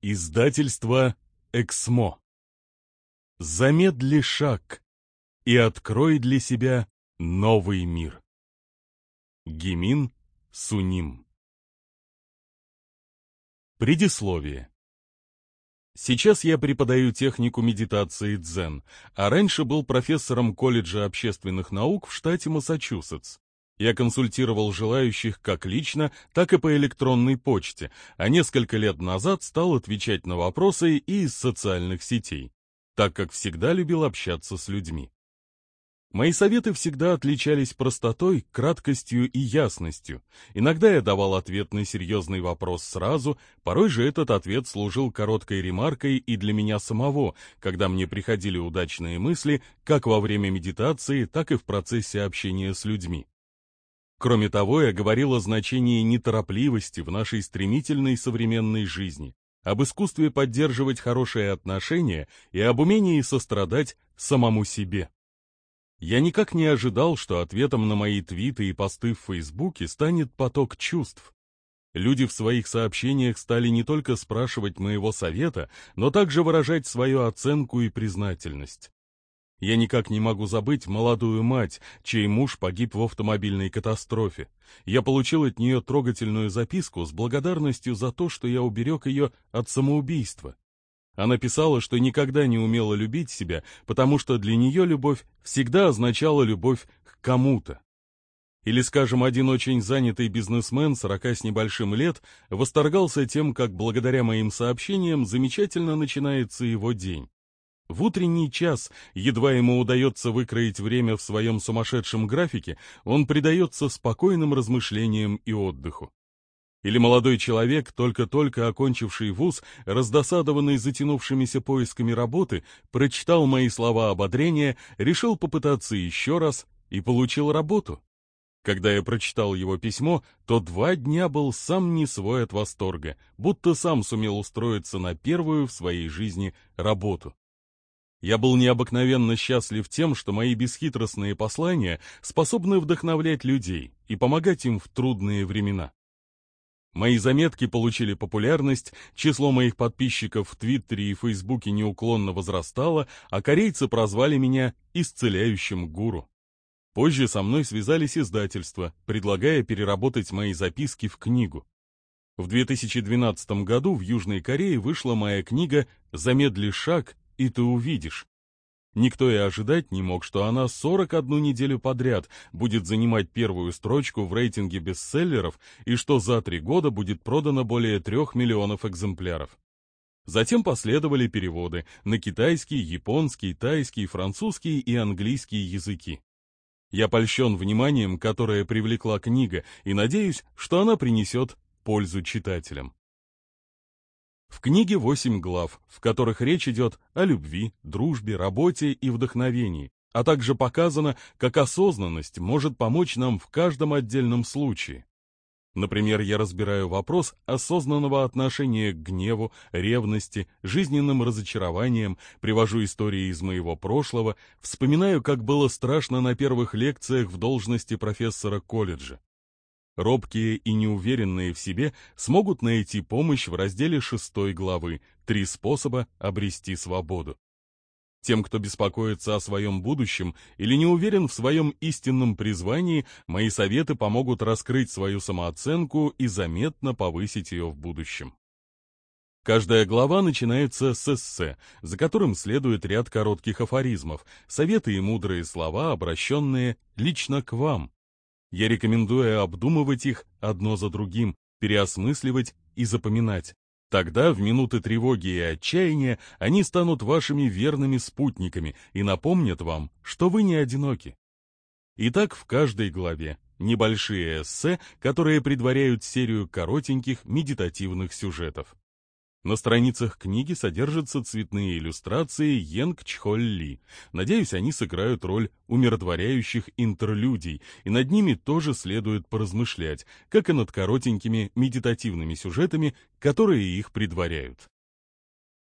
Издательство «Эксмо». Замедли шаг и открой для себя новый мир. Гимин Суним. Предисловие. Сейчас я преподаю технику медитации дзен, а раньше был профессором колледжа общественных наук в штате Массачусетс. Я консультировал желающих как лично, так и по электронной почте, а несколько лет назад стал отвечать на вопросы и из социальных сетей, так как всегда любил общаться с людьми. Мои советы всегда отличались простотой, краткостью и ясностью. Иногда я давал ответ на серьезный вопрос сразу, порой же этот ответ служил короткой ремаркой и для меня самого, когда мне приходили удачные мысли как во время медитации, так и в процессе общения с людьми. Кроме того, я говорил о значении неторопливости в нашей стремительной современной жизни, об искусстве поддерживать хорошие отношения и об умении сострадать самому себе. Я никак не ожидал, что ответом на мои твиты и посты в Фейсбуке станет поток чувств. Люди в своих сообщениях стали не только спрашивать моего совета, но также выражать свою оценку и признательность. Я никак не могу забыть молодую мать, чей муж погиб в автомобильной катастрофе. Я получил от нее трогательную записку с благодарностью за то, что я уберег ее от самоубийства. Она писала, что никогда не умела любить себя, потому что для нее любовь всегда означала любовь к кому-то. Или, скажем, один очень занятый бизнесмен, сорока с небольшим лет, восторгался тем, как благодаря моим сообщениям замечательно начинается его день. В утренний час, едва ему удается выкроить время в своем сумасшедшем графике, он предается спокойным размышлениям и отдыху. Или молодой человек, только-только окончивший вуз, раздосадованный затянувшимися поисками работы, прочитал мои слова ободрения, решил попытаться еще раз и получил работу. Когда я прочитал его письмо, то два дня был сам не свой от восторга, будто сам сумел устроиться на первую в своей жизни работу. Я был необыкновенно счастлив тем, что мои бесхитростные послания способны вдохновлять людей и помогать им в трудные времена. Мои заметки получили популярность, число моих подписчиков в Твиттере и Фейсбуке неуклонно возрастало, а корейцы прозвали меня «исцеляющим гуру». Позже со мной связались издательства, предлагая переработать мои записки в книгу. В 2012 году в Южной Корее вышла моя книга «Замедли шаг и ты увидишь. Никто и ожидать не мог, что она 41 неделю подряд будет занимать первую строчку в рейтинге бестселлеров и что за три года будет продано более трех миллионов экземпляров. Затем последовали переводы на китайский, японский, тайский, французский и английский языки. Я польщен вниманием, которое привлекла книга, и надеюсь, что она принесет пользу читателям. В книге восемь глав, в которых речь идет о любви, дружбе, работе и вдохновении, а также показано, как осознанность может помочь нам в каждом отдельном случае. Например, я разбираю вопрос осознанного отношения к гневу, ревности, жизненным разочарованиям, привожу истории из моего прошлого, вспоминаю, как было страшно на первых лекциях в должности профессора колледжа. Робкие и неуверенные в себе смогут найти помощь в разделе 6 главы «Три способа обрести свободу». Тем, кто беспокоится о своем будущем или не уверен в своем истинном призвании, мои советы помогут раскрыть свою самооценку и заметно повысить ее в будущем. Каждая глава начинается с эссе, за которым следует ряд коротких афоризмов, советы и мудрые слова, обращенные лично к вам, я рекомендую обдумывать их одно за другим, переосмысливать и запоминать. Тогда, в минуты тревоги и отчаяния, они станут вашими верными спутниками и напомнят вам, что вы не одиноки. Итак, в каждой главе небольшие эссе, которые предваряют серию коротеньких медитативных сюжетов. На страницах книги содержатся цветные иллюстрации Йенг Чхоль Ли. Надеюсь, они сыграют роль умиротворяющих интерлюдий, и над ними тоже следует поразмышлять, как и над коротенькими медитативными сюжетами, которые их предваряют.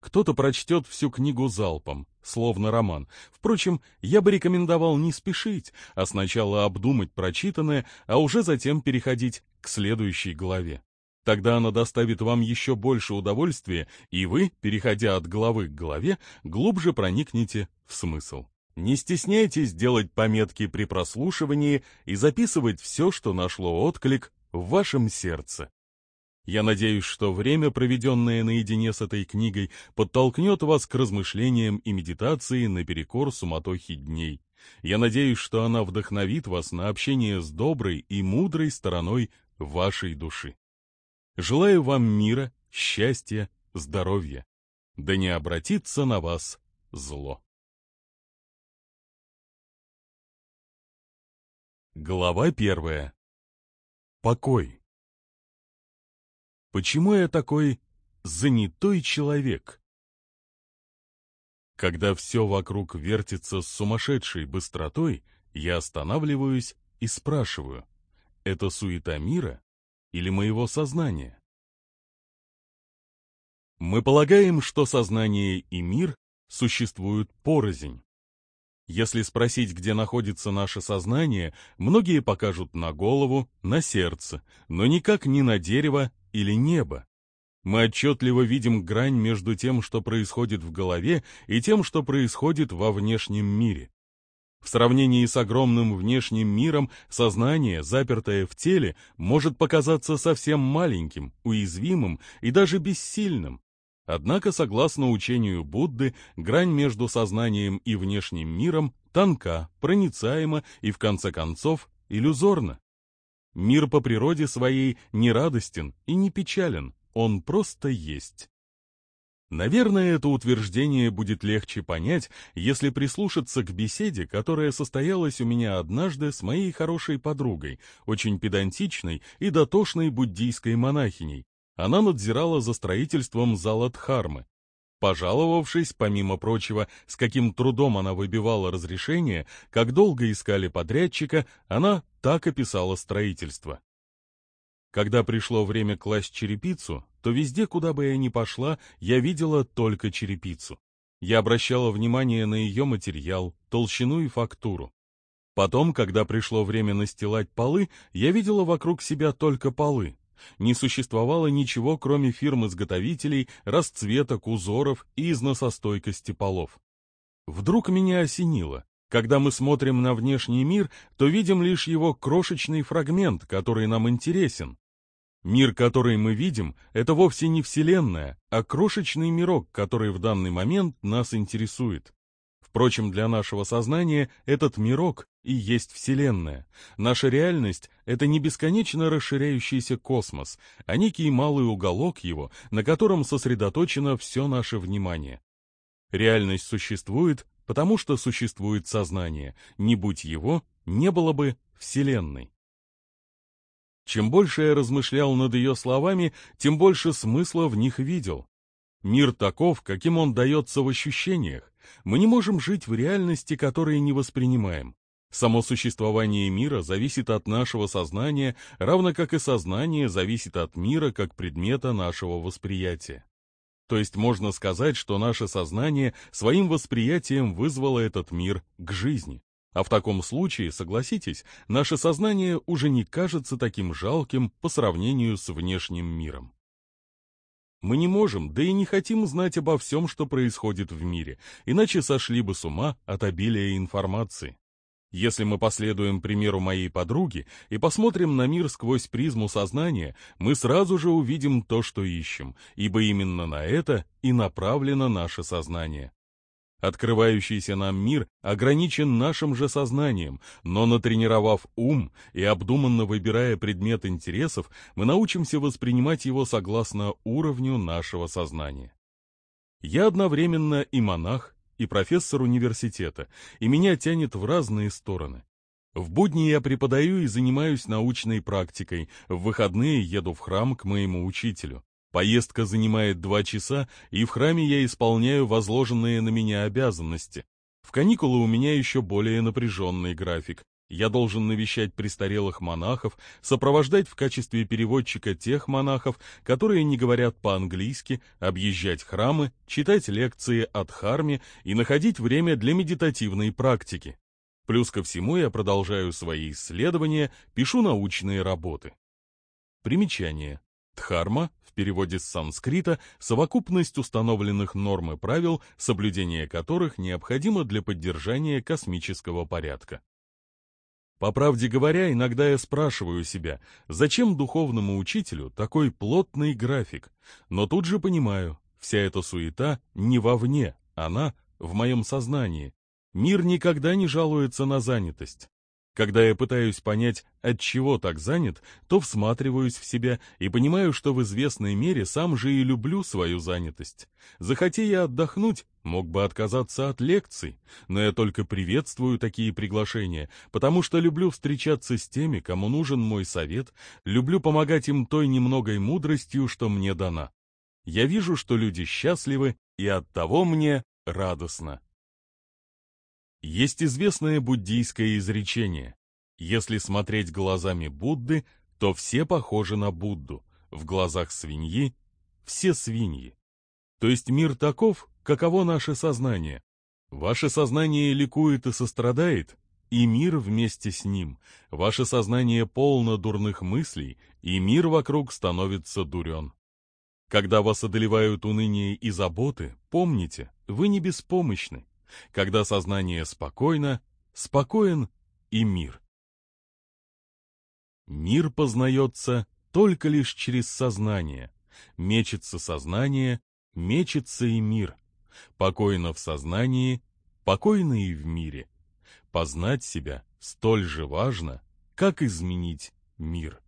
Кто-то прочтет всю книгу залпом, словно роман. Впрочем, я бы рекомендовал не спешить, а сначала обдумать прочитанное, а уже затем переходить к следующей главе. Тогда она доставит вам еще больше удовольствия, и вы, переходя от головы к голове, глубже проникнете в смысл. Не стесняйтесь делать пометки при прослушивании и записывать все, что нашло отклик в вашем сердце. Я надеюсь, что время, проведенное наедине с этой книгой, подтолкнет вас к размышлениям и медитации наперекор суматохи дней. Я надеюсь, что она вдохновит вас на общение с доброй и мудрой стороной вашей души. Желаю вам мира, счастья, здоровья. Да не обратится на вас зло. Глава первая. Покой. Почему я такой занятой человек? Когда все вокруг вертится с сумасшедшей быстротой, я останавливаюсь и спрашиваю, это суета мира или моего сознания? Мы полагаем, что сознание и мир существуют порознь. Если спросить, где находится наше сознание, многие покажут на голову, на сердце, но никак не на дерево или небо. Мы отчетливо видим грань между тем, что происходит в голове, и тем, что происходит во внешнем мире. В сравнении с огромным внешним миром сознание, запертое в теле, может показаться совсем маленьким, уязвимым и даже бессильным. Однако, согласно учению Будды, грань между сознанием и внешним миром тонка, проницаема и, в конце концов, иллюзорна. Мир по природе своей не радостен и не печален, он просто есть. Наверное, это утверждение будет легче понять, если прислушаться к беседе, которая состоялась у меня однажды с моей хорошей подругой, очень педантичной и дотошной буддийской монахиней. Она надзирала за строительством зала Дхармы. Пожаловавшись, помимо прочего, с каким трудом она выбивала разрешение, как долго искали подрядчика, она так описала строительство. Когда пришло время класть черепицу, то везде, куда бы я ни пошла, я видела только черепицу. Я обращала внимание на ее материал, толщину и фактуру. Потом, когда пришло время настилать полы, я видела вокруг себя только полы. Не существовало ничего, кроме фирм-изготовителей, расцветок, узоров и износостойкости полов. Вдруг меня осенило. Когда мы смотрим на внешний мир, то видим лишь его крошечный фрагмент, который нам интересен. Мир, который мы видим, это вовсе не Вселенная, а крошечный мирок, который в данный момент нас интересует. Впрочем, для нашего сознания этот мирок и есть Вселенная. Наша реальность — это не бесконечно расширяющийся космос, а некий малый уголок его, на котором сосредоточено все наше внимание. Реальность существует, потому что существует сознание. Не будь его, не было бы Вселенной. Чем больше я размышлял над ее словами, тем больше смысла в них видел. Мир таков, каким он дается в ощущениях. Мы не можем жить в реальности, которую не воспринимаем. Само существование мира зависит от нашего сознания, равно как и сознание зависит от мира как предмета нашего восприятия. То есть можно сказать, что наше сознание своим восприятием вызвало этот мир к жизни. А в таком случае, согласитесь, наше сознание уже не кажется таким жалким по сравнению с внешним миром. Мы не можем, да и не хотим знать обо всем, что происходит в мире, иначе сошли бы с ума от обилия информации. Если мы последуем примеру моей подруги и посмотрим на мир сквозь призму сознания, мы сразу же увидим то, что ищем, ибо именно на это и направлено наше сознание. Открывающийся нам мир ограничен нашим же сознанием, но натренировав ум и обдуманно выбирая предмет интересов, мы научимся воспринимать его согласно уровню нашего сознания. Я одновременно и монах, и профессор университета, и меня тянет в разные стороны. В будни я преподаю и занимаюсь научной практикой, в выходные еду в храм к моему учителю. Поездка занимает два часа, и в храме я исполняю возложенные на меня обязанности. В каникулы у меня еще более напряженный график. Я должен навещать престарелых монахов, сопровождать в качестве переводчика тех монахов, которые не говорят по-английски, объезжать храмы, читать лекции от харме и находить время для медитативной практики. Плюс ко всему я продолжаю свои исследования, пишу научные работы. Примечание. Дхарма, в переводе с санскрита, совокупность установленных норм и правил, соблюдение которых необходимо для поддержания космического порядка. По правде говоря, иногда я спрашиваю себя, зачем духовному учителю такой плотный график, но тут же понимаю, вся эта суета не вовне, она в моем сознании. Мир никогда не жалуется на занятость. Когда я пытаюсь понять, от чего так занят, то всматриваюсь в себя и понимаю, что в известной мере сам же и люблю свою занятость. Захоти я отдохнуть, мог бы отказаться от лекций, но я только приветствую такие приглашения, потому что люблю встречаться с теми, кому нужен мой совет, люблю помогать им той немногой мудростью, что мне дана. Я вижу, что люди счастливы, и от того мне радостно. Есть известное буддийское изречение. Если смотреть глазами Будды, то все похожи на Будду, в глазах свиньи все свиньи. То есть мир таков, каково наше сознание. Ваше сознание ликует и сострадает, и мир вместе с ним. Ваше сознание полно дурных мыслей, и мир вокруг становится дурен. Когда вас одолевают уныние и заботы, помните, вы не беспомощны. Когда сознание спокойно, спокоен и мир. Мир познается только лишь через сознание. Мечется сознание, мечется и мир. Покойно в сознании, покойно и в мире. Познать себя столь же важно, как изменить мир.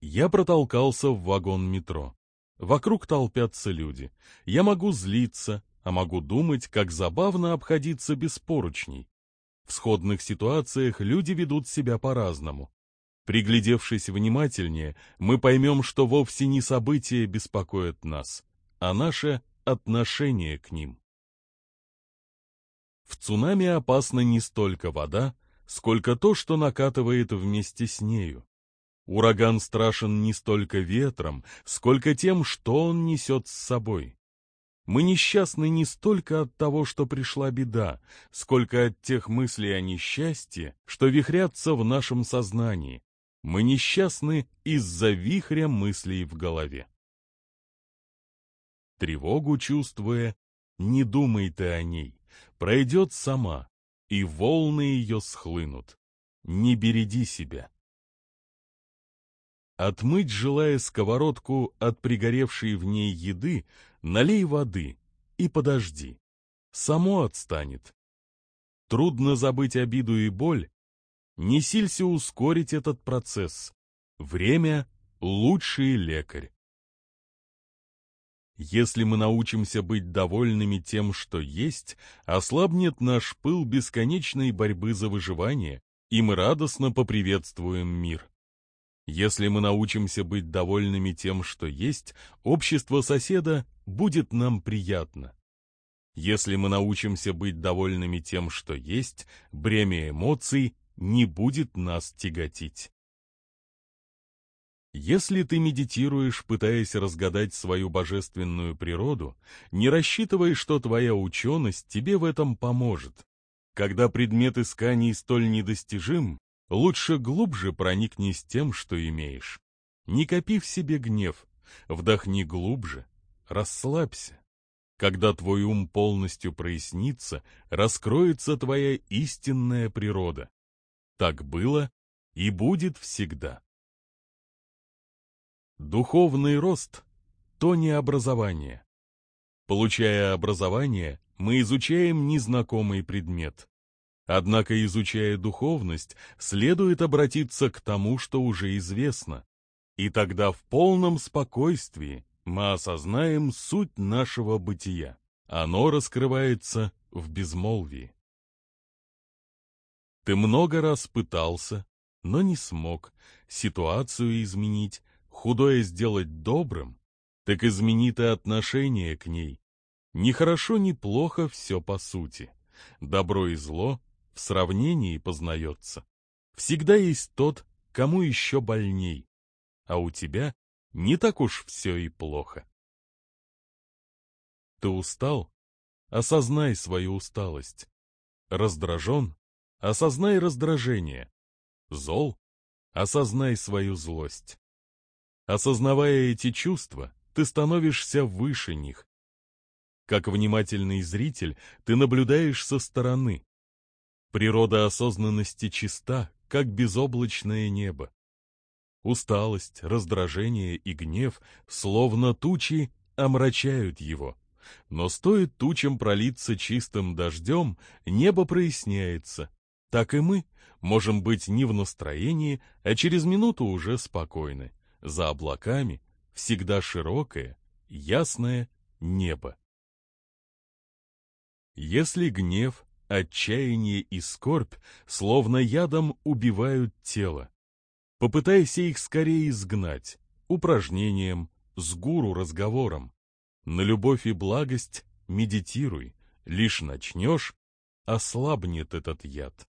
Я протолкался в вагон метро. Вокруг толпятся люди. Я могу злиться, а могу думать, как забавно обходиться без поручней. В сходных ситуациях люди ведут себя по-разному. Приглядевшись внимательнее, мы поймем, что вовсе не события беспокоят нас, а наше отношение к ним. В цунами опасна не столько вода, сколько то, что накатывает вместе с нею. Ураган страшен не столько ветром, сколько тем, что он несет с собой. Мы несчастны не столько от того, что пришла беда, сколько от тех мыслей о несчастье, что вихрятся в нашем сознании. Мы несчастны из-за вихря мыслей в голове. Тревогу чувствуя, не думай ты о ней, пройдет сама, и волны ее схлынут. Не береди себя. Отмыть, желая сковородку от пригоревшей в ней еды, налей воды и подожди. Само отстанет. Трудно забыть обиду и боль. Не силься ускорить этот процесс. Время — лучший лекарь. Если мы научимся быть довольными тем, что есть, ослабнет наш пыл бесконечной борьбы за выживание, и мы радостно поприветствуем мир. Если мы научимся быть довольными тем, что есть, общество соседа будет нам приятно. Если мы научимся быть довольными тем, что есть, бремя эмоций не будет нас тяготить. Если ты медитируешь, пытаясь разгадать свою божественную природу, не рассчитывай, что твоя ученость тебе в этом поможет. Когда предмет исканий столь недостижим, Лучше глубже проникнись тем, что имеешь. Не копи в себе гнев, вдохни глубже, расслабься. Когда твой ум полностью прояснится, раскроется твоя истинная природа. Так было и будет всегда. Духовный рост — то не образование. Получая образование, мы изучаем незнакомый предмет. Однако, изучая духовность, следует обратиться к тому, что уже известно. И тогда в полном спокойствии мы осознаем суть нашего бытия. Оно раскрывается в безмолвии. Ты много раз пытался, но не смог ситуацию изменить, худое сделать добрым, так измени ты отношение к ней. Ни хорошо, ни плохо все по сути. Добро и зло в сравнении познается. Всегда есть тот, кому еще больней, а у тебя не так уж все и плохо. Ты устал? Осознай свою усталость. Раздражен? Осознай раздражение. Зол? Осознай свою злость. Осознавая эти чувства, ты становишься выше них. Как внимательный зритель, ты наблюдаешь со стороны. Природа осознанности чиста, как безоблачное небо. Усталость, раздражение и гнев, словно тучи, омрачают его. Но стоит тучам пролиться чистым дождем, небо проясняется. Так и мы можем быть не в настроении, а через минуту уже спокойны. За облаками всегда широкое, ясное небо. Если гнев, отчаяние и скорбь словно ядом убивают тело, попытайся их скорее изгнать упражнением, с гуру разговором. На любовь и благость медитируй, лишь начнешь, ослабнет этот яд.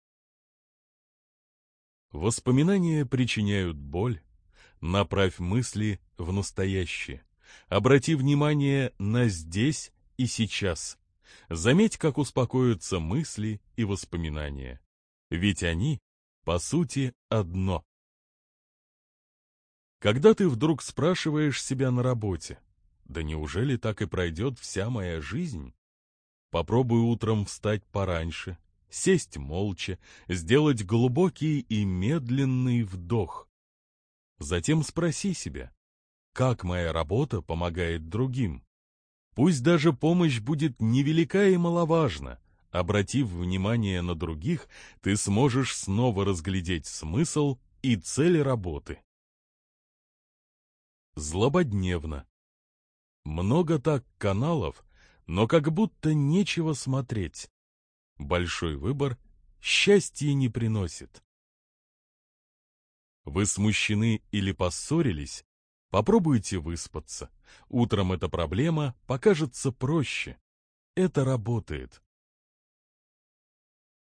Воспоминания причиняют боль, направь мысли в настоящее. Обрати внимание на здесь и сейчас. Заметь, как успокоятся мысли и воспоминания. Ведь они, по сути, одно. Когда ты вдруг спрашиваешь себя на работе, да неужели так и пройдет вся моя жизнь? Попробуй утром встать пораньше, сесть молча, сделать глубокий и медленный вдох. Затем спроси себя, как моя работа помогает другим? Пусть даже помощь будет невелика и маловажна, обратив внимание на других, ты сможешь снова разглядеть смысл и цель работы злободневно. Много так каналов, но как будто нечего смотреть. Большой выбор счастья не приносит. Вы смущены или поссорились? Попробуйте выспаться. Утром эта проблема покажется проще. Это работает.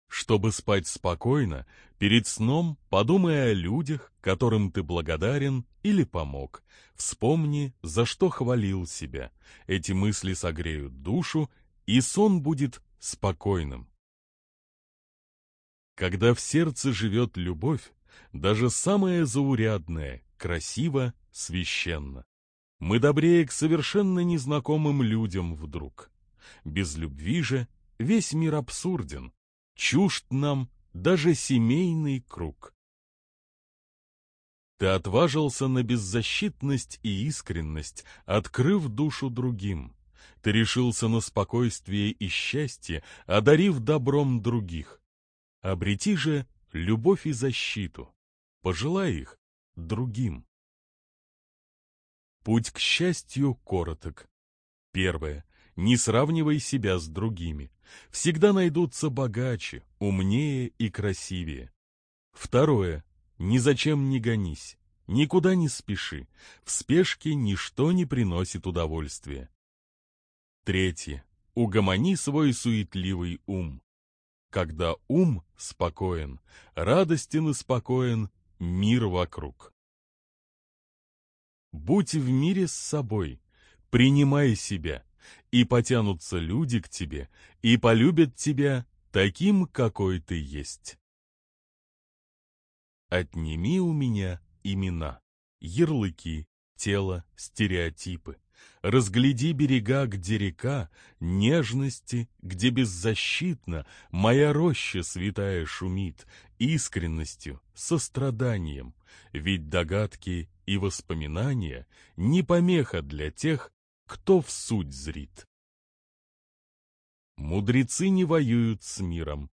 Чтобы спать спокойно, перед сном подумай о людях, которым ты благодарен или помог. Вспомни, за что хвалил себя. Эти мысли согреют душу, и сон будет спокойным. Когда в сердце живет любовь, даже самое заурядное, красиво, священно. Мы добрее к совершенно незнакомым людям вдруг. Без любви же весь мир абсурден, чужд нам даже семейный круг. Ты отважился на беззащитность и искренность, открыв душу другим. Ты решился на спокойствие и счастье, одарив добром других. Обрети же любовь и защиту. Пожелай их другим. Путь к счастью короток. Первое. Не сравнивай себя с другими. Всегда найдутся богаче, умнее и красивее. Второе. Ни зачем не гонись, никуда не спеши. В спешке ничто не приносит удовольствия. Третье. Угомони свой суетливый ум. Когда ум спокоен, радостен и спокоен мир вокруг. Будь в мире с собой, принимай себя, и потянутся люди к тебе, и полюбят тебя таким, какой ты есть. Отними у меня имена, ярлыки, тело, стереотипы. Разгляди берега, где река, нежности, где беззащитно моя роща святая шумит, искренностью, состраданием, ведь догадки и воспоминания не помеха для тех, кто в суть зрит. Мудрецы не воюют с миром,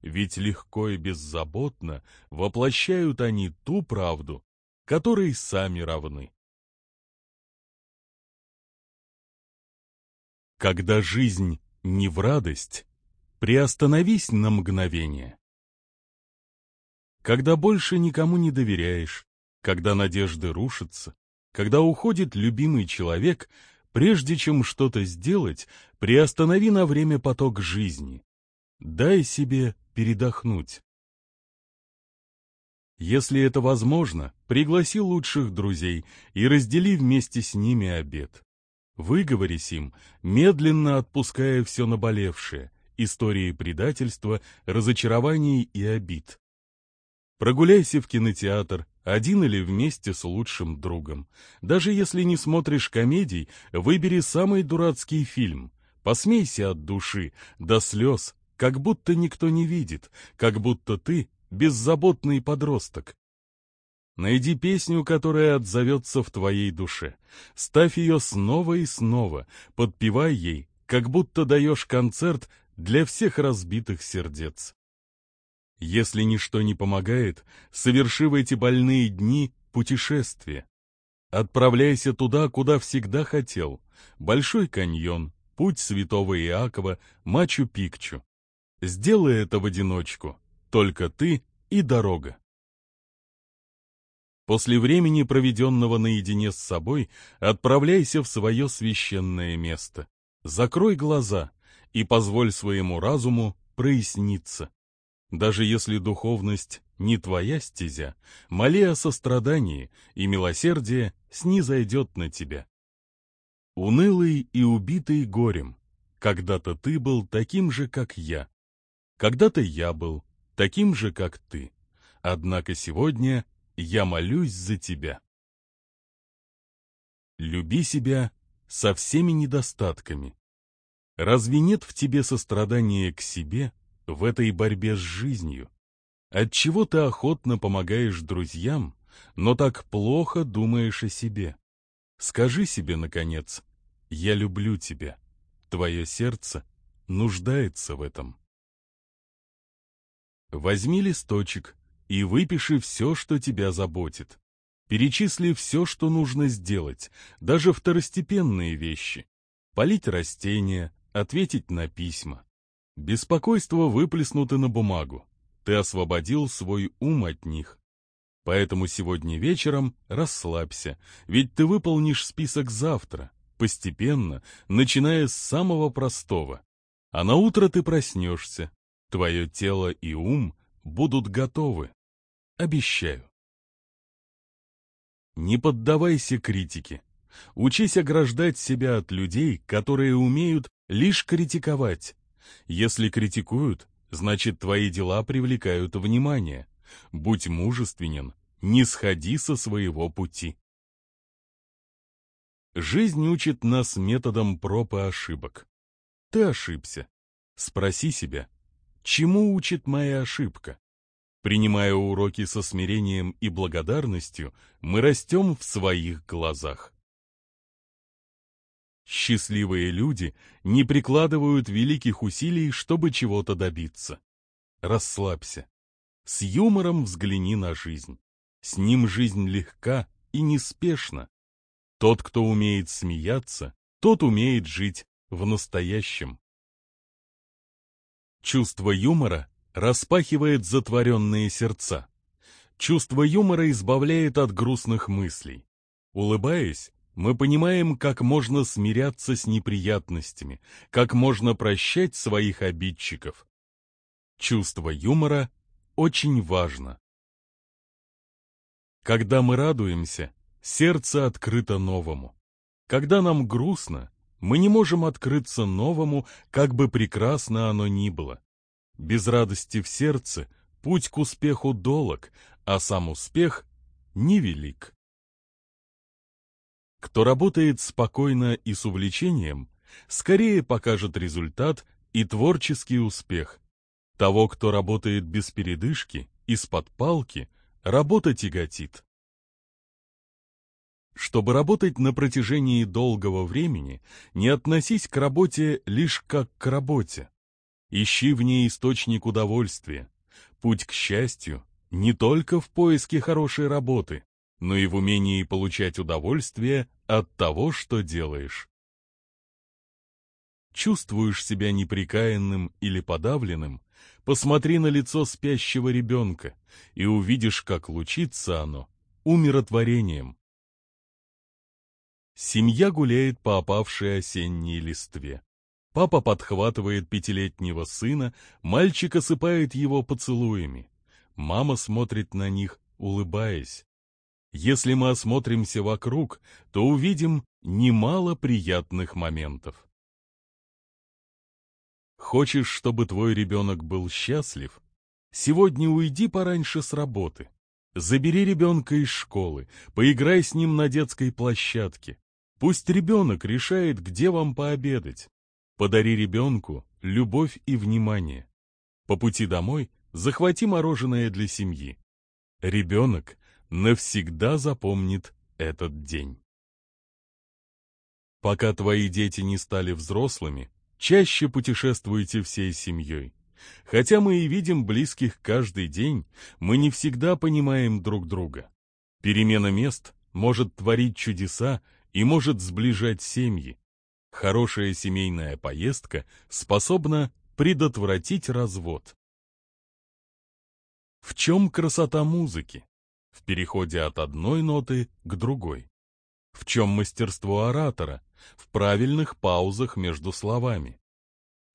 ведь легко и беззаботно воплощают они ту правду, которой сами равны. Когда жизнь не в радость, приостановись на мгновение. Когда больше никому не доверяешь, когда надежды рушатся, когда уходит любимый человек, Прежде чем что-то сделать, приостанови на время поток жизни. Дай себе передохнуть. Если это возможно, пригласи лучших друзей и раздели вместе с ними обед. Выговорись им, медленно отпуская все наболевшее, истории предательства, разочарований и обид. Прогуляйся в кинотеатр один или вместе с лучшим другом. Даже если не смотришь комедий, выбери самый дурацкий фильм. Посмейся от души, до слез, как будто никто не видит, как будто ты беззаботный подросток. Найди песню, которая отзовется в твоей душе. Ставь ее снова и снова, подпевай ей, как будто даешь концерт для всех разбитых сердец. Если ничто не помогает, соверши в эти больные дни путешествие. Отправляйся туда, куда всегда хотел. Большой каньон, путь святого Иакова, Мачу-Пикчу. Сделай это в одиночку, только ты и дорога. После времени, проведенного наедине с собой, отправляйся в свое священное место. Закрой глаза и позволь своему разуму проясниться. Даже если духовность не твоя стезя, моли о сострадании, и милосердие снизойдет на тебя. Унылый и убитый горем, когда-то ты был таким же, как я. Когда-то я был таким же, как ты. Однако сегодня я молюсь за тебя. Люби себя со всеми недостатками. Разве нет в тебе сострадания к себе в этой борьбе с жизнью? Отчего ты охотно помогаешь друзьям, но так плохо думаешь о себе? Скажи себе, наконец, «Я люблю тебя». Твое сердце нуждается в этом. Возьми листочек и выпиши все, что тебя заботит. Перечисли все, что нужно сделать, даже второстепенные вещи. Полить растения, ответить на письма. Беспокойство выплеснуто на бумагу. Ты освободил свой ум от них. Поэтому сегодня вечером расслабься, ведь ты выполнишь список завтра, постепенно, начиная с самого простого. А на утро ты проснешься, твое тело и ум будут готовы. Обещаю. Не поддавайся критике. Учись ограждать себя от людей, которые умеют лишь критиковать. Если критикуют, значит твои дела привлекают внимание. Будь мужественен, не сходи со своего пути. Жизнь учит нас методом проб и ошибок. Ты ошибся. Спроси себя, чему учит моя ошибка? Принимая уроки со смирением и благодарностью, мы растем в своих глазах. Счастливые люди не прикладывают великих усилий, чтобы чего-то добиться. Расслабься. С юмором взгляни на жизнь. С ним жизнь легка и неспешна. Тот, кто умеет смеяться, тот умеет жить в настоящем. Чувство юмора распахивает затворенные сердца. Чувство юмора избавляет от грустных мыслей. Улыбаясь, мы понимаем, как можно смиряться с неприятностями, как можно прощать своих обидчиков. Чувство юмора очень важно. Когда мы радуемся, сердце открыто новому. Когда нам грустно, мы не можем открыться новому, как бы прекрасно оно ни было. Без радости в сердце путь к успеху долог, а сам успех невелик. Кто работает спокойно и с увлечением, скорее покажет результат и творческий успех. Того, кто работает без передышки, из-под палки, работа тяготит. Чтобы работать на протяжении долгого времени, не относись к работе лишь как к работе. Ищи в ней источник удовольствия. Путь к счастью не только в поиске хорошей работы, но и в умении получать удовольствие от того, что делаешь. Чувствуешь себя неприкаянным или подавленным, посмотри на лицо спящего ребенка и увидишь, как лучится оно умиротворением. Семья гуляет по опавшей осенней листве. Папа подхватывает пятилетнего сына, мальчик осыпает его поцелуями. Мама смотрит на них, улыбаясь. Если мы осмотримся вокруг, то увидим немало приятных моментов. Хочешь, чтобы твой ребенок был счастлив? Сегодня уйди пораньше с работы. Забери ребенка из школы, поиграй с ним на детской площадке. Пусть ребенок решает, где вам пообедать. Подари ребенку любовь и внимание. По пути домой захвати мороженое для семьи. Ребенок навсегда запомнит этот день. Пока твои дети не стали взрослыми, чаще путешествуйте всей семьей. Хотя мы и видим близких каждый день, мы не всегда понимаем друг друга. Перемена мест может творить чудеса и может сближать семьи. Хорошая семейная поездка способна предотвратить развод. В чем красота музыки? В переходе от одной ноты к другой. В чем мастерство оратора? В правильных паузах между словами.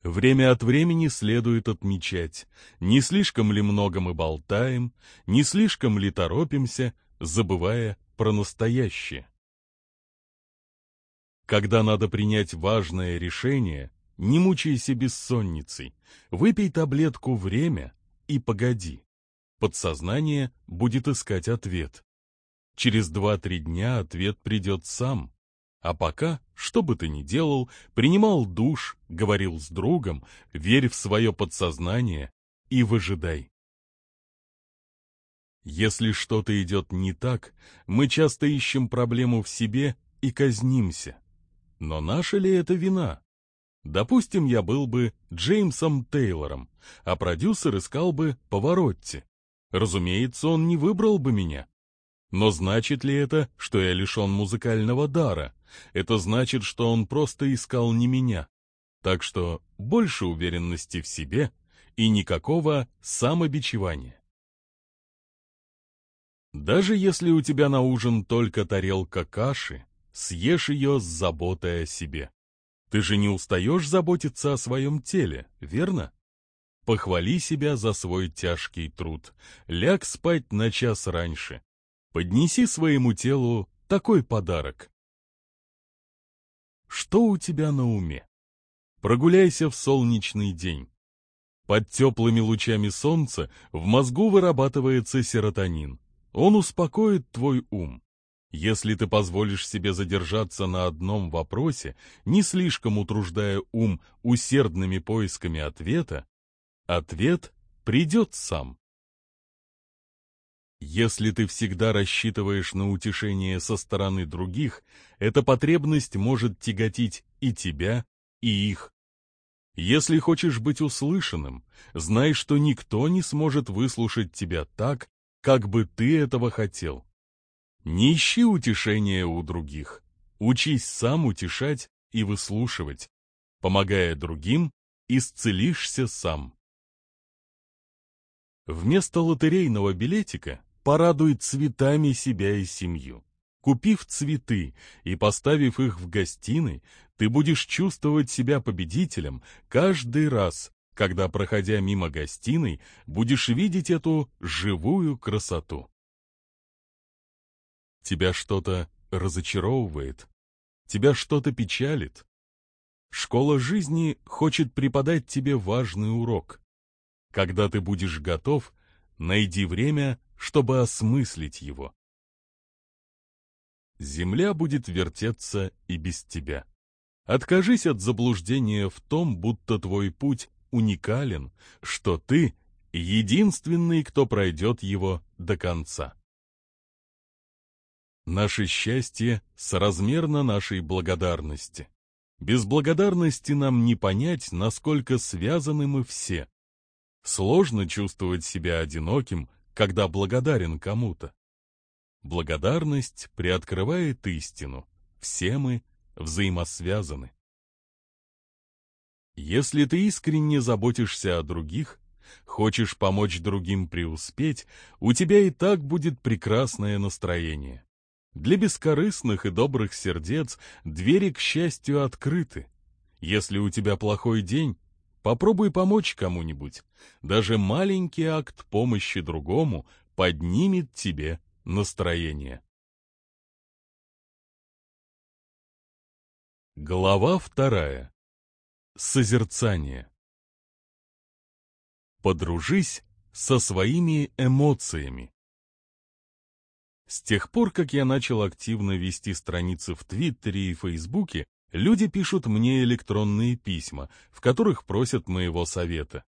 Время от времени следует отмечать, не слишком ли много мы болтаем, не слишком ли торопимся, забывая про настоящее. Когда надо принять важное решение, не мучайся бессонницей, выпей таблетку «Время» и погоди. Подсознание будет искать ответ. Через два-три дня ответ придет сам. А пока, что бы ты ни делал, принимал душ, говорил с другом, верь в свое подсознание и выжидай. Если что-то идет не так, мы часто ищем проблему в себе и казнимся. Но наша ли это вина? Допустим, я был бы Джеймсом Тейлором, а продюсер искал бы Поворотти. Разумеется, он не выбрал бы меня. Но значит ли это, что я лишен музыкального дара? Это значит, что он просто искал не меня. Так что больше уверенности в себе и никакого самобичевания. Даже если у тебя на ужин только тарелка каши, съешь ее с заботой о себе. Ты же не устаешь заботиться о своем теле, верно? Похвали себя за свой тяжкий труд. Ляг спать на час раньше. Поднеси своему телу такой подарок. Что у тебя на уме? Прогуляйся в солнечный день. Под теплыми лучами солнца в мозгу вырабатывается серотонин. Он успокоит твой ум. Если ты позволишь себе задержаться на одном вопросе, не слишком утруждая ум усердными поисками ответа, ответ придет сам. Если ты всегда рассчитываешь на утешение со стороны других, эта потребность может тяготить и тебя, и их. Если хочешь быть услышанным, знай, что никто не сможет выслушать тебя так, как бы ты этого хотел. Не ищи утешения у других. Учись сам утешать и выслушивать. Помогая другим, исцелишься сам. Вместо лотерейного билетика порадуй цветами себя и семью. Купив цветы и поставив их в гостиной, ты будешь чувствовать себя победителем каждый раз, когда, проходя мимо гостиной, будешь видеть эту живую красоту. Тебя что-то разочаровывает, тебя что-то печалит. Школа жизни хочет преподать тебе важный урок. Когда ты будешь готов, найди время, чтобы осмыслить его. Земля будет вертеться и без тебя. Откажись от заблуждения в том, будто твой путь уникален, что ты — единственный, кто пройдет его до конца. Наше счастье соразмерно нашей благодарности. Без благодарности нам не понять, насколько связаны мы все. Сложно чувствовать себя одиноким, когда благодарен кому-то. Благодарность приоткрывает истину. Все мы взаимосвязаны. Если ты искренне заботишься о других, хочешь помочь другим преуспеть, у тебя и так будет прекрасное настроение. Для бескорыстных и добрых сердец двери к счастью открыты. Если у тебя плохой день, Попробуй помочь кому-нибудь. Даже маленький акт помощи другому поднимет тебе настроение. Глава вторая. Созерцание. Подружись со своими эмоциями. С тех пор, как я начал активно вести страницы в Твиттере и Фейсбуке, люди пишут мне электронные письма, в которых просят моего совета.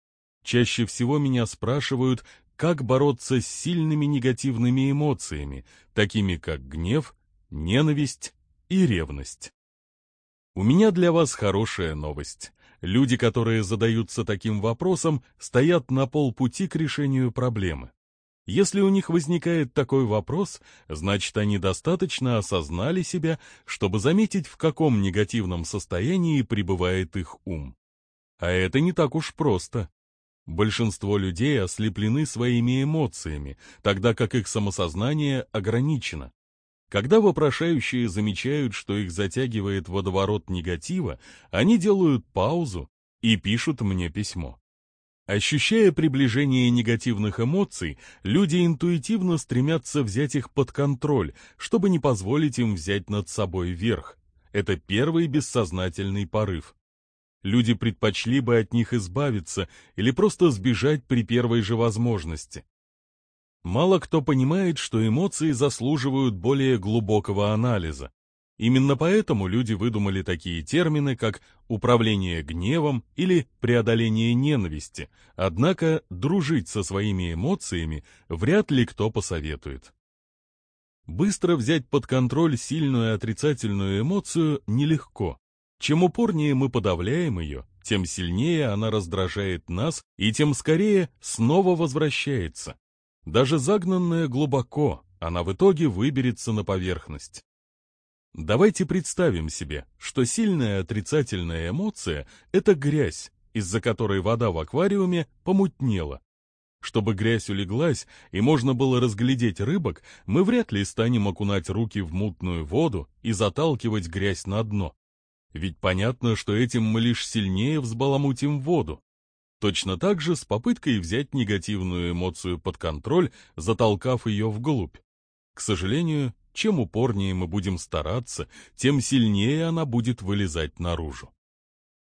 Чаще всего меня спрашивают, как бороться с сильными негативными эмоциями, такими как гнев, ненависть и ревность. У меня для вас хорошая новость. Люди, которые задаются таким вопросом, стоят на полпути к решению проблемы. Если у них возникает такой вопрос, значит, они достаточно осознали себя, чтобы заметить, в каком негативном состоянии пребывает их ум. А это не так уж просто. Большинство людей ослеплены своими эмоциями, тогда как их самосознание ограничено. Когда вопрошающие замечают, что их затягивает водоворот негатива, они делают паузу и пишут мне письмо. Ощущая приближение негативных эмоций, люди интуитивно стремятся взять их под контроль, чтобы не позволить им взять над собой верх. Это первый бессознательный порыв. Люди предпочли бы от них избавиться или просто сбежать при первой же возможности. Мало кто понимает, что эмоции заслуживают более глубокого анализа. Именно поэтому люди выдумали такие термины, как управление гневом или преодоление ненависти, однако дружить со своими эмоциями вряд ли кто посоветует. Быстро взять под контроль сильную отрицательную эмоцию нелегко. Чем упорнее мы подавляем ее, тем сильнее она раздражает нас и тем скорее снова возвращается. Даже загнанная глубоко, она в итоге выберется на поверхность. Давайте представим себе, что сильная отрицательная эмоция – это грязь, из-за которой вода в аквариуме помутнела. Чтобы грязь улеглась и можно было разглядеть рыбок, мы вряд ли станем окунать руки в мутную воду и заталкивать грязь на дно. Ведь понятно, что этим мы лишь сильнее взбаламутим воду. Точно так же с попыткой взять негативную эмоцию под контроль, затолкав ее вглубь. К сожалению, чем упорнее мы будем стараться, тем сильнее она будет вылезать наружу.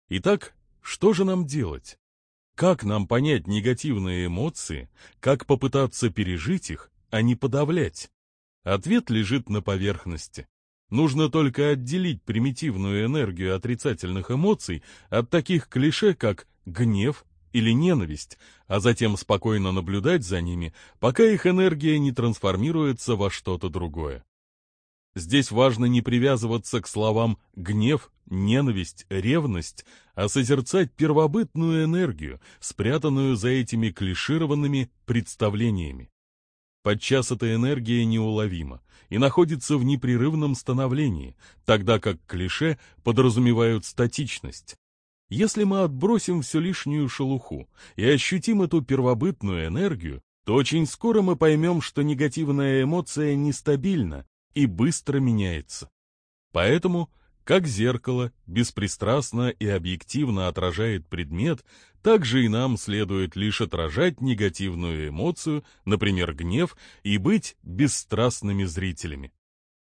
Итак, что же нам делать? Как нам понять негативные эмоции, как попытаться пережить их, а не подавлять? Ответ лежит на поверхности. Нужно только отделить примитивную энергию отрицательных эмоций от таких клише, как гнев или ненависть, а затем спокойно наблюдать за ними, пока их энергия не трансформируется во что-то другое. Здесь важно не привязываться к словам «гнев», «ненависть», «ревность», а созерцать первобытную энергию, спрятанную за этими клишированными представлениями. Подчас эта энергия неуловима и находится в непрерывном становлении, тогда как клише подразумевают статичность. Если мы отбросим всю лишнюю шелуху и ощутим эту первобытную энергию, то очень скоро мы поймем, что негативная эмоция нестабильна и быстро меняется. Поэтому, как зеркало беспристрастно и объективно отражает предмет, так же и нам следует лишь отражать негативную эмоцию, например, гнев, и быть бесстрастными зрителями.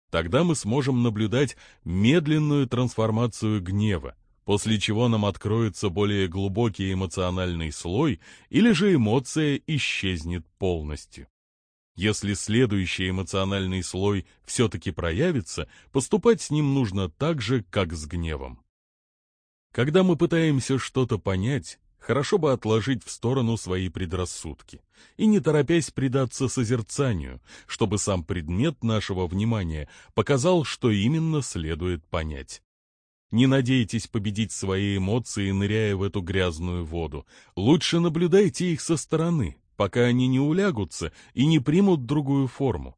Тогда мы сможем наблюдать медленную трансформацию гнева, после чего нам откроется более глубокий эмоциональный слой, или же эмоция исчезнет полностью. Если следующий эмоциональный слой все-таки проявится, поступать с ним нужно так же, как с гневом. Когда мы пытаемся что-то понять, хорошо бы отложить в сторону свои предрассудки и не торопясь предаться созерцанию, чтобы сам предмет нашего внимания показал, что именно следует понять. Не надейтесь победить свои эмоции, ныряя в эту грязную воду. Лучше наблюдайте их со стороны, пока они не улягутся и не примут другую форму.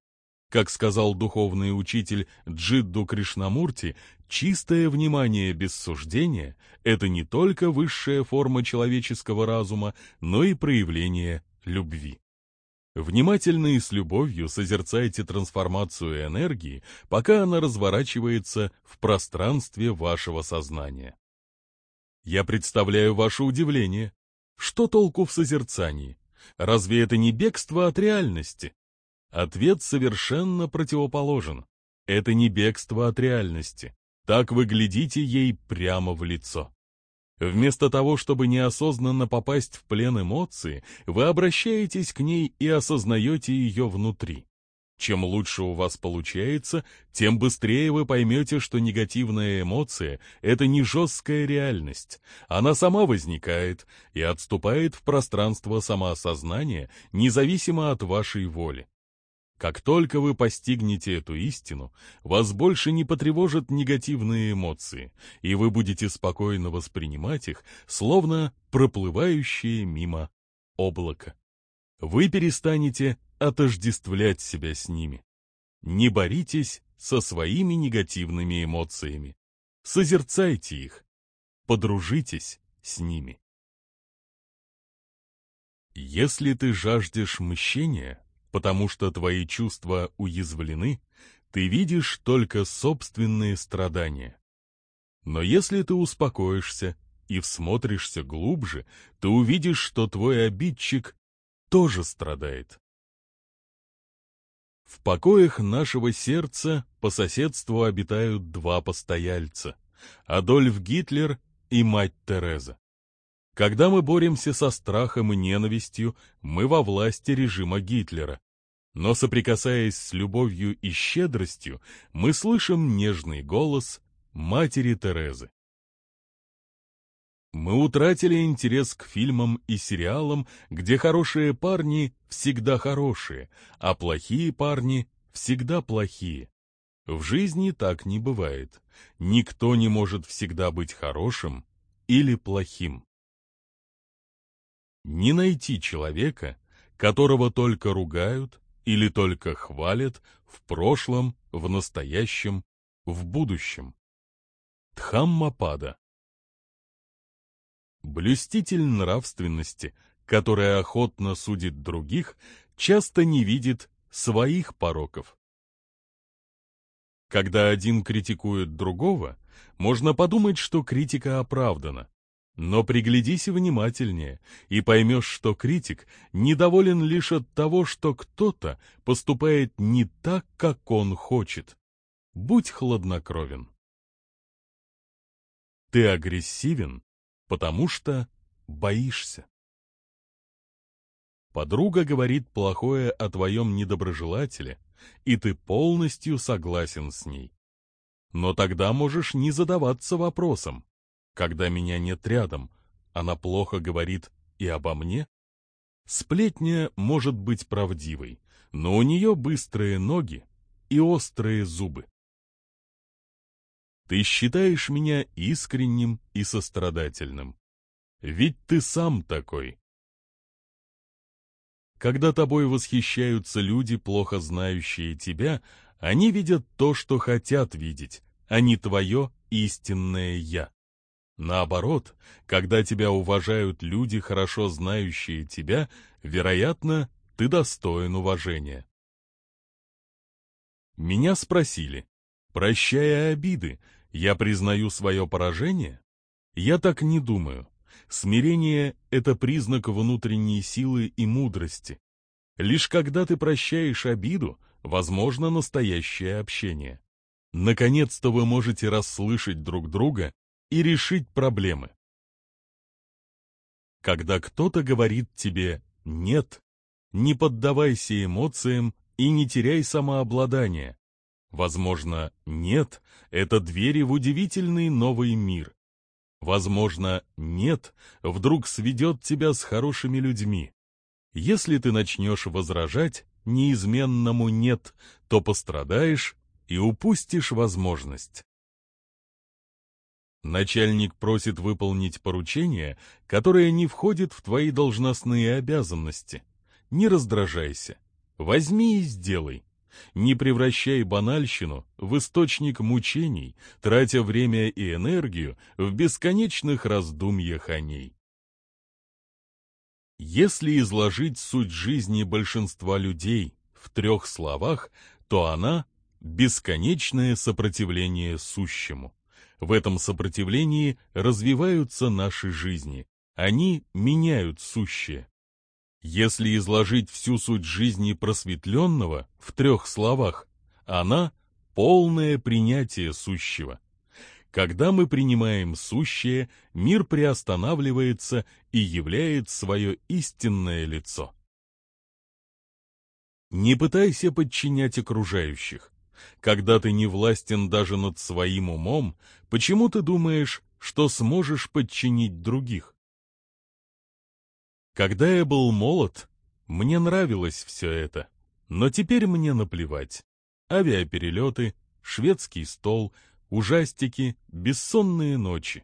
Как сказал духовный учитель Джидду Кришнамурти, чистое внимание без суждения – это не только высшая форма человеческого разума, но и проявление любви. Внимательно и с любовью созерцайте трансформацию энергии, пока она разворачивается в пространстве вашего сознания. Я представляю ваше удивление. Что толку в созерцании? Разве это не бегство от реальности? Ответ совершенно противоположен. Это не бегство от реальности. Так вы глядите ей прямо в лицо. Вместо того, чтобы неосознанно попасть в плен эмоции, вы обращаетесь к ней и осознаете ее внутри. Чем лучше у вас получается, тем быстрее вы поймете, что негативная эмоция – это не жесткая реальность. Она сама возникает и отступает в пространство самоосознания, независимо от вашей воли. Как только вы постигнете эту истину, вас больше не потревожат негативные эмоции, и вы будете спокойно воспринимать их, словно проплывающие мимо облака. Вы перестанете отождествлять себя с ними. Не боритесь со своими негативными эмоциями. Созерцайте их. Подружитесь с ними. Если ты жаждешь мщения, потому что твои чувства уязвлены, ты видишь только собственные страдания. Но если ты успокоишься и всмотришься глубже, ты увидишь, что твой обидчик тоже страдает. В покоях нашего сердца по соседству обитают два постояльца — Адольф Гитлер и мать Тереза. Когда мы боремся со страхом и ненавистью, мы во власти режима Гитлера. Но соприкасаясь с любовью и щедростью, мы слышим нежный голос матери Терезы. Мы утратили интерес к фильмам и сериалам, где хорошие парни всегда хорошие, а плохие парни всегда плохие. В жизни так не бывает. Никто не может всегда быть хорошим или плохим. Не найти человека, которого только ругают или только хвалят в прошлом, в настоящем, в будущем. Дхаммапада Блюститель нравственности, который охотно судит других, часто не видит своих пороков. Когда один критикует другого, можно подумать, что критика оправдана. Но приглядись внимательнее и поймешь, что критик недоволен лишь от того, что кто-то поступает не так, как он хочет. Будь хладнокровен. Ты агрессивен, потому что боишься. Подруга говорит плохое о твоем недоброжелателе, и ты полностью согласен с ней. Но тогда можешь не задаваться вопросом, когда меня нет рядом, она плохо говорит и обо мне? Сплетня может быть правдивой, но у нее быстрые ноги и острые зубы. Ты считаешь меня искренним и сострадательным. Ведь ты сам такой. Когда тобой восхищаются люди, плохо знающие тебя, они видят то, что хотят видеть, а не твое истинное «я». Наоборот, когда тебя уважают люди, хорошо знающие тебя, вероятно, ты достоин уважения. Меня спросили, Прощая обиды, я признаю свое поражение? Я так не думаю. Смирение — это признак внутренней силы и мудрости. Лишь когда ты прощаешь обиду, возможно настоящее общение. Наконец-то вы можете расслышать друг друга и решить проблемы. Когда кто-то говорит тебе «нет», не поддавайся эмоциям и не теряй самообладание. Возможно, нет, это двери в удивительный новый мир. Возможно, нет, вдруг сведет тебя с хорошими людьми. Если ты начнешь возражать неизменному «нет», то пострадаешь и упустишь возможность. Начальник просит выполнить поручение, которое не входит в твои должностные обязанности. Не раздражайся. Возьми и сделай. Не превращай банальщину в источник мучений, тратя время и энергию в бесконечных раздумьях о ней. Если изложить суть жизни большинства людей в трех словах, то она — бесконечное сопротивление сущему. В этом сопротивлении развиваются наши жизни, они меняют сущее. Если изложить всю суть жизни просветленного в трех словах, она — полное принятие сущего. Когда мы принимаем сущее, мир приостанавливается и являет свое истинное лицо. Не пытайся подчинять окружающих. Когда ты не властен даже над своим умом, почему ты думаешь, что сможешь подчинить других? Когда я был молод, мне нравилось все это, но теперь мне наплевать. Авиаперелеты, шведский стол, ужастики, бессонные ночи.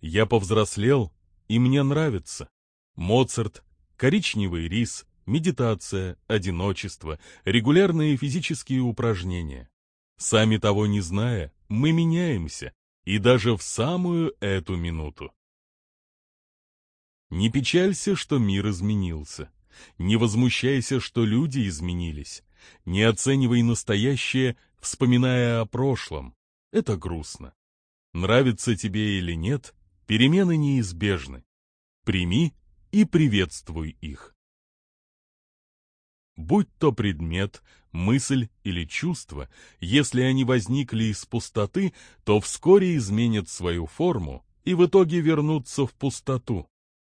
Я повзрослел, и мне нравится. Моцарт, коричневый рис, медитация, одиночество, регулярные физические упражнения. Сами того не зная, мы меняемся, и даже в самую эту минуту. Не печалься, что мир изменился. Не возмущайся, что люди изменились. Не оценивай настоящее, вспоминая о прошлом. Это грустно. Нравится тебе или нет, перемены неизбежны. Прими и приветствуй их. Будь то предмет, мысль или чувство, если они возникли из пустоты, то вскоре изменят свою форму и в итоге вернутся в пустоту.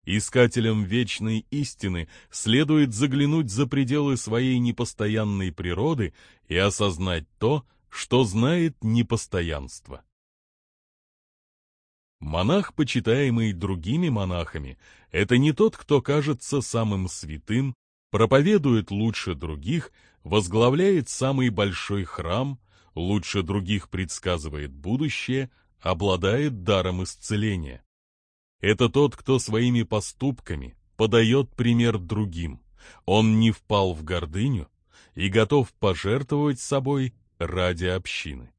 Искателям вечной истины следует заглянуть за пределы своей непостоянной природы и осознать то, что знает непостоянство. Монах, почитаемый другими монахами, это не тот, кто кажется самым святым проповедует лучше других, возглавляет самый большой храм, лучше других предсказывает будущее, обладает даром исцеления. Это тот, кто своими поступками подает пример другим. Он не впал в гордыню и готов пожертвовать собой ради общины.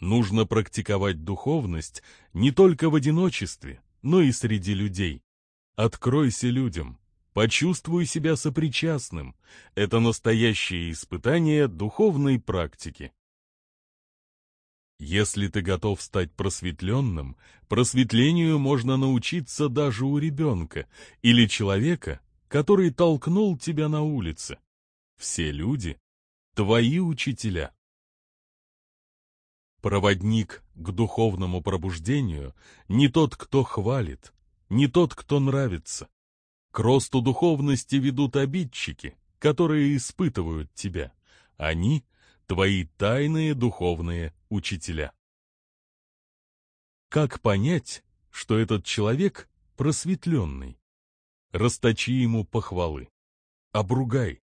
Нужно практиковать духовность не только в одиночестве, но и среди людей. Откройся людям, Почувствуй себя сопричастным. Это настоящее испытание духовной практики. Если ты готов стать просветленным, просветлению можно научиться даже у ребенка или человека, который толкнул тебя на улице. Все люди — твои учителя. Проводник к духовному пробуждению не тот, кто хвалит, не тот, кто нравится, к росту духовности ведут обидчики, которые испытывают тебя. Они — твои тайные духовные учителя. Как понять, что этот человек просветленный? Расточи ему похвалы. Обругай.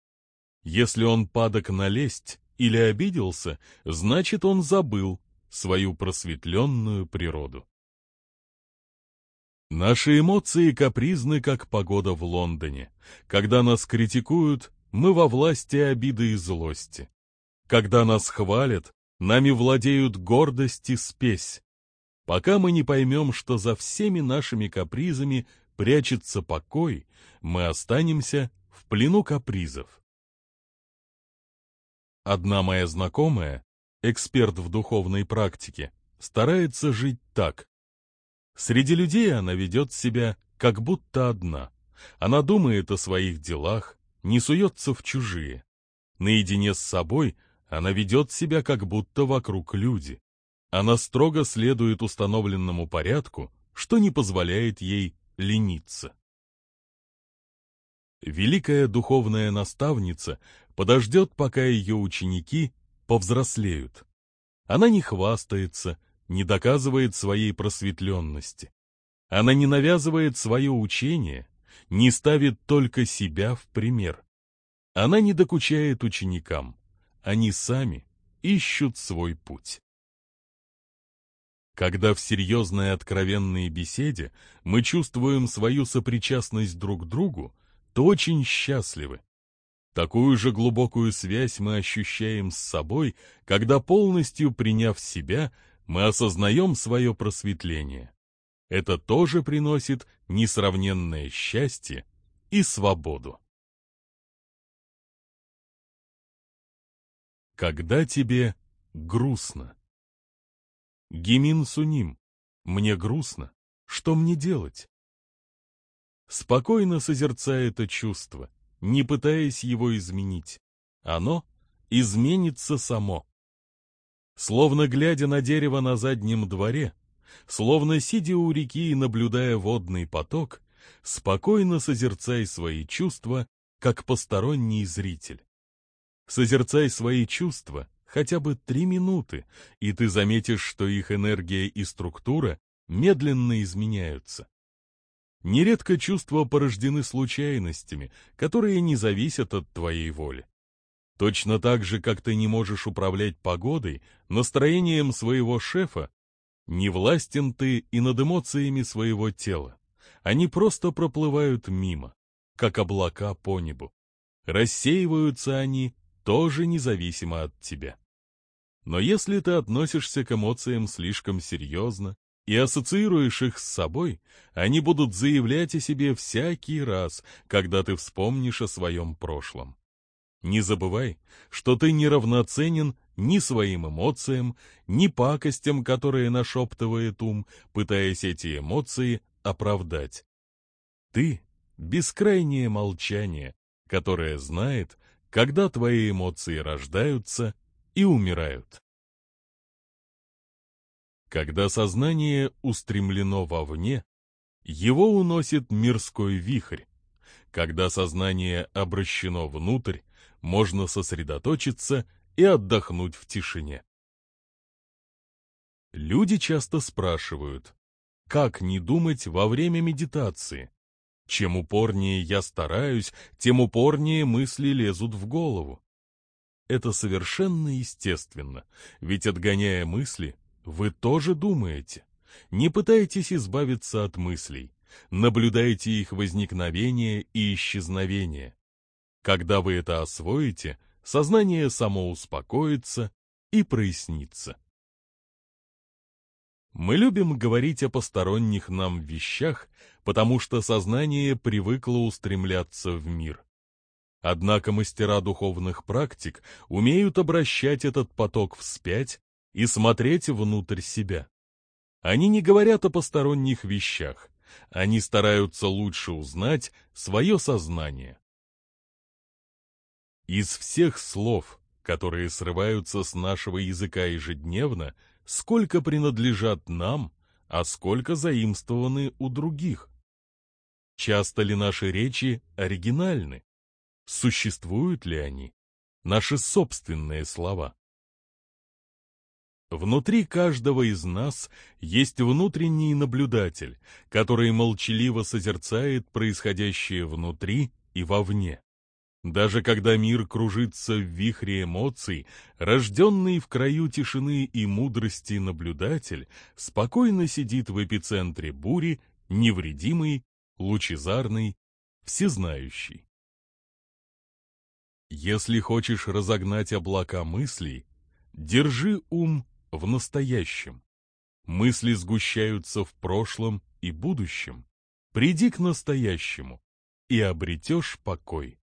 Если он падок на лесть или обиделся, значит, он забыл свою просветленную природу. Наши эмоции капризны, как погода в Лондоне. Когда нас критикуют, мы во власти обиды и злости. Когда нас хвалят, нами владеют гордость и спесь. Пока мы не поймем, что за всеми нашими капризами прячется покой, мы останемся в плену капризов. Одна моя знакомая, эксперт в духовной практике, старается жить так. Среди людей она ведет себя как будто одна. Она думает о своих делах, не суется в чужие. Наедине с собой она ведет себя как будто вокруг люди. Она строго следует установленному порядку, что не позволяет ей лениться. Великая духовная наставница подождет, пока ее ученики повзрослеют. Она не хвастается, не доказывает своей просветленности. Она не навязывает свое учение, не ставит только себя в пример. Она не докучает ученикам, они сами ищут свой путь. Когда в серьезной откровенной беседе мы чувствуем свою сопричастность друг к другу, то очень счастливы. Такую же глубокую связь мы ощущаем с собой, когда полностью приняв себя, мы осознаем свое просветление. Это тоже приносит несравненное счастье и свободу. Когда тебе грустно? Гимин Суним, мне грустно, что мне делать? Спокойно созерцай это чувство, не пытаясь его изменить. Оно изменится само словно глядя на дерево на заднем дворе, словно сидя у реки и наблюдая водный поток, спокойно созерцай свои чувства, как посторонний зритель. Созерцай свои чувства хотя бы три минуты, и ты заметишь, что их энергия и структура медленно изменяются. Нередко чувства порождены случайностями, которые не зависят от твоей воли. Точно так же, как ты не можешь управлять погодой, настроением своего шефа, не властен ты и над эмоциями своего тела. Они просто проплывают мимо, как облака по небу. Рассеиваются они тоже независимо от тебя. Но если ты относишься к эмоциям слишком серьезно и ассоциируешь их с собой, они будут заявлять о себе всякий раз, когда ты вспомнишь о своем прошлом. Не забывай, что ты неравноценен ни своим эмоциям, ни пакостям, которые нашептывает ум, пытаясь эти эмоции оправдать. Ты — бескрайнее молчание, которое знает, когда твои эмоции рождаются и умирают. Когда сознание устремлено вовне, его уносит мирской вихрь. Когда сознание обращено внутрь, можно сосредоточиться и отдохнуть в тишине. Люди часто спрашивают, как не думать во время медитации? Чем упорнее я стараюсь, тем упорнее мысли лезут в голову. Это совершенно естественно, ведь отгоняя мысли, вы тоже думаете. Не пытайтесь избавиться от мыслей, наблюдайте их возникновение и исчезновение. Когда вы это освоите, сознание само успокоится и прояснится. Мы любим говорить о посторонних нам вещах, потому что сознание привыкло устремляться в мир. Однако мастера духовных практик умеют обращать этот поток вспять и смотреть внутрь себя. Они не говорят о посторонних вещах, они стараются лучше узнать свое сознание. Из всех слов, которые срываются с нашего языка ежедневно, сколько принадлежат нам, а сколько заимствованы у других. Часто ли наши речи оригинальны? Существуют ли они? Наши собственные слова. Внутри каждого из нас есть внутренний наблюдатель, который молчаливо созерцает происходящее внутри и вовне. Даже когда мир кружится в вихре эмоций, рожденный в краю тишины и мудрости наблюдатель спокойно сидит в эпицентре бури, невредимый, лучезарный, всезнающий. Если хочешь разогнать облака мыслей, держи ум в настоящем. Мысли сгущаются в прошлом и будущем. Приди к настоящему и обретешь покой.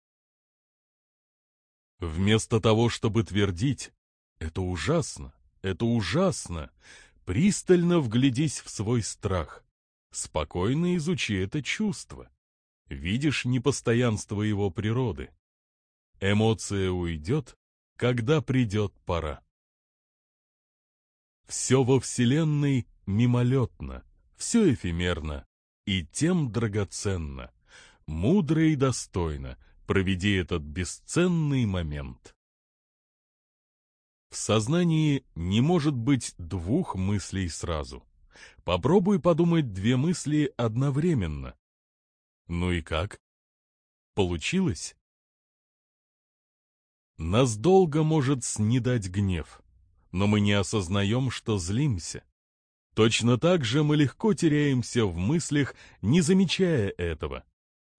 Вместо того, чтобы твердить «это ужасно, это ужасно», пристально вглядись в свой страх. Спокойно изучи это чувство. Видишь непостоянство его природы. Эмоция уйдет, когда придет пора. Все во Вселенной мимолетно, все эфемерно и тем драгоценно, мудро и достойно — Проведи этот бесценный момент. В сознании не может быть двух мыслей сразу. Попробуй подумать две мысли одновременно. Ну и как? Получилось? Нас долго может снедать гнев, но мы не осознаем, что злимся. Точно так же мы легко теряемся в мыслях, не замечая этого.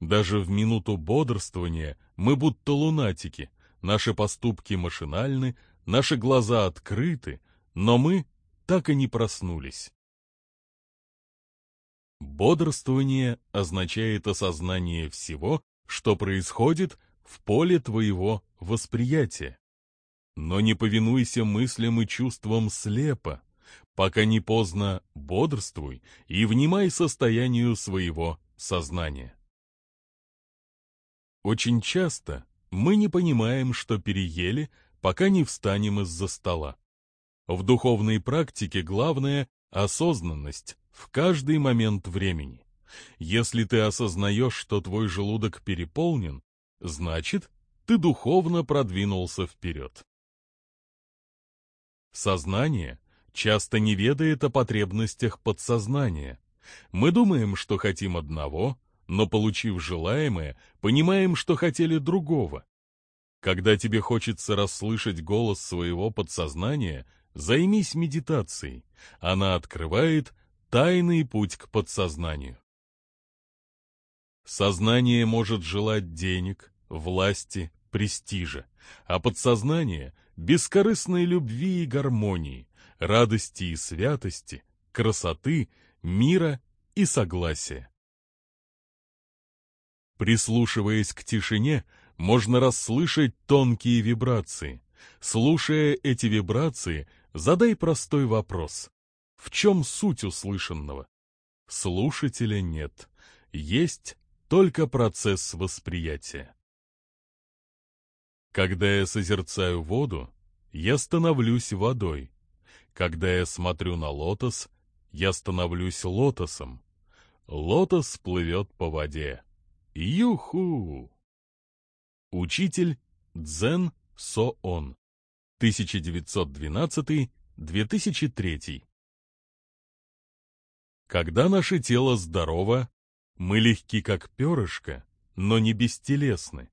Даже в минуту бодрствования мы будто лунатики, наши поступки машинальны, наши глаза открыты, но мы так и не проснулись. Бодрствование означает осознание всего, что происходит в поле твоего восприятия. Но не повинуйся мыслям и чувствам слепо, пока не поздно бодрствуй и внимай состоянию своего сознания. Очень часто мы не понимаем, что переели, пока не встанем из-за стола. В духовной практике главное – осознанность в каждый момент времени. Если ты осознаешь, что твой желудок переполнен, Значит, ты духовно продвинулся вперед. Сознание часто не ведает о потребностях подсознания. Мы думаем, что хотим одного, но, получив желаемое, понимаем, что хотели другого. Когда тебе хочется расслышать голос своего подсознания, займись медитацией. Она открывает тайный путь к подсознанию. Сознание может желать денег, власти, престижа, а подсознание — бескорыстной любви и гармонии, радости и святости, красоты, мира и согласия. Прислушиваясь к тишине, можно расслышать тонкие вибрации. Слушая эти вибрации, задай простой вопрос. В чем суть услышанного? Слушателя нет. Есть только процесс восприятия. Когда я созерцаю воду, я становлюсь водой. Когда я смотрю на лотос, я становлюсь лотосом. Лотос плывет по воде. Юху! Учитель Дзен Соон. 1912-2003. Когда наше тело здорово, мы легки как перышко, но не бестелесны.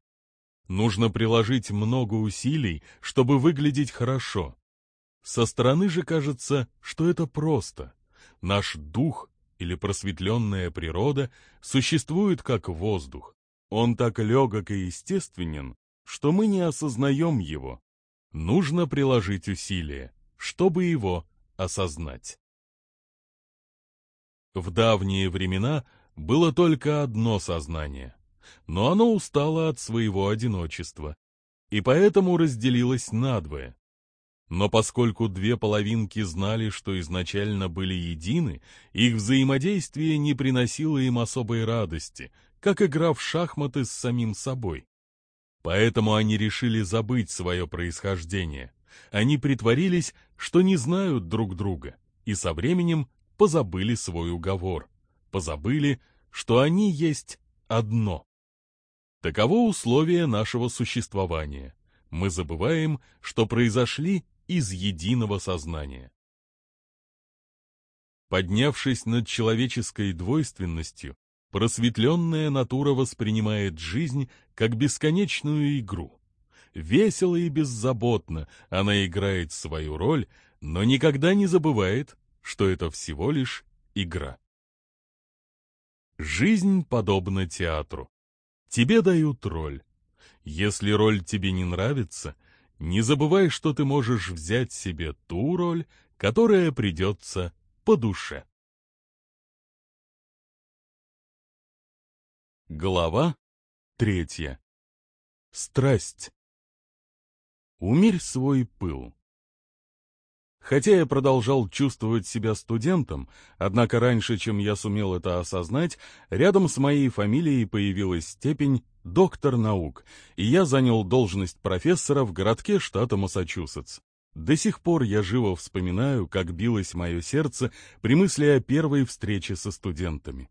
Нужно приложить много усилий, чтобы выглядеть хорошо. Со стороны же кажется, что это просто. Наш дух или просветленная природа существует как воздух. Он так легок и естественен, что мы не осознаем его. Нужно приложить усилия, чтобы его осознать. В давние времена было только одно сознание но оно устало от своего одиночества, и поэтому разделилось надвое. Но поскольку две половинки знали, что изначально были едины, их взаимодействие не приносило им особой радости, как игра в шахматы с самим собой. Поэтому они решили забыть свое происхождение. Они притворились, что не знают друг друга, и со временем позабыли свой уговор, позабыли, что они есть одно. Таково условие нашего существования. Мы забываем, что произошли из единого сознания. Поднявшись над человеческой двойственностью, просветленная натура воспринимает жизнь как бесконечную игру. Весело и беззаботно она играет свою роль, но никогда не забывает, что это всего лишь игра. Жизнь подобна театру. Тебе дают роль. Если роль тебе не нравится, не забывай, что ты можешь взять себе ту роль, которая придется по душе. Глава третья. Страсть. Умерь свой пыл. Хотя я продолжал чувствовать себя студентом, однако раньше, чем я сумел это осознать, рядом с моей фамилией появилась степень «доктор наук», и я занял должность профессора в городке штата Массачусетс. До сих пор я живо вспоминаю, как билось мое сердце при мысли о первой встрече со студентами.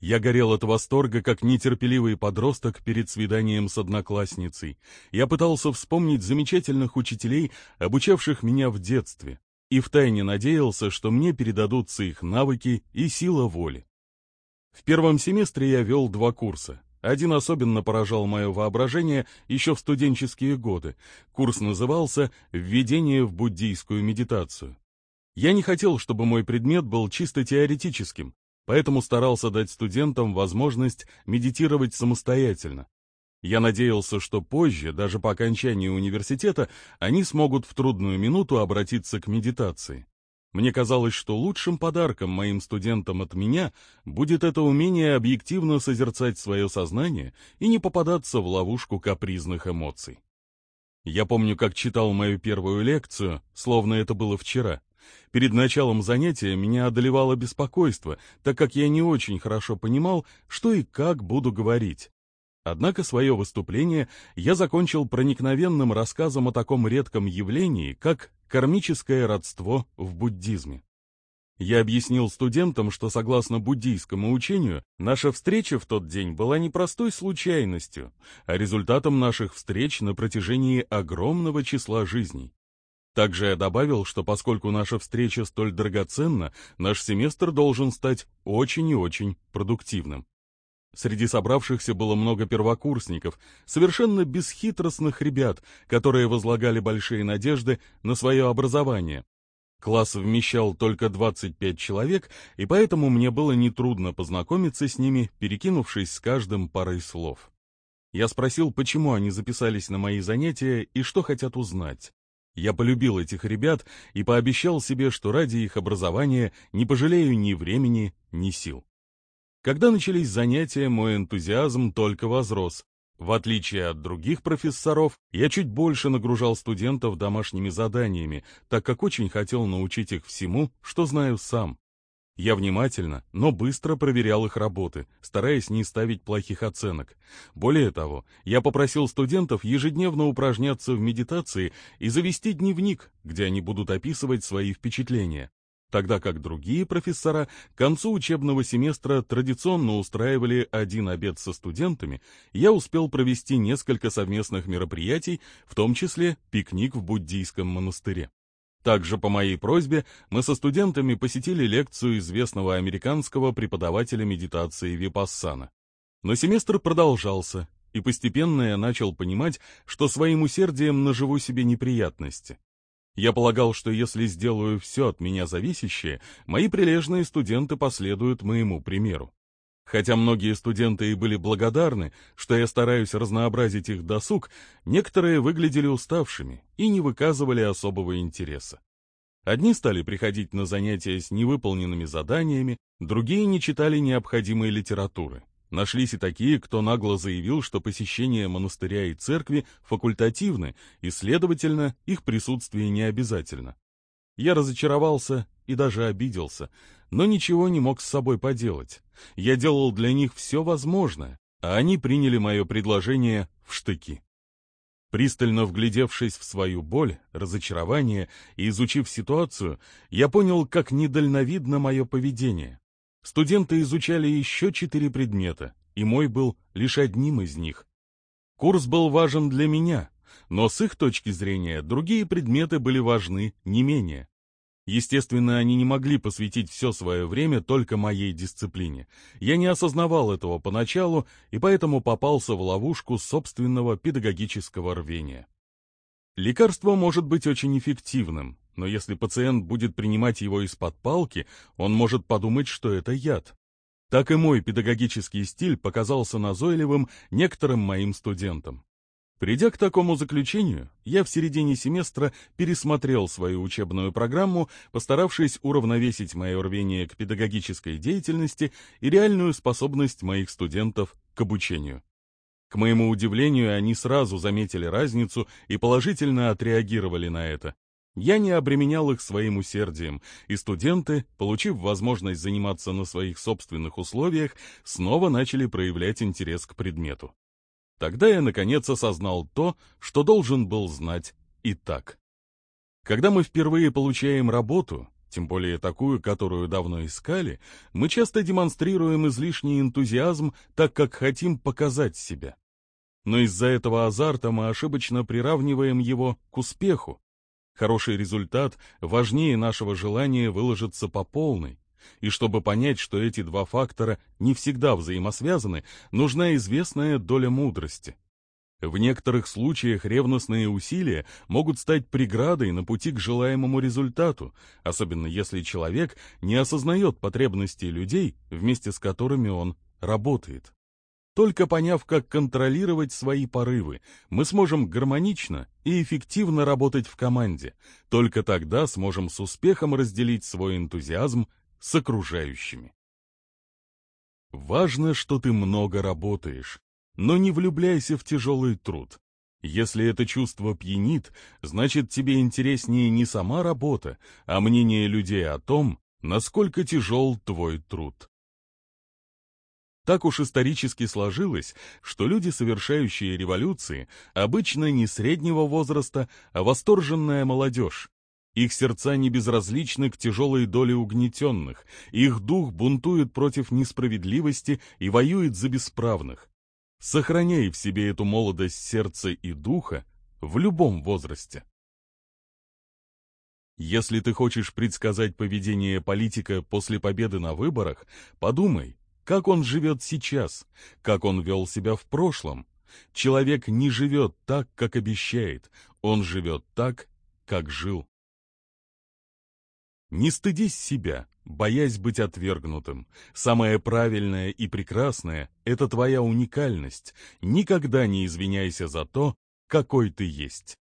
Я горел от восторга, как нетерпеливый подросток перед свиданием с одноклассницей. Я пытался вспомнить замечательных учителей, обучавших меня в детстве, и втайне надеялся, что мне передадутся их навыки и сила воли. В первом семестре я вел два курса. Один особенно поражал мое воображение еще в студенческие годы. Курс назывался «Введение в буддийскую медитацию». Я не хотел, чтобы мой предмет был чисто теоретическим, поэтому старался дать студентам возможность медитировать самостоятельно. Я надеялся, что позже, даже по окончании университета, они смогут в трудную минуту обратиться к медитации. Мне казалось, что лучшим подарком моим студентам от меня будет это умение объективно созерцать свое сознание и не попадаться в ловушку капризных эмоций. Я помню, как читал мою первую лекцию, словно это было вчера. Перед началом занятия меня одолевало беспокойство, так как я не очень хорошо понимал, что и как буду говорить. Однако свое выступление я закончил проникновенным рассказом о таком редком явлении, как кармическое родство в буддизме. Я объяснил студентам, что согласно буддийскому учению, наша встреча в тот день была не простой случайностью, а результатом наших встреч на протяжении огромного числа жизней. Также я добавил, что поскольку наша встреча столь драгоценна, наш семестр должен стать очень и очень продуктивным. Среди собравшихся было много первокурсников, совершенно бесхитростных ребят, которые возлагали большие надежды на свое образование. Класс вмещал только 25 человек, и поэтому мне было нетрудно познакомиться с ними, перекинувшись с каждым парой слов. Я спросил, почему они записались на мои занятия и что хотят узнать. Я полюбил этих ребят и пообещал себе, что ради их образования не пожалею ни времени, ни сил. Когда начались занятия, мой энтузиазм только возрос. В отличие от других профессоров, я чуть больше нагружал студентов домашними заданиями, так как очень хотел научить их всему, что знаю сам. Я внимательно, но быстро проверял их работы, стараясь не ставить плохих оценок. Более того, я попросил студентов ежедневно упражняться в медитации и завести дневник, где они будут описывать свои впечатления. Тогда как другие профессора к концу учебного семестра традиционно устраивали один обед со студентами, я успел провести несколько совместных мероприятий, в том числе пикник в буддийском монастыре. Также по моей просьбе мы со студентами посетили лекцию известного американского преподавателя медитации Випассана. Но семестр продолжался, и постепенно я начал понимать, что своим усердием наживу себе неприятности. Я полагал, что если сделаю все от меня зависящее, мои прилежные студенты последуют моему примеру. Хотя многие студенты и были благодарны, что я стараюсь разнообразить их досуг, некоторые выглядели уставшими и не выказывали особого интереса. Одни стали приходить на занятия с невыполненными заданиями, другие не читали необходимой литературы. Нашлись и такие, кто нагло заявил, что посещение монастыря и церкви факультативны, и, следовательно, их присутствие не обязательно. Я разочаровался и даже обиделся, но ничего не мог с собой поделать. Я делал для них все возможное, а они приняли мое предложение в штыки. Пристально вглядевшись в свою боль, разочарование и изучив ситуацию, я понял, как недальновидно мое поведение. Студенты изучали еще четыре предмета, и мой был лишь одним из них. Курс был важен для меня, но с их точки зрения другие предметы были важны не менее. Естественно, они не могли посвятить все свое время только моей дисциплине. Я не осознавал этого поначалу и поэтому попался в ловушку собственного педагогического рвения. Лекарство может быть очень эффективным, но если пациент будет принимать его из-под палки, он может подумать, что это яд. Так и мой педагогический стиль показался назойливым некоторым моим студентам. Придя к такому заключению, я в середине семестра пересмотрел свою учебную программу, постаравшись уравновесить мое рвение к педагогической деятельности и реальную способность моих студентов к обучению. К моему удивлению, они сразу заметили разницу и положительно отреагировали на это. Я не обременял их своим усердием, и студенты, получив возможность заниматься на своих собственных условиях, снова начали проявлять интерес к предмету. Тогда я, наконец, осознал то, что должен был знать и так. Когда мы впервые получаем работу, тем более такую, которую давно искали, мы часто демонстрируем излишний энтузиазм, так как хотим показать себя. Но из-за этого азарта мы ошибочно приравниваем его к успеху. Хороший результат важнее нашего желания выложиться по полной. И чтобы понять, что эти два фактора не всегда взаимосвязаны, нужна известная доля мудрости. В некоторых случаях ревностные усилия могут стать преградой на пути к желаемому результату, особенно если человек не осознает потребностей людей, вместе с которыми он работает. Только поняв, как контролировать свои порывы, мы сможем гармонично и эффективно работать в команде. Только тогда сможем с успехом разделить свой энтузиазм с окружающими. Важно, что ты много работаешь, но не влюбляйся в тяжелый труд. Если это чувство пьянит, значит тебе интереснее не сама работа, а мнение людей о том, насколько тяжел твой труд. Так уж исторически сложилось, что люди, совершающие революции, обычно не среднего возраста, а восторженная молодежь. Их сердца не безразличны к тяжелой доле угнетенных, их дух бунтует против несправедливости и воюет за бесправных. Сохраняй в себе эту молодость сердца и духа в любом возрасте. Если ты хочешь предсказать поведение политика после победы на выборах, подумай, как он живет сейчас, как он вел себя в прошлом. Человек не живет так, как обещает, он живет так, как жил. Не стыдись себя, боясь быть отвергнутым. Самое правильное и прекрасное — это твоя уникальность. Никогда не извиняйся за то, какой ты есть.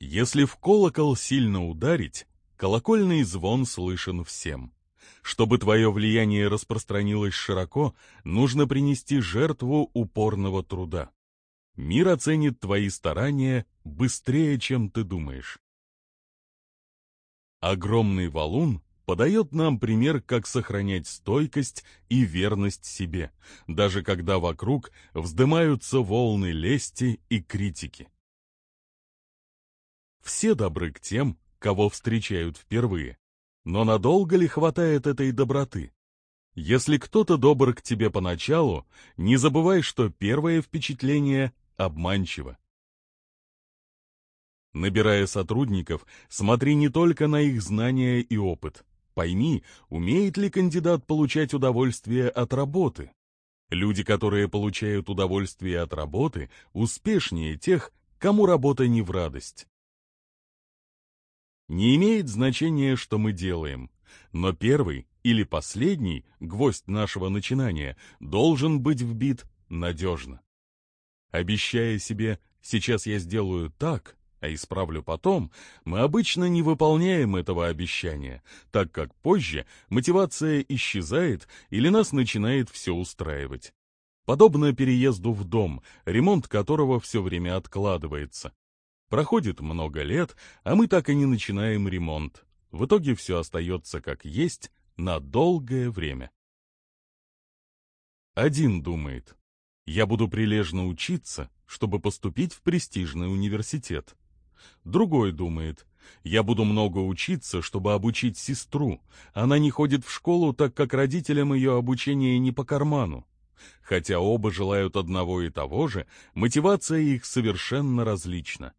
Если в колокол сильно ударить, колокольный звон слышен всем. Чтобы твое влияние распространилось широко, нужно принести жертву упорного труда. Мир оценит твои старания быстрее, чем ты думаешь. Огромный валун подает нам пример, как сохранять стойкость и верность себе, даже когда вокруг вздымаются волны лести и критики. Все добры к тем, кого встречают впервые. Но надолго ли хватает этой доброты? Если кто-то добр к тебе поначалу, не забывай, что первое впечатление обманчиво. Набирая сотрудников, смотри не только на их знания и опыт. Пойми, умеет ли кандидат получать удовольствие от работы. Люди, которые получают удовольствие от работы, успешнее тех, кому работа не в радость. Не имеет значения, что мы делаем, но первый или последний гвоздь нашего начинания должен быть вбит надежно. Обещая себе «сейчас я сделаю так», а исправлю потом, мы обычно не выполняем этого обещания, так как позже мотивация исчезает или нас начинает все устраивать. Подобно переезду в дом, ремонт которого все время откладывается. Проходит много лет, а мы так и не начинаем ремонт. В итоге все остается как есть на долгое время. Один думает, я буду прилежно учиться, чтобы поступить в престижный университет. Другой думает, я буду много учиться, чтобы обучить сестру. Она не ходит в школу, так как родителям ее обучение не по карману. Хотя оба желают одного и того же, мотивация их совершенно различна.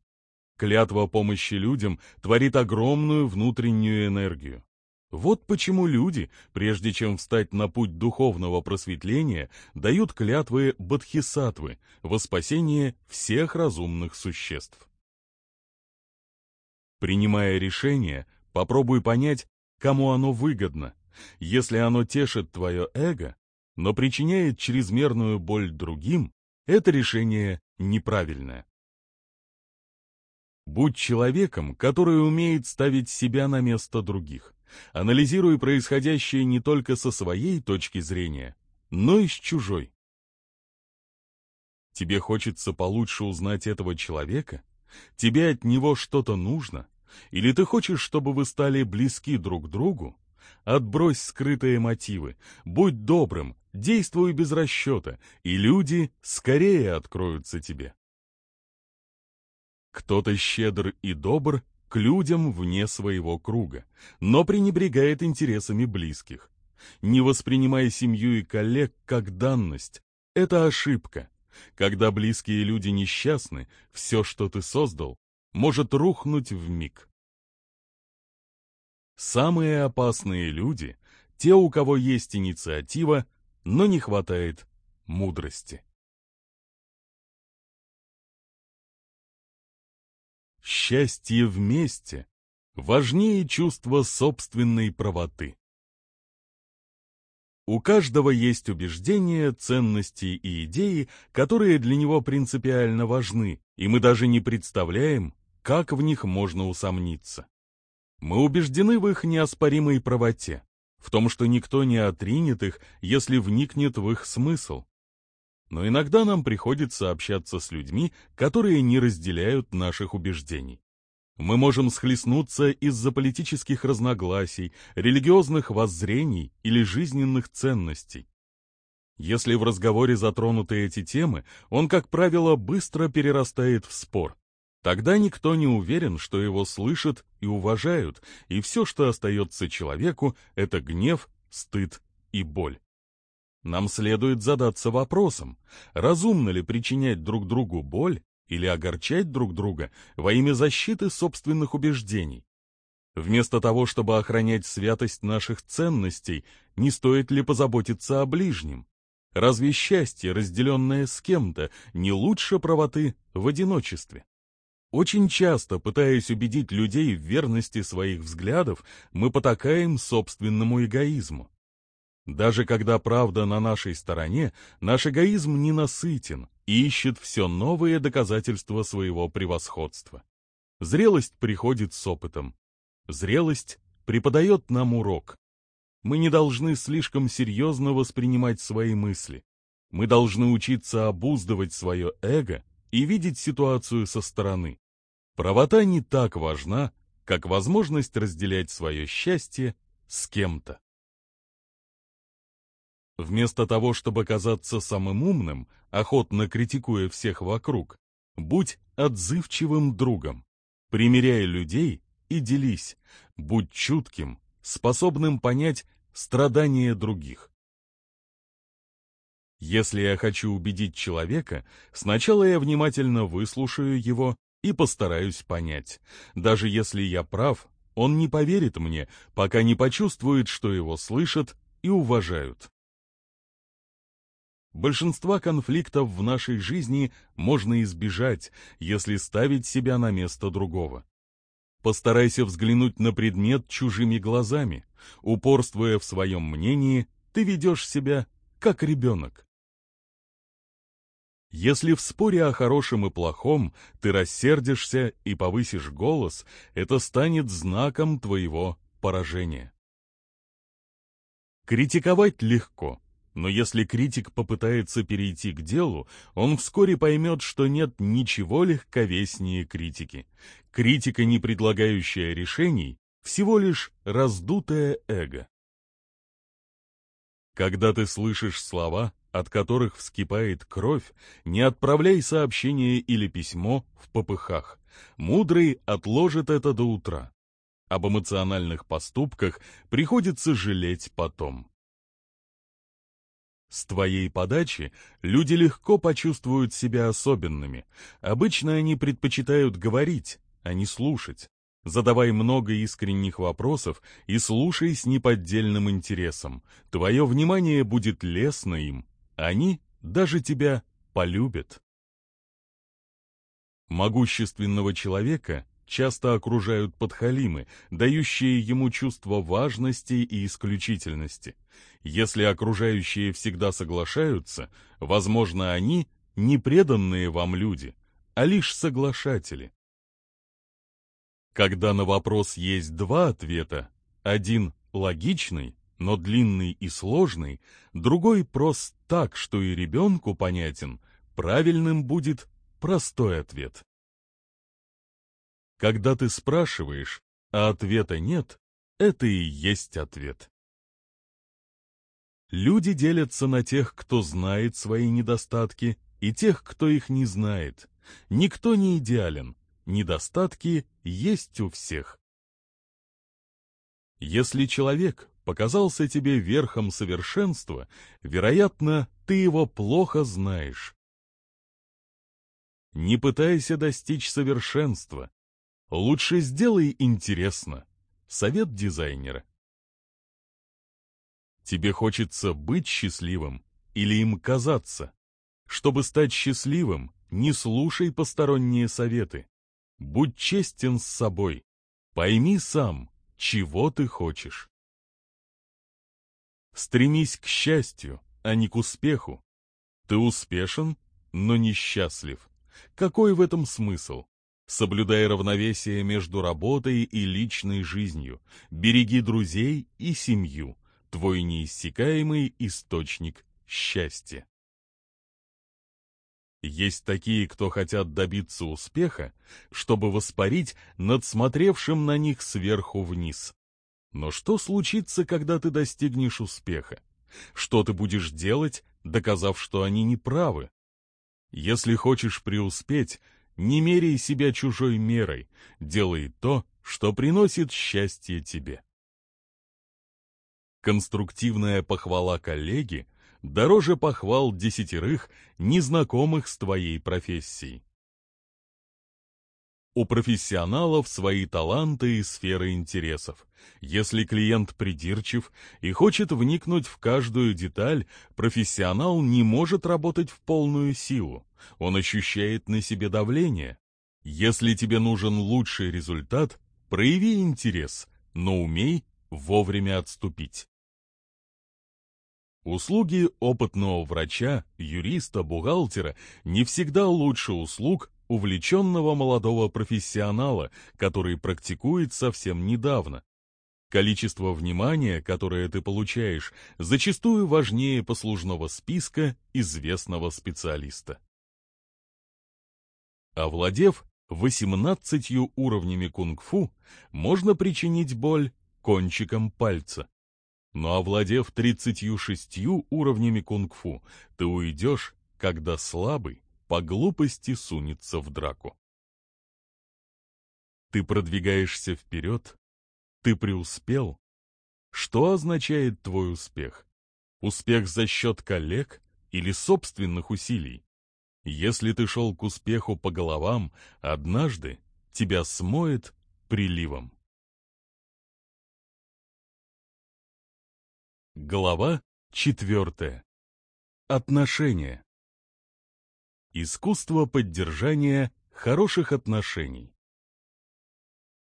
Клятва помощи людям творит огромную внутреннюю энергию. Вот почему люди, прежде чем встать на путь духовного просветления, дают клятвы бодхисаттвы во спасение всех разумных существ. Принимая решение, попробуй понять, кому оно выгодно. Если оно тешит твое эго, но причиняет чрезмерную боль другим, это решение неправильное. Будь человеком, который умеет ставить себя на место других. Анализируй происходящее не только со своей точки зрения, но и с чужой. Тебе хочется получше узнать этого человека? Тебе от него что-то нужно? Или ты хочешь, чтобы вы стали близки друг другу? Отбрось скрытые мотивы, будь добрым, действуй без расчета, и люди скорее откроются тебе. Кто-то щедр и добр к людям вне своего круга, но пренебрегает интересами близких. Не воспринимай семью и коллег как данность. Это ошибка. Когда близкие люди несчастны, все, что ты создал, может рухнуть в миг. Самые опасные люди — те, у кого есть инициатива, но не хватает мудрости. Счастье вместе важнее чувства собственной правоты. У каждого есть убеждения, ценности и идеи, которые для него принципиально важны, и мы даже не представляем, как в них можно усомниться. Мы убеждены в их неоспоримой правоте, в том, что никто не отринет их, если вникнет в их смысл но иногда нам приходится общаться с людьми, которые не разделяют наших убеждений. Мы можем схлестнуться из-за политических разногласий, религиозных воззрений или жизненных ценностей. Если в разговоре затронуты эти темы, он, как правило, быстро перерастает в спор. Тогда никто не уверен, что его слышат и уважают, и все, что остается человеку, это гнев, стыд и боль. Нам следует задаться вопросом, разумно ли причинять друг другу боль или огорчать друг друга во имя защиты собственных убеждений. Вместо того, чтобы охранять святость наших ценностей, не стоит ли позаботиться о ближнем? Разве счастье, разделенное с кем-то, не лучше правоты в одиночестве? Очень часто, пытаясь убедить людей в верности своих взглядов, мы потакаем собственному эгоизму. Даже когда правда на нашей стороне, наш эгоизм ненасытен и ищет все новые доказательства своего превосходства. Зрелость приходит с опытом. Зрелость преподает нам урок. Мы не должны слишком серьезно воспринимать свои мысли. Мы должны учиться обуздывать свое эго и видеть ситуацию со стороны. Правота не так важна, как возможность разделять свое счастье с кем-то. Вместо того, чтобы казаться самым умным, охотно критикуя всех вокруг, будь отзывчивым другом, примиряй людей и делись, будь чутким, способным понять страдания других. Если я хочу убедить человека, сначала я внимательно выслушаю его и постараюсь понять. Даже если я прав, он не поверит мне, пока не почувствует, что его слышат и уважают. Большинства конфликтов в нашей жизни можно избежать, если ставить себя на место другого. Постарайся взглянуть на предмет чужими глазами. Упорствуя в своем мнении, ты ведешь себя как ребенок. Если в споре о хорошем и плохом ты рассердишься и повысишь голос, это станет знаком твоего поражения. Критиковать легко, но если критик попытается перейти к делу, он вскоре поймет, что нет ничего легковеснее критики. Критика, не предлагающая решений, всего лишь раздутое эго. Когда ты слышишь слова, от которых вскипает кровь, не отправляй сообщение или письмо в попыхах. Мудрый отложит это до утра. Об эмоциональных поступках приходится жалеть потом. С твоей подачи люди легко почувствуют себя особенными. Обычно они предпочитают говорить, а не слушать. Задавай много искренних вопросов и слушай с неподдельным интересом. Твое внимание будет лестно им, они даже тебя полюбят. Могущественного человека часто окружают подхалимы, дающие ему чувство важности и исключительности. Если окружающие всегда соглашаются, возможно, они не преданные вам люди, а лишь соглашатели. Когда на вопрос есть два ответа, один логичный, но длинный и сложный, другой прост так, что и ребенку понятен, правильным будет простой ответ. Когда ты спрашиваешь, а ответа нет, это и есть ответ. Люди делятся на тех, кто знает свои недостатки, и тех, кто их не знает. Никто не идеален, недостатки есть у всех. Если человек показался тебе верхом совершенства, вероятно, ты его плохо знаешь. Не пытайся достичь совершенства. Лучше сделай интересно. Совет дизайнера. Тебе хочется быть счастливым или им казаться? Чтобы стать счастливым, не слушай посторонние советы. Будь честен с собой. Пойми сам, чего ты хочешь. Стремись к счастью, а не к успеху. Ты успешен, но несчастлив. Какой в этом смысл? Соблюдай равновесие между работой и личной жизнью. Береги друзей и семью. Твой неиссякаемый источник счастья. Есть такие, кто хотят добиться успеха, чтобы воспарить над смотревшим на них сверху вниз. Но что случится, когда ты достигнешь успеха? Что ты будешь делать, доказав, что они не правы? Если хочешь преуспеть, не меряй себя чужой мерой, делай то, что приносит счастье тебе. Конструктивная похвала коллеги дороже похвал десятерых, незнакомых с твоей профессией. У профессионалов свои таланты и сферы интересов. Если клиент придирчив и хочет вникнуть в каждую деталь, профессионал не может работать в полную силу. Он ощущает на себе давление. Если тебе нужен лучший результат, прояви интерес, но умей вовремя отступить. Услуги опытного врача, юриста, бухгалтера не всегда лучше услуг увлеченного молодого профессионала, который практикует совсем недавно. Количество внимания, которое ты получаешь, зачастую важнее послужного списка известного специалиста. Овладев 18 уровнями кунг-фу, можно причинить боль кончиком пальца. Но овладев 36 уровнями кунг-фу, ты уйдешь, когда слабый по глупости сунется в драку. Ты продвигаешься вперед, ты преуспел. Что означает твой успех? Успех за счет коллег или собственных усилий? Если ты шел к успеху по головам, однажды тебя смоет приливом. Глава четвертая. Отношения. Искусство поддержания хороших отношений.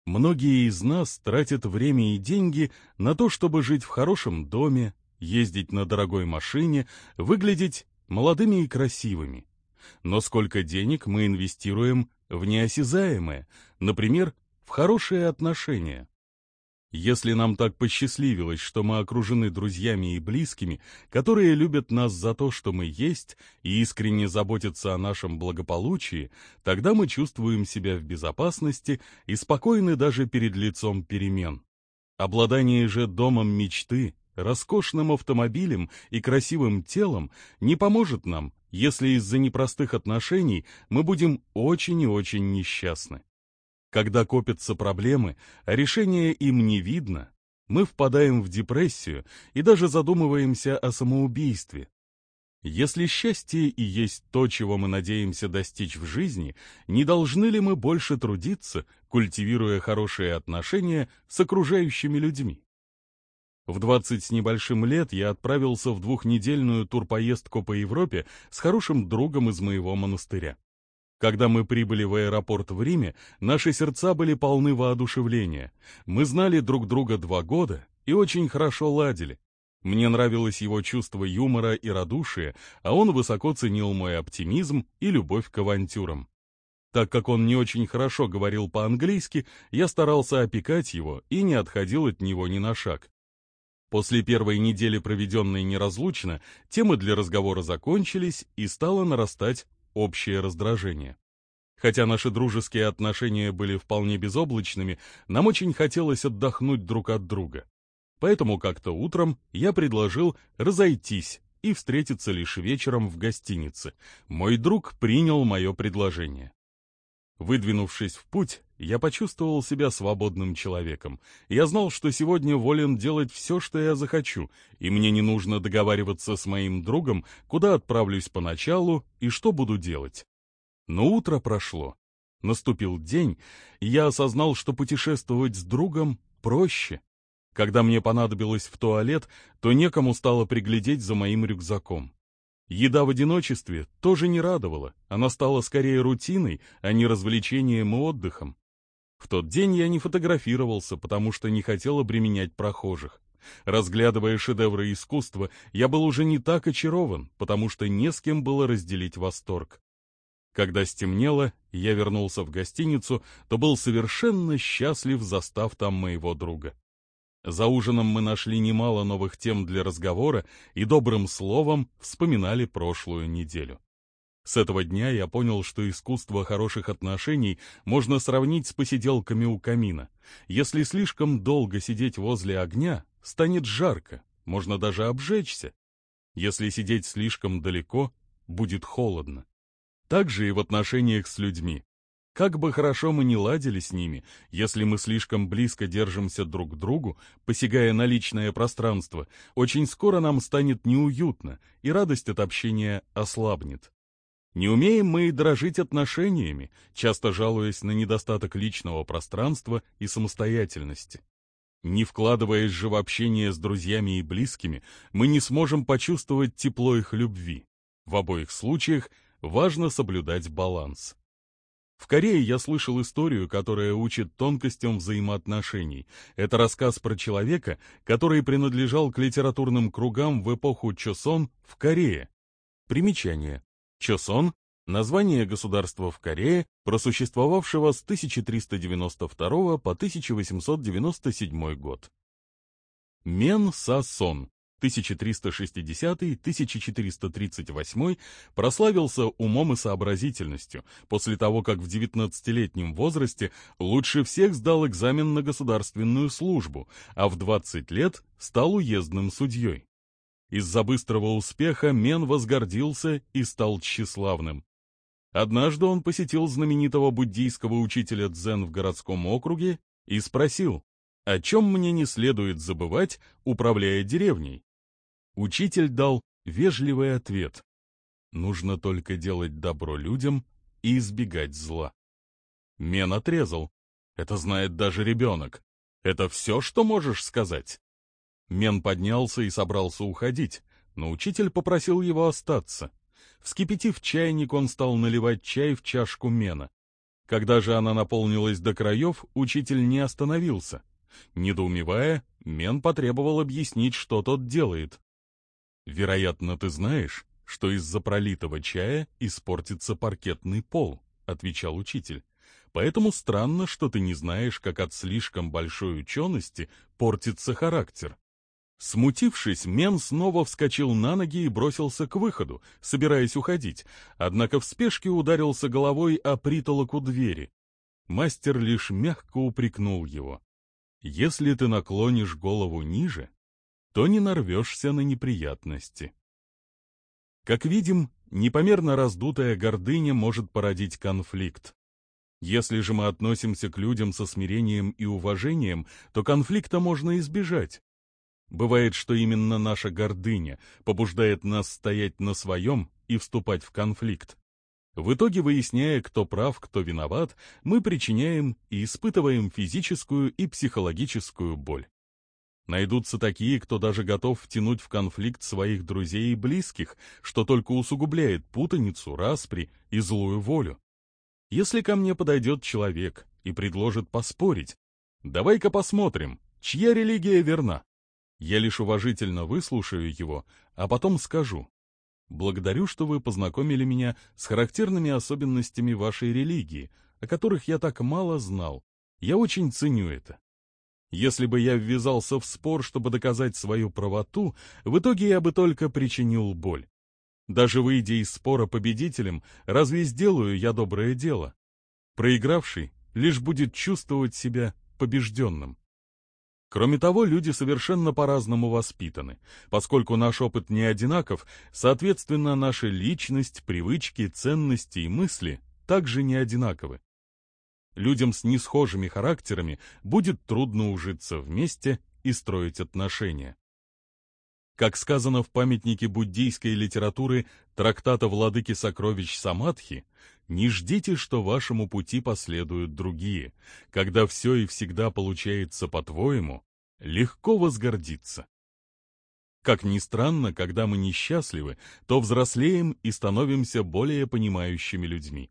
Многие из нас тратят время и деньги на то, чтобы жить в хорошем доме, ездить на дорогой машине, выглядеть молодыми и красивыми. Но сколько денег мы инвестируем в неосязаемое, например, в хорошие отношения? Если нам так посчастливилось, что мы окружены друзьями и близкими, которые любят нас за то, что мы есть, и искренне заботятся о нашем благополучии, тогда мы чувствуем себя в безопасности и спокойны даже перед лицом перемен. Обладание же домом мечты, роскошным автомобилем и красивым телом не поможет нам, если из-за непростых отношений мы будем очень и очень несчастны. Когда копятся проблемы, а решения им не видно, мы впадаем в депрессию и даже задумываемся о самоубийстве. Если счастье и есть то, чего мы надеемся достичь в жизни, не должны ли мы больше трудиться, культивируя хорошие отношения с окружающими людьми? В 20 с небольшим лет я отправился в двухнедельную турпоездку по Европе с хорошим другом из моего монастыря. Когда мы прибыли в аэропорт в Риме, наши сердца были полны воодушевления. Мы знали друг друга два года и очень хорошо ладили. Мне нравилось его чувство юмора и радушия, а он высоко ценил мой оптимизм и любовь к авантюрам. Так как он не очень хорошо говорил по-английски, я старался опекать его и не отходил от него ни на шаг. После первой недели, проведенной неразлучно, темы для разговора закончились и стало нарастать общее раздражение. Хотя наши дружеские отношения были вполне безоблачными, нам очень хотелось отдохнуть друг от друга. Поэтому как-то утром я предложил разойтись и встретиться лишь вечером в гостинице. Мой друг принял мое предложение. Выдвинувшись в путь, я почувствовал себя свободным человеком. Я знал, что сегодня волен делать все, что я захочу, и мне не нужно договариваться с моим другом, куда отправлюсь поначалу и что буду делать. Но утро прошло. Наступил день, и я осознал, что путешествовать с другом проще. Когда мне понадобилось в туалет, то некому стало приглядеть за моим рюкзаком. Еда в одиночестве тоже не радовала, она стала скорее рутиной, а не развлечением и отдыхом. В тот день я не фотографировался, потому что не хотел обременять прохожих. Разглядывая шедевры искусства, я был уже не так очарован, потому что не с кем было разделить восторг. Когда стемнело, я вернулся в гостиницу, то был совершенно счастлив, застав там моего друга. За ужином мы нашли немало новых тем для разговора и добрым словом вспоминали прошлую неделю. С этого дня я понял, что искусство хороших отношений можно сравнить с посиделками у камина. Если слишком долго сидеть возле огня, станет жарко, можно даже обжечься. Если сидеть слишком далеко, будет холодно. Так же и в отношениях с людьми. Как бы хорошо мы ни ладили с ними, если мы слишком близко держимся друг к другу, посягая на личное пространство, очень скоро нам станет неуютно, и радость от общения ослабнет. Не умеем мы и дорожить отношениями, часто жалуясь на недостаток личного пространства и самостоятельности. Не вкладываясь же в общение с друзьями и близкими, мы не сможем почувствовать тепло их любви. В обоих случаях важно соблюдать баланс. В Корее я слышал историю, которая учит тонкостям взаимоотношений. Это рассказ про человека, который принадлежал к литературным кругам в эпоху Чосон в Корее. Примечание. Чосон – название государства в Корее, просуществовавшего с 1392 по 1897 год. Мен Са Сон 1360-1438 прославился умом и сообразительностью после того, как в 19-летнем возрасте лучше всех сдал экзамен на государственную службу, а в 20 лет стал уездным судьей. Из-за быстрого успеха Мен возгордился и стал тщеславным. Однажды он посетил знаменитого буддийского учителя дзен в городском округе и спросил, о чем мне не следует забывать, управляя деревней. Учитель дал вежливый ответ. Нужно только делать добро людям и избегать зла. Мен отрезал. Это знает даже ребенок. Это все, что можешь сказать? Мен поднялся и собрался уходить, но учитель попросил его остаться. Вскипятив чайник, он стал наливать чай в чашку Мена. Когда же она наполнилась до краев, учитель не остановился. Недоумевая, Мен потребовал объяснить, что тот делает. «Вероятно, ты знаешь, что из-за пролитого чая испортится паркетный пол», — отвечал учитель. «Поэтому странно, что ты не знаешь, как от слишком большой учености портится характер». Смутившись, Мен снова вскочил на ноги и бросился к выходу, собираясь уходить, однако в спешке ударился головой о притолоку двери. Мастер лишь мягко упрекнул его. «Если ты наклонишь голову ниже, то не нарвешься на неприятности. Как видим, непомерно раздутая гордыня может породить конфликт. Если же мы относимся к людям со смирением и уважением, то конфликта можно избежать. Бывает, что именно наша гордыня побуждает нас стоять на своем и вступать в конфликт. В итоге, выясняя, кто прав, кто виноват, мы причиняем и испытываем физическую и психологическую боль. Найдутся такие, кто даже готов втянуть в конфликт своих друзей и близких, что только усугубляет путаницу, распри и злую волю. Если ко мне подойдет человек и предложит поспорить, давай-ка посмотрим, чья религия верна. Я лишь уважительно выслушаю его, а потом скажу. Благодарю, что вы познакомили меня с характерными особенностями вашей религии, о которых я так мало знал. Я очень ценю это. Если бы я ввязался в спор, чтобы доказать свою правоту, в итоге я бы только причинил боль. Даже выйдя из спора победителем, разве сделаю я доброе дело? Проигравший лишь будет чувствовать себя побежденным. Кроме того, люди совершенно по-разному воспитаны. Поскольку наш опыт не одинаков, соответственно, наша личность, привычки, ценности и мысли также не одинаковы людям с несхожими характерами будет трудно ужиться вместе и строить отношения. Как сказано в памятнике буддийской литературы трактата «Владыки сокровищ Самадхи», не ждите, что вашему пути последуют другие. Когда все и всегда получается по-твоему, легко возгордиться. Как ни странно, когда мы несчастливы, то взрослеем и становимся более понимающими людьми.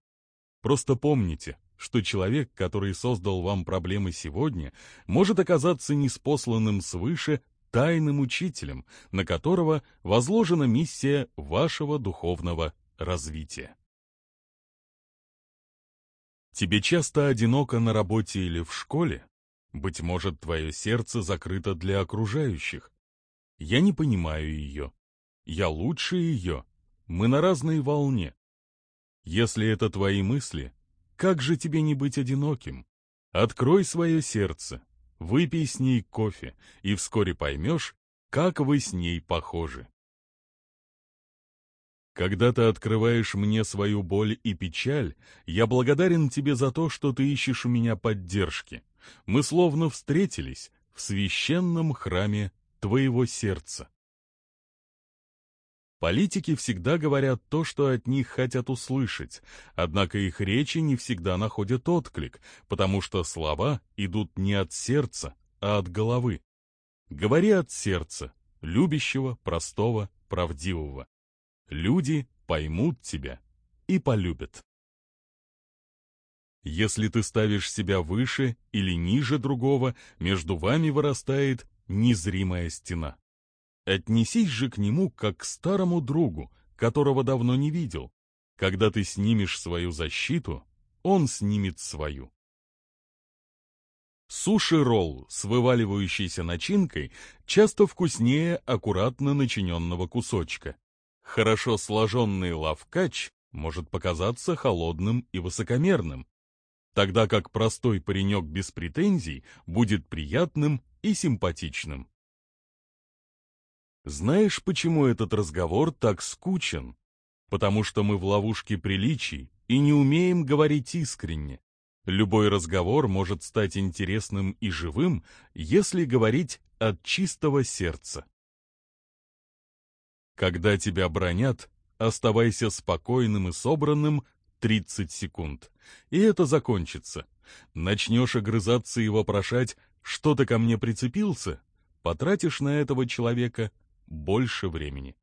Просто помните, что человек, который создал вам проблемы сегодня, может оказаться неспосланным свыше тайным учителем, на которого возложена миссия вашего духовного развития. Тебе часто одиноко на работе или в школе? Быть может, твое сердце закрыто для окружающих. Я не понимаю ее. Я лучше ее. Мы на разной волне. Если это твои мысли, как же тебе не быть одиноким? Открой свое сердце, выпей с ней кофе, и вскоре поймешь, как вы с ней похожи. Когда ты открываешь мне свою боль и печаль, я благодарен тебе за то, что ты ищешь у меня поддержки. Мы словно встретились в священном храме твоего сердца. Политики всегда говорят то, что от них хотят услышать, однако их речи не всегда находят отклик, потому что слова идут не от сердца, а от головы. Говори от сердца, любящего, простого, правдивого. Люди поймут тебя и полюбят. Если ты ставишь себя выше или ниже другого, между вами вырастает незримая стена. Отнесись же к нему как к старому другу, которого давно не видел. Когда ты снимешь свою защиту, он снимет свою. Суши-ролл с вываливающейся начинкой часто вкуснее аккуратно начиненного кусочка. Хорошо сложенный лавкач может показаться холодным и высокомерным, тогда как простой паренек без претензий будет приятным и симпатичным. Знаешь, почему этот разговор так скучен? Потому что мы в ловушке приличий и не умеем говорить искренне. Любой разговор может стать интересным и живым, если говорить от чистого сердца. Когда тебя бронят, оставайся спокойным и собранным 30 секунд, и это закончится. Начнешь огрызаться и вопрошать, что ты ко мне прицепился, потратишь на этого человека больше времени.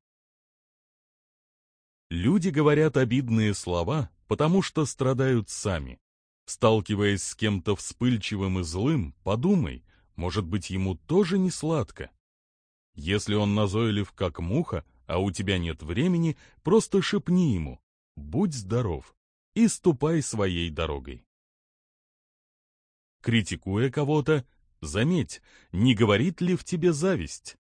Люди говорят обидные слова, потому что страдают сами. Сталкиваясь с кем-то вспыльчивым и злым, подумай, может быть, ему тоже не сладко. Если он назойлив как муха, а у тебя нет времени, просто шепни ему «Будь здоров» и ступай своей дорогой. Критикуя кого-то, заметь, не говорит ли в тебе зависть.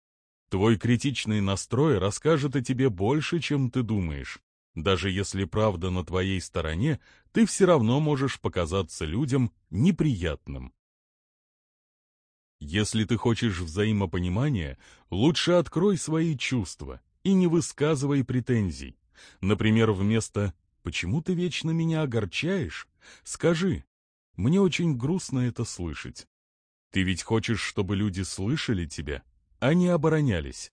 Твой критичный настрой расскажет о тебе больше, чем ты думаешь. Даже если правда на твоей стороне, ты все равно можешь показаться людям неприятным. Если ты хочешь взаимопонимания, лучше открой свои чувства и не высказывай претензий. Например, вместо «почему ты вечно меня огорчаешь?» скажи «мне очень грустно это слышать». Ты ведь хочешь, чтобы люди слышали тебя, они оборонялись.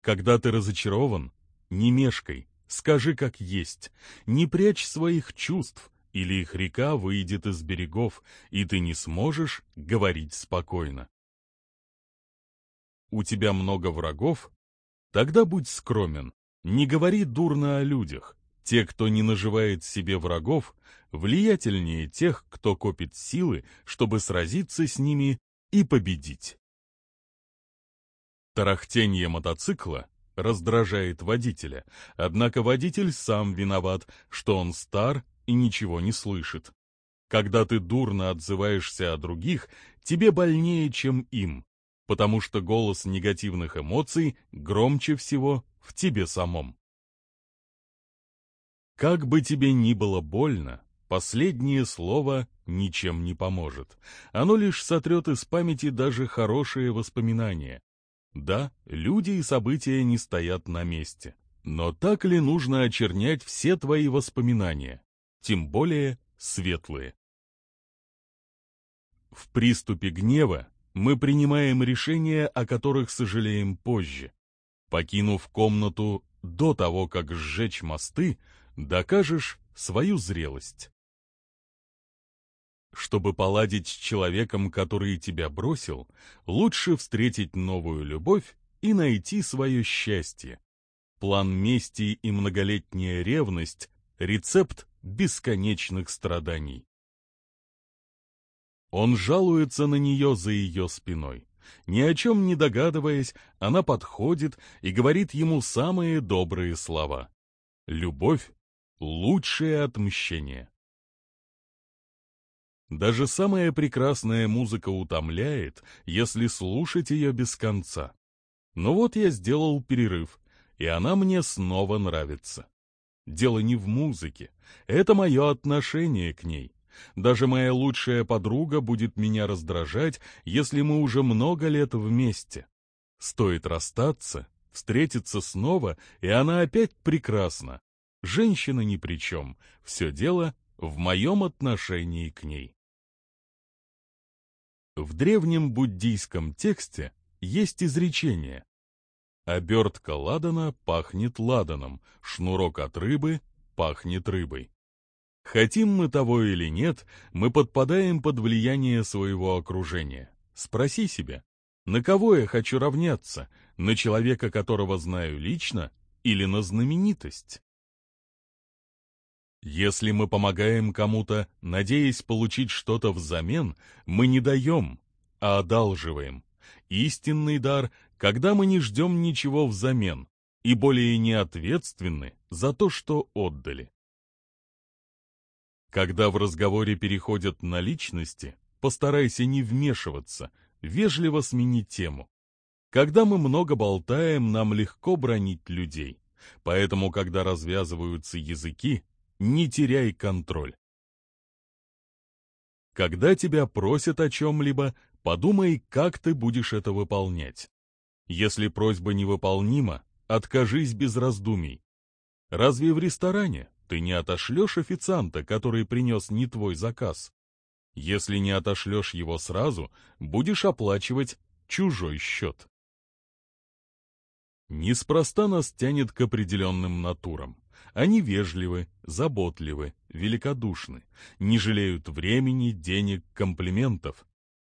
Когда ты разочарован, не мешкай, скажи как есть, не прячь своих чувств, или их река выйдет из берегов, и ты не сможешь говорить спокойно. У тебя много врагов? Тогда будь скромен, не говори дурно о людях. Те, кто не наживает себе врагов, влиятельнее тех, кто копит силы, чтобы сразиться с ними и победить. Тарахтение мотоцикла раздражает водителя, однако водитель сам виноват, что он стар и ничего не слышит. Когда ты дурно отзываешься о других, тебе больнее, чем им, потому что голос негативных эмоций громче всего в тебе самом. Как бы тебе ни было больно, последнее слово ничем не поможет. Оно лишь сотрет из памяти даже хорошие воспоминания, да, люди и события не стоят на месте. Но так ли нужно очернять все твои воспоминания, тем более светлые? В приступе гнева мы принимаем решения, о которых сожалеем позже. Покинув комнату до того, как сжечь мосты, докажешь свою зрелость. Чтобы поладить с человеком, который тебя бросил, лучше встретить новую любовь и найти свое счастье. План мести и многолетняя ревность — рецепт бесконечных страданий. Он жалуется на нее за ее спиной. Ни о чем не догадываясь, она подходит и говорит ему самые добрые слова. Любовь — лучшее отмщение. Даже самая прекрасная музыка утомляет, если слушать ее без конца. Но вот я сделал перерыв, и она мне снова нравится. Дело не в музыке, это мое отношение к ней. Даже моя лучшая подруга будет меня раздражать, если мы уже много лет вместе. Стоит расстаться, встретиться снова, и она опять прекрасна. Женщина ни при чем, все дело в моем отношении к ней. В древнем буддийском тексте есть изречение «Обертка ладана пахнет ладаном, шнурок от рыбы пахнет рыбой». Хотим мы того или нет, мы подпадаем под влияние своего окружения. Спроси себя, на кого я хочу равняться, на человека, которого знаю лично, или на знаменитость? Если мы помогаем кому-то, надеясь получить что-то взамен, мы не даем, а одалживаем. Истинный дар, когда мы не ждем ничего взамен и более не ответственны за то, что отдали. Когда в разговоре переходят на личности, постарайся не вмешиваться, вежливо смени тему. Когда мы много болтаем, нам легко бронить людей. Поэтому, когда развязываются языки, не теряй контроль. Когда тебя просят о чем-либо, подумай, как ты будешь это выполнять. Если просьба невыполнима, откажись без раздумий. Разве в ресторане ты не отошлешь официанта, который принес не твой заказ? Если не отошлешь его сразу, будешь оплачивать чужой счет. Неспроста нас тянет к определенным натурам. Они вежливы, заботливы, великодушны, не жалеют времени, денег, комплиментов.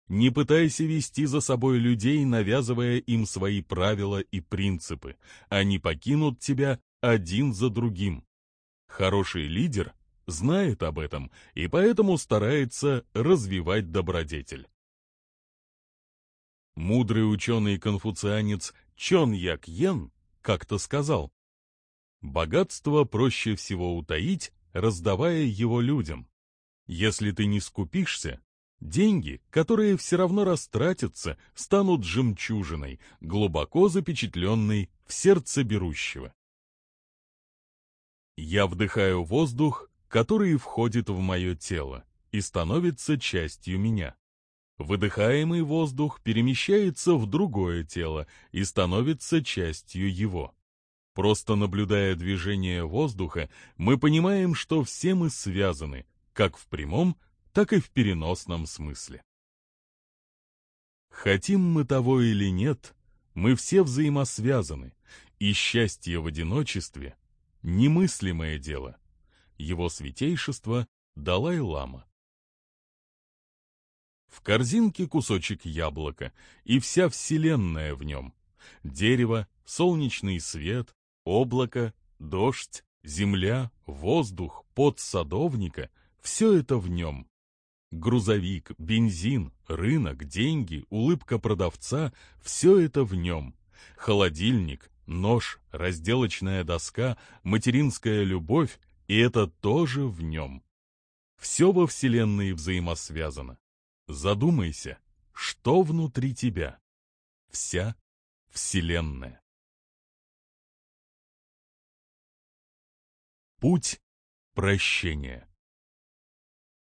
Не пытайся вести за собой людей, навязывая им свои правила и принципы. Они покинут тебя один за другим. Хороший лидер знает об этом и поэтому старается развивать добродетель. Мудрый ученый-конфуцианец Чон Як Йен как-то сказал, Богатство проще всего утаить, раздавая его людям. Если ты не скупишься, деньги, которые все равно растратятся, станут жемчужиной, глубоко запечатленной в сердце берущего. Я вдыхаю воздух, который входит в мое тело и становится частью меня. Выдыхаемый воздух перемещается в другое тело и становится частью его. Просто наблюдая движение воздуха, мы понимаем, что все мы связаны, как в прямом, так и в переносном смысле. Хотим мы того или нет, мы все взаимосвязаны, и счастье в одиночестве — немыслимое дело. Его святейшество — Далай-лама. В корзинке кусочек яблока, и вся вселенная в нем. Дерево, солнечный свет, Облако, дождь, земля, воздух, пот садовника — все это в нем. Грузовик, бензин, рынок, деньги, улыбка продавца — все это в нем. Холодильник, нож, разделочная доска, материнская любовь — и это тоже в нем. Все во Вселенной взаимосвязано. Задумайся, что внутри тебя? Вся Вселенная. Путь прощения.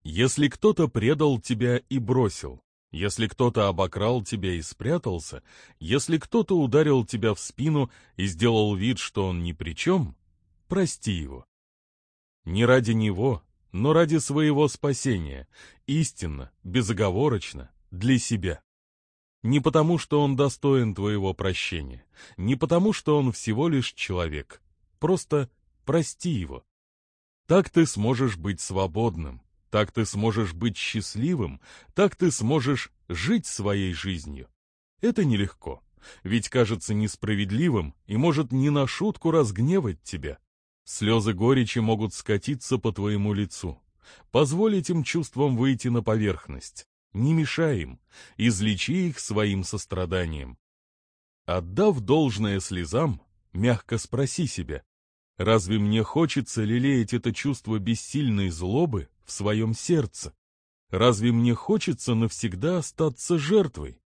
Если кто-то предал тебя и бросил, если кто-то обокрал тебя и спрятался, если кто-то ударил тебя в спину и сделал вид, что он ни при чем, прости его. Не ради него, но ради своего спасения, истинно, безоговорочно, для себя. Не потому, что он достоин твоего прощения, не потому, что он всего лишь человек, просто прости его. Так ты сможешь быть свободным, так ты сможешь быть счастливым, так ты сможешь жить своей жизнью. Это нелегко, ведь кажется несправедливым и может не на шутку разгневать тебя. Слезы горечи могут скатиться по твоему лицу. Позволь этим чувствам выйти на поверхность. Не мешай им, излечи их своим состраданием. Отдав должное слезам, мягко спроси себя, Разве мне хочется лелеять это чувство бессильной злобы в своем сердце? Разве мне хочется навсегда остаться жертвой?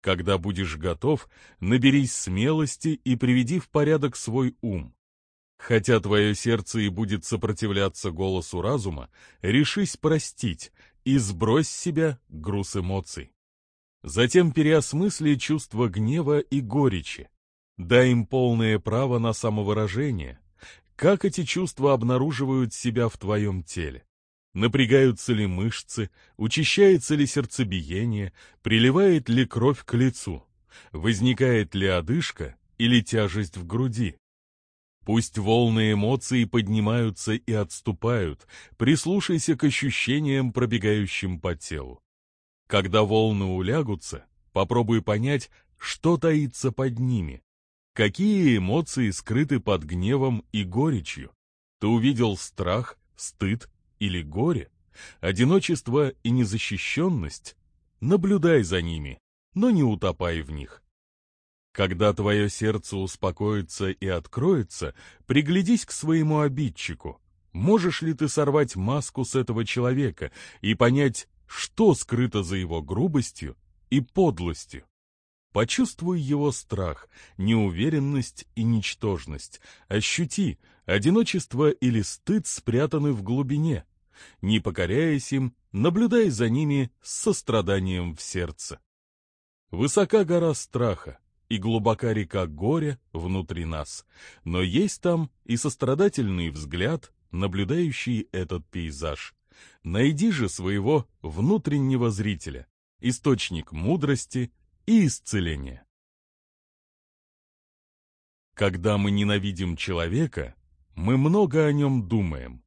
Когда будешь готов, наберись смелости и приведи в порядок свой ум. Хотя твое сердце и будет сопротивляться голосу разума, решись простить и сбрось с себя груз эмоций. Затем переосмысли чувство гнева и горечи. Дай им полное право на самовыражение. Как эти чувства обнаруживают себя в твоем теле? Напрягаются ли мышцы, учащается ли сердцебиение, приливает ли кровь к лицу, возникает ли одышка или тяжесть в груди. Пусть волны эмоций поднимаются и отступают, прислушайся к ощущениям, пробегающим по телу. Когда волны улягутся, попробуй понять, что таится под ними. Какие эмоции скрыты под гневом и горечью? Ты увидел страх, стыд или горе? Одиночество и незащищенность? Наблюдай за ними, но не утопай в них. Когда твое сердце успокоится и откроется, приглядись к своему обидчику. Можешь ли ты сорвать маску с этого человека и понять, что скрыто за его грубостью и подлостью? Почувствуй его страх, неуверенность и ничтожность. Ощути, одиночество или стыд спрятаны в глубине. Не покоряясь им, наблюдай за ними с состраданием в сердце. Высока гора страха, и глубока река горя внутри нас, но есть там и сострадательный взгляд, наблюдающий этот пейзаж. Найди же своего внутреннего зрителя, источник мудрости и исцеления. Когда мы ненавидим человека, мы много о нем думаем.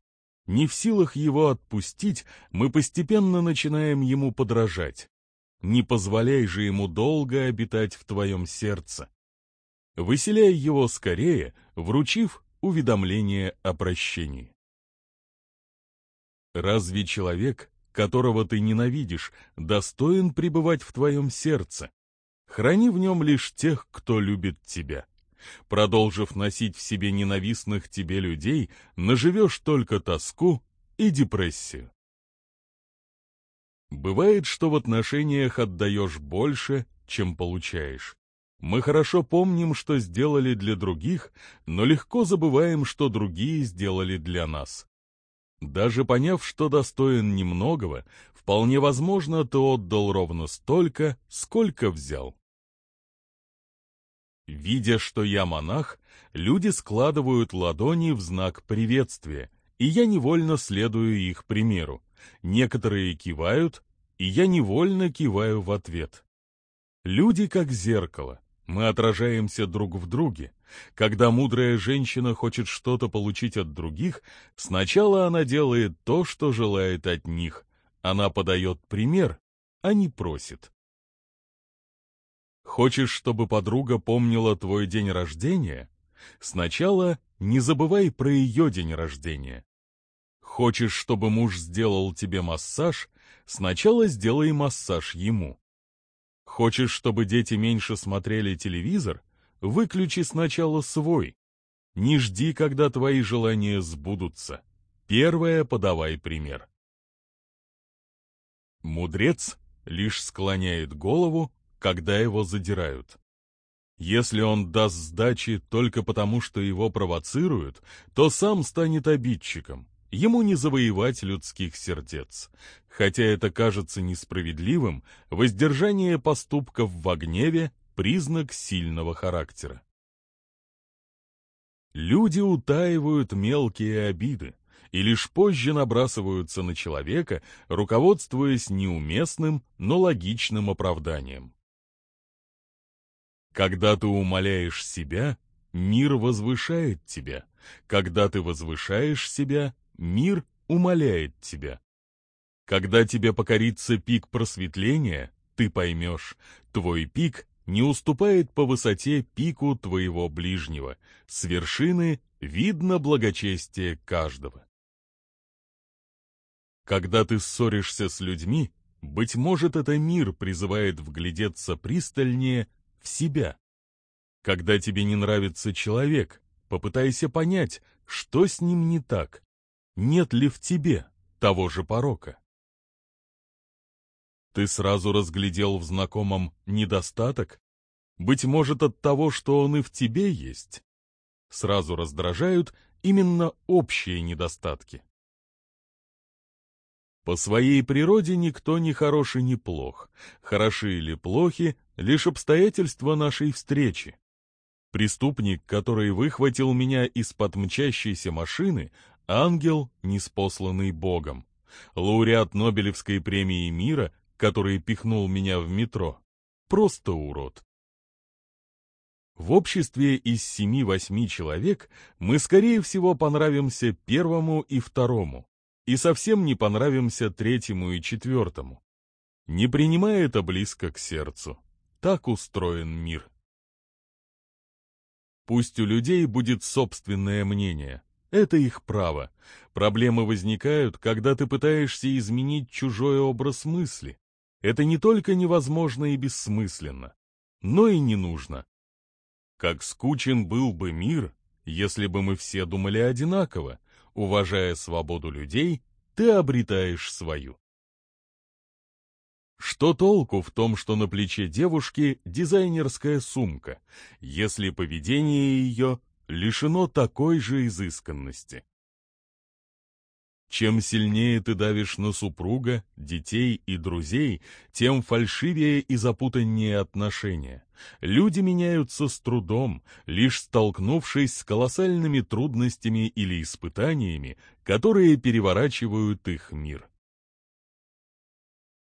Не в силах его отпустить, мы постепенно начинаем ему подражать. Не позволяй же ему долго обитать в твоем сердце. Выселяй его скорее, вручив уведомление о прощении. Разве человек, которого ты ненавидишь, достоин пребывать в твоем сердце? Храни в нем лишь тех, кто любит тебя. Продолжив носить в себе ненавистных тебе людей, наживешь только тоску и депрессию. Бывает, что в отношениях отдаешь больше, чем получаешь. Мы хорошо помним, что сделали для других, но легко забываем, что другие сделали для нас. Даже поняв, что достоин немногого, вполне возможно, ты отдал ровно столько, сколько взял. Видя, что я монах, люди складывают ладони в знак приветствия, и я невольно следую их примеру. Некоторые кивают, и я невольно киваю в ответ. Люди как зеркало. Мы отражаемся друг в друге. Когда мудрая женщина хочет что-то получить от других, сначала она делает то, что желает от них. Она подает пример, а не просит. Хочешь, чтобы подруга помнила твой день рождения? Сначала не забывай про ее день рождения. Хочешь, чтобы муж сделал тебе массаж? Сначала сделай массаж ему. Хочешь, чтобы дети меньше смотрели телевизор? Выключи сначала свой. Не жди, когда твои желания сбудутся. Первое подавай пример. Мудрец лишь склоняет голову, когда его задирают. Если он даст сдачи только потому, что его провоцируют, то сам станет обидчиком. Ему не завоевать людских сердец. Хотя это кажется несправедливым, воздержание поступков в гневе – признак сильного характера. Люди утаивают мелкие обиды и лишь позже набрасываются на человека, руководствуясь неуместным, но логичным оправданием. Когда ты умоляешь себя, мир возвышает тебя. Когда ты возвышаешь себя, мир умоляет тебя. Когда тебе покорится пик просветления, ты поймешь, твой пик не уступает по высоте пику твоего ближнего. С вершины видно благочестие каждого. Когда ты ссоришься с людьми, быть может, это мир призывает вглядеться пристальнее в себя. Когда тебе не нравится человек, попытайся понять, что с ним не так. Нет ли в тебе того же порока? Ты сразу разглядел в знакомом недостаток? Быть может, от того, что он и в тебе есть? Сразу раздражают именно общие недостатки. По своей природе никто не хорош и не плох. Хороши или плохи — лишь обстоятельства нашей встречи. Преступник, который выхватил меня из-под мчащейся машины, ангел, неспосланный Богом. Лауреат Нобелевской премии мира, который пихнул меня в метро. Просто урод. В обществе из семи-восьми человек мы, скорее всего, понравимся первому и второму, и совсем не понравимся третьему и четвертому. Не принимай это близко к сердцу. Так устроен мир. Пусть у людей будет собственное мнение. Это их право. Проблемы возникают, когда ты пытаешься изменить чужой образ мысли. Это не только невозможно и бессмысленно, но и не нужно. Как скучен был бы мир, если бы мы все думали одинаково. Уважая свободу людей, ты обретаешь свою. Что толку в том, что на плече девушки дизайнерская сумка, если поведение ее лишено такой же изысканности? Чем сильнее ты давишь на супруга, детей и друзей, тем фальшивее и запутаннее отношения. Люди меняются с трудом, лишь столкнувшись с колоссальными трудностями или испытаниями, которые переворачивают их мир.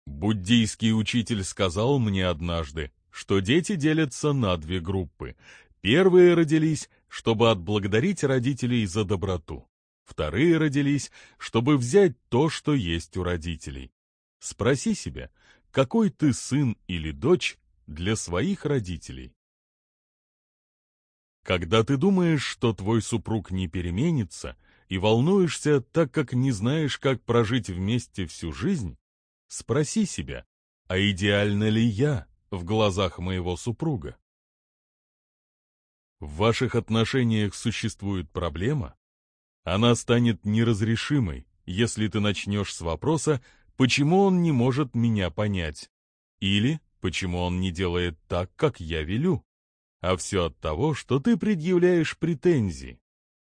Буддийский учитель сказал мне однажды, что дети делятся на две группы. Первые родились, чтобы отблагодарить родителей за доброту. Вторые родились, чтобы взять то, что есть у родителей. Спроси себя, какой ты сын или дочь для своих родителей. Когда ты думаешь, что твой супруг не переменится, и волнуешься, так как не знаешь, как прожить вместе всю жизнь, Спроси себя, а идеально ли я в глазах моего супруга? В ваших отношениях существует проблема? Она станет неразрешимой, если ты начнешь с вопроса, почему он не может меня понять, или почему он не делает так, как я велю. А все от того, что ты предъявляешь претензии.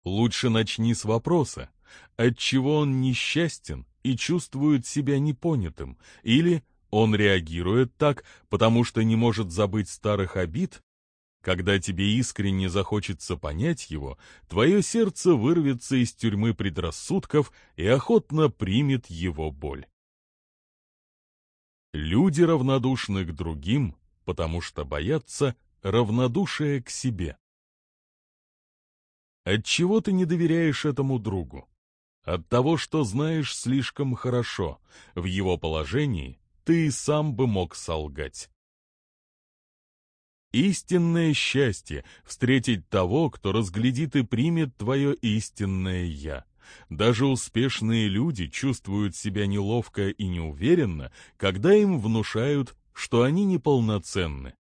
Лучше начни с вопроса, отчего он несчастен и чувствует себя непонятым, или он реагирует так, потому что не может забыть старых обид? Когда тебе искренне захочется понять его, твое сердце вырвется из тюрьмы предрассудков и охотно примет его боль. Люди равнодушны к другим, потому что боятся равнодушия к себе. Отчего ты не доверяешь этому другу? От того, что знаешь слишком хорошо, в его положении ты и сам бы мог солгать. Истинное счастье — встретить того, кто разглядит и примет твое истинное «я». Даже успешные люди чувствуют себя неловко и неуверенно, когда им внушают, что они неполноценны.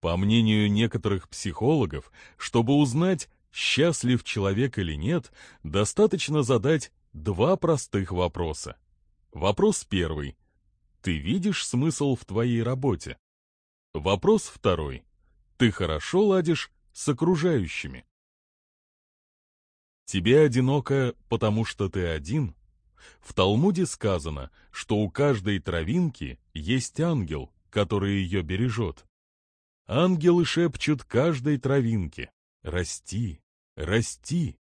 По мнению некоторых психологов, чтобы узнать, счастлив человек или нет, достаточно задать два простых вопроса. Вопрос первый. Ты видишь смысл в твоей работе? Вопрос второй. Ты хорошо ладишь с окружающими? Тебе одиноко, потому что ты один? В Талмуде сказано, что у каждой травинки есть ангел, который ее бережет. Ангелы шепчут каждой травинке «Расти, расти».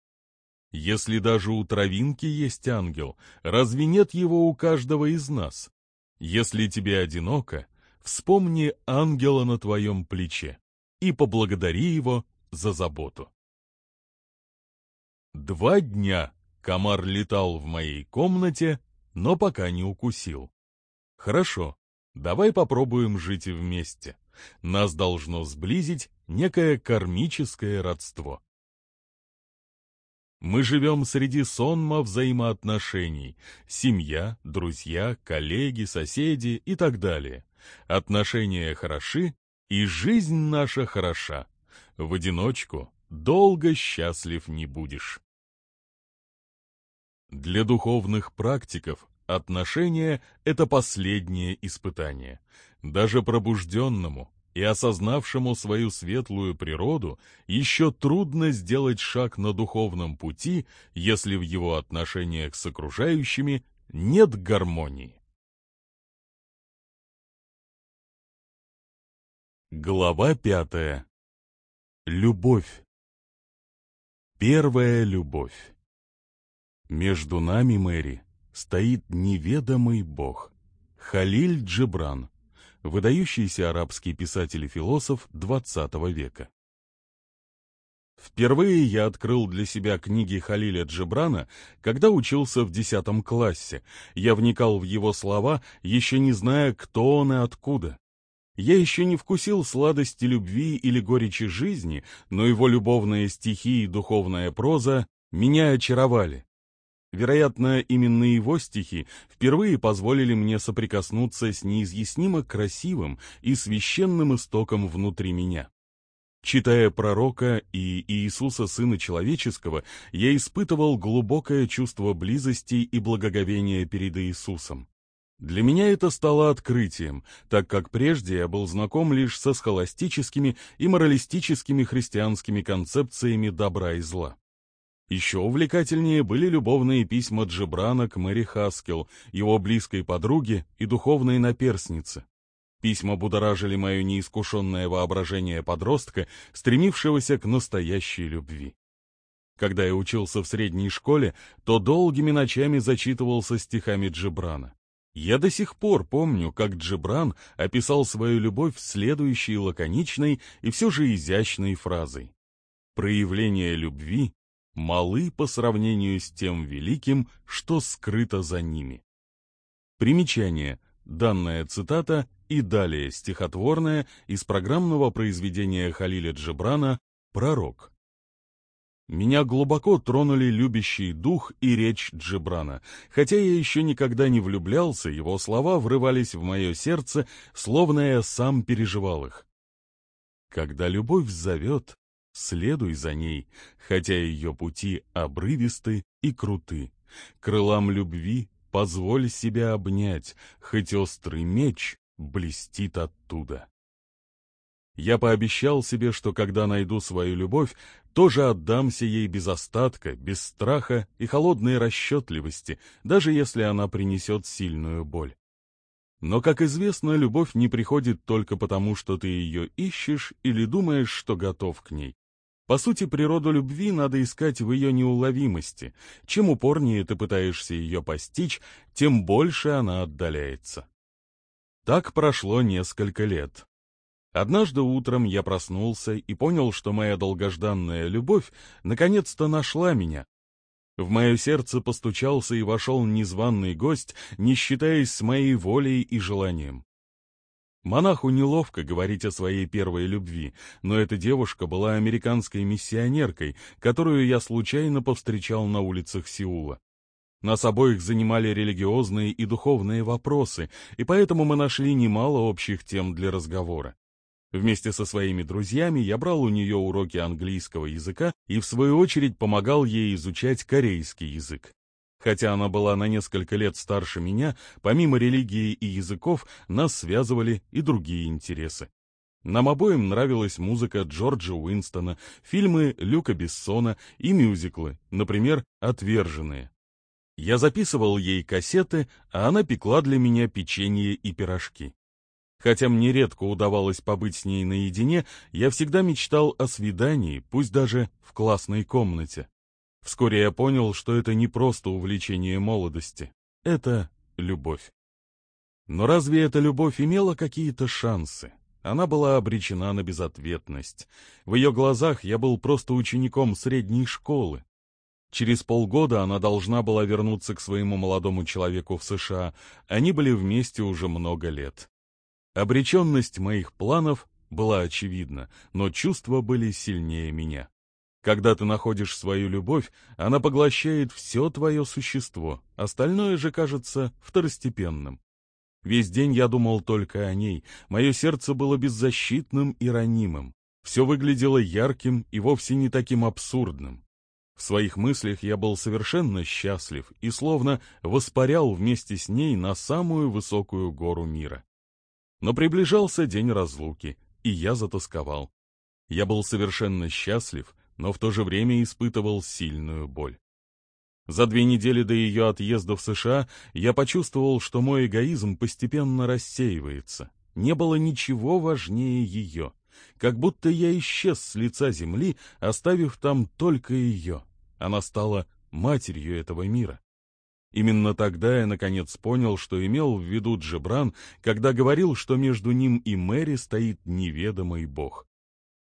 Если даже у травинки есть ангел, разве нет его у каждого из нас? Если тебе одиноко, вспомни ангела на твоем плече и поблагодари его за заботу. Два дня комар летал в моей комнате, но пока не укусил. Хорошо, давай попробуем жить вместе. Нас должно сблизить некое кармическое родство. Мы живем среди сонма взаимоотношений. Семья, друзья, коллеги, соседи и так далее. Отношения хороши, и жизнь наша хороша. В одиночку долго счастлив не будешь. Для духовных практиков отношения — это последнее испытание. Даже пробужденному, и осознавшему свою светлую природу еще трудно сделать шаг на духовном пути, если в его отношениях с окружающими нет гармонии. Глава пятая Любовь. Первая любовь. Между нами, Мэри, стоит неведомый бог. Халиль Джебран, выдающийся арабский писатель и философ XX века. Впервые я открыл для себя книги Халиля Джебрана, когда учился в десятом классе. Я вникал в его слова, еще не зная, кто он и откуда. Я еще не вкусил сладости любви или горечи жизни, но его любовные стихи и духовная проза меня очаровали. Вероятно, именно его стихи впервые позволили мне соприкоснуться с неизъяснимо красивым и священным истоком внутри меня. Читая пророка и Иисуса Сына Человеческого, я испытывал глубокое чувство близости и благоговения перед Иисусом. Для меня это стало открытием, так как прежде я был знаком лишь со схоластическими и моралистическими христианскими концепциями добра и зла. Еще увлекательнее были любовные письма Джебрана к Мэри Хаскел, его близкой подруге и духовной наперснице. Письма будоражили мое неискушенное воображение подростка, стремившегося к настоящей любви. Когда я учился в средней школе, то долгими ночами зачитывался стихами Джебрана. Я до сих пор помню, как Джебран описал свою любовь следующей лаконичной и все же изящной фразой. «Проявления любви малы по сравнению с тем великим, что скрыто за ними». Примечание. Данная цитата и далее стихотворная из программного произведения Халиля Джебрана «Пророк». Меня глубоко тронули любящий дух и речь Джебрана. Хотя я еще никогда не влюблялся, его слова врывались в мое сердце, словно я сам переживал их. Когда любовь зовет, следуй за ней, хотя ее пути обрывисты и круты. Крылам любви позволь себя обнять, хоть острый меч блестит оттуда. Я пообещал себе, что когда найду свою любовь, тоже отдамся ей без остатка, без страха и холодной расчетливости, даже если она принесет сильную боль. Но, как известно, любовь не приходит только потому, что ты ее ищешь или думаешь, что готов к ней. По сути, природу любви надо искать в ее неуловимости. Чем упорнее ты пытаешься ее постичь, тем больше она отдаляется. Так прошло несколько лет. Однажды утром я проснулся и понял, что моя долгожданная любовь наконец-то нашла меня. В мое сердце постучался и вошел незваный гость, не считаясь с моей волей и желанием. Монаху неловко говорить о своей первой любви, но эта девушка была американской миссионеркой, которую я случайно повстречал на улицах Сеула. Нас обоих занимали религиозные и духовные вопросы, и поэтому мы нашли немало общих тем для разговора. Вместе со своими друзьями я брал у нее уроки английского языка и, в свою очередь, помогал ей изучать корейский язык. Хотя она была на несколько лет старше меня, помимо религии и языков, нас связывали и другие интересы. Нам обоим нравилась музыка Джорджа Уинстона, фильмы Люка Бессона и мюзиклы, например, «Отверженные». Я записывал ей кассеты, а она пекла для меня печенье и пирожки. Хотя мне редко удавалось побыть с ней наедине, я всегда мечтал о свидании, пусть даже в классной комнате. Вскоре я понял, что это не просто увлечение молодости, это любовь. Но разве эта любовь имела какие-то шансы? Она была обречена на безответность. В ее глазах я был просто учеником средней школы. Через полгода она должна была вернуться к своему молодому человеку в США. Они были вместе уже много лет. Обреченность моих планов была очевидна, но чувства были сильнее меня. Когда ты находишь свою любовь, она поглощает все твое существо, остальное же кажется второстепенным. Весь день я думал только о ней, мое сердце было беззащитным и ранимым. Все выглядело ярким и вовсе не таким абсурдным. В своих мыслях я был совершенно счастлив и словно воспарял вместе с ней на самую высокую гору мира. Но приближался день разлуки, и я затасковал. Я был совершенно счастлив, но в то же время испытывал сильную боль. За две недели до ее отъезда в США я почувствовал, что мой эгоизм постепенно рассеивается. Не было ничего важнее ее. как будто я исчез с лица земли, оставив там только ее. Она стала матерью этого мира. Именно тогда я наконец понял, что имел в виду Джебран, когда говорил, что между ним и Мэри стоит неведомый бог.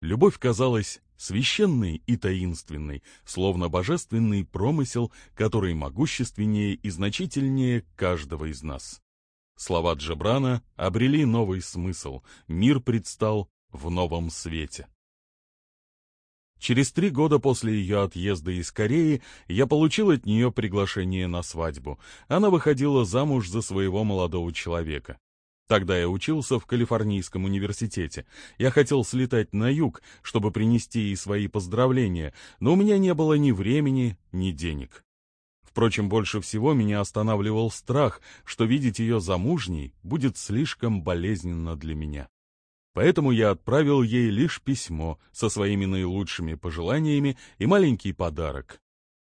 Любовь казалась священной и таинственной, словно божественный промысел, который могущественнее и значительнее каждого из нас. Слова Джебрана обрели новый смысл, мир предстал в новом свете. Через три года после ее отъезда из Кореи я получил от нее приглашение на свадьбу. Она выходила замуж за своего молодого человека. Тогда я учился в Калифорнийском университете. Я хотел слетать на юг, чтобы принести ей свои поздравления, но у меня не было ни времени, ни денег. Впрочем, больше всего меня останавливал страх, что видеть ее замужней будет слишком болезненно для меня. Поэтому я отправил ей лишь письмо со своими наилучшими пожеланиями и маленький подарок.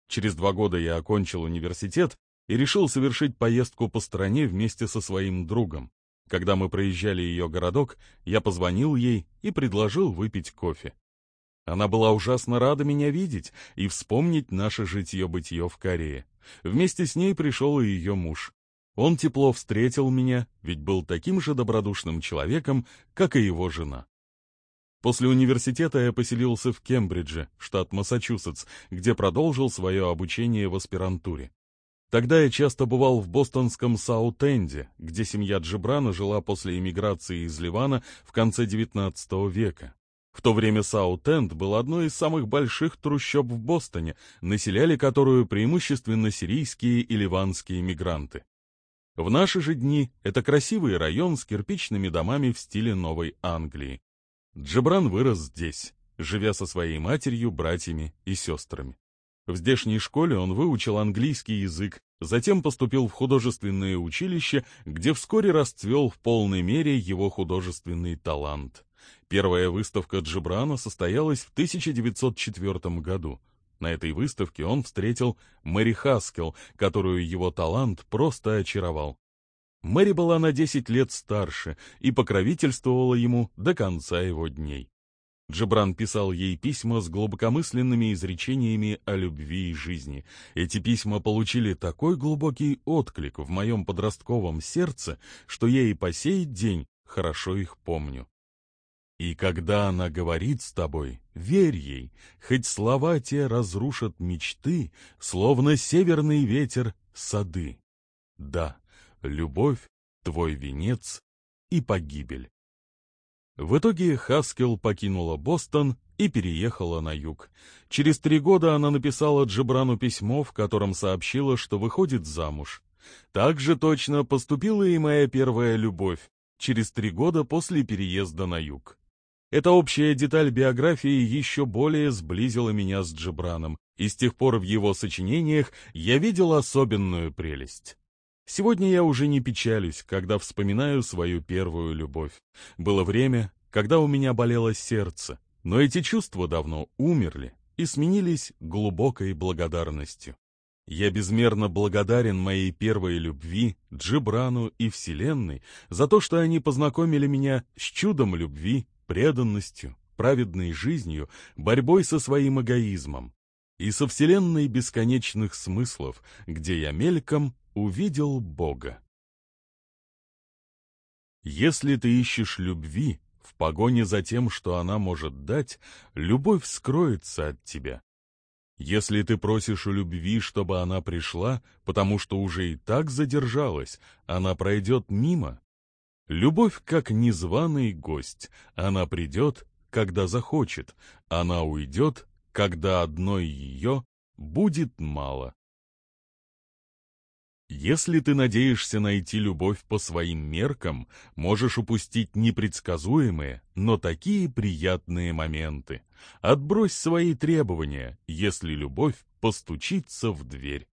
Через два года я окончил университет и решил совершить поездку по стране вместе со своим другом. Когда мы проезжали ее городок, я позвонил ей и предложил выпить кофе. Она была ужасно рада меня видеть и вспомнить наше житье-бытие в Корее. Вместе с ней пришел и ее муж. Он тепло встретил меня, ведь был таким же добродушным человеком, как и его жена. После университета я поселился в Кембридже, штат Массачусетс, где продолжил свое обучение в аспирантуре. Тогда я часто бывал в бостонском Саут-Энде, где семья Джибрана жила после эмиграции из Ливана в конце XIX века. В то время Саут-Энд был одной из самых больших трущоб в Бостоне, населяли которую преимущественно сирийские и ливанские мигранты. В наши же дни это красивый район с кирпичными домами в стиле Новой Англии. Джебран вырос здесь, живя со своей матерью, братьями и сестрами. В здешней школе он выучил английский язык, затем поступил в художественное училище, где вскоре расцвел в полной мере его художественный талант. Первая выставка Джибрана состоялась в 1904 году. На этой выставке он встретил Мэри Хаскел, которую его талант просто очаровал. Мэри была на 10 лет старше и покровительствовала ему до конца его дней. Джебран писал ей письма с глубокомысленными изречениями о любви и жизни. Эти письма получили такой глубокий отклик в моем подростковом сердце, что я и по сей день хорошо их помню. И когда она говорит с тобой, верь ей, хоть слова те разрушат мечты, словно северный ветер сады. Да, любовь — твой венец и погибель. В итоге Хаскел покинула Бостон и переехала на юг. Через три года она написала Джебрану письмо, в котором сообщила, что выходит замуж. Так же точно поступила и моя первая любовь, через три года после переезда на юг. Эта общая деталь биографии еще более сблизила меня с Джебраном, и с тех пор в его сочинениях я видел особенную прелесть. Сегодня я уже не печалюсь, когда вспоминаю свою первую любовь. Было время, когда у меня болело сердце, но эти чувства давно умерли и сменились глубокой благодарностью. Я безмерно благодарен моей первой любви, Джибрану и Вселенной за то, что они познакомили меня с чудом любви, преданностью, праведной жизнью, борьбой со своим эгоизмом и со Вселенной бесконечных смыслов, где я мельком увидел Бога. Если ты ищешь любви, в погоне за тем, что она может дать, любовь скроется от тебя. Если ты просишь у любви, чтобы она пришла, потому что уже и так задержалась, она пройдет мимо. Любовь как незваный гость, она придет, когда захочет, она уйдет, когда одной ее будет мало. Если ты надеешься найти любовь по своим меркам, можешь упустить непредсказуемые, но такие приятные моменты. Отбрось свои требования, если любовь постучится в дверь.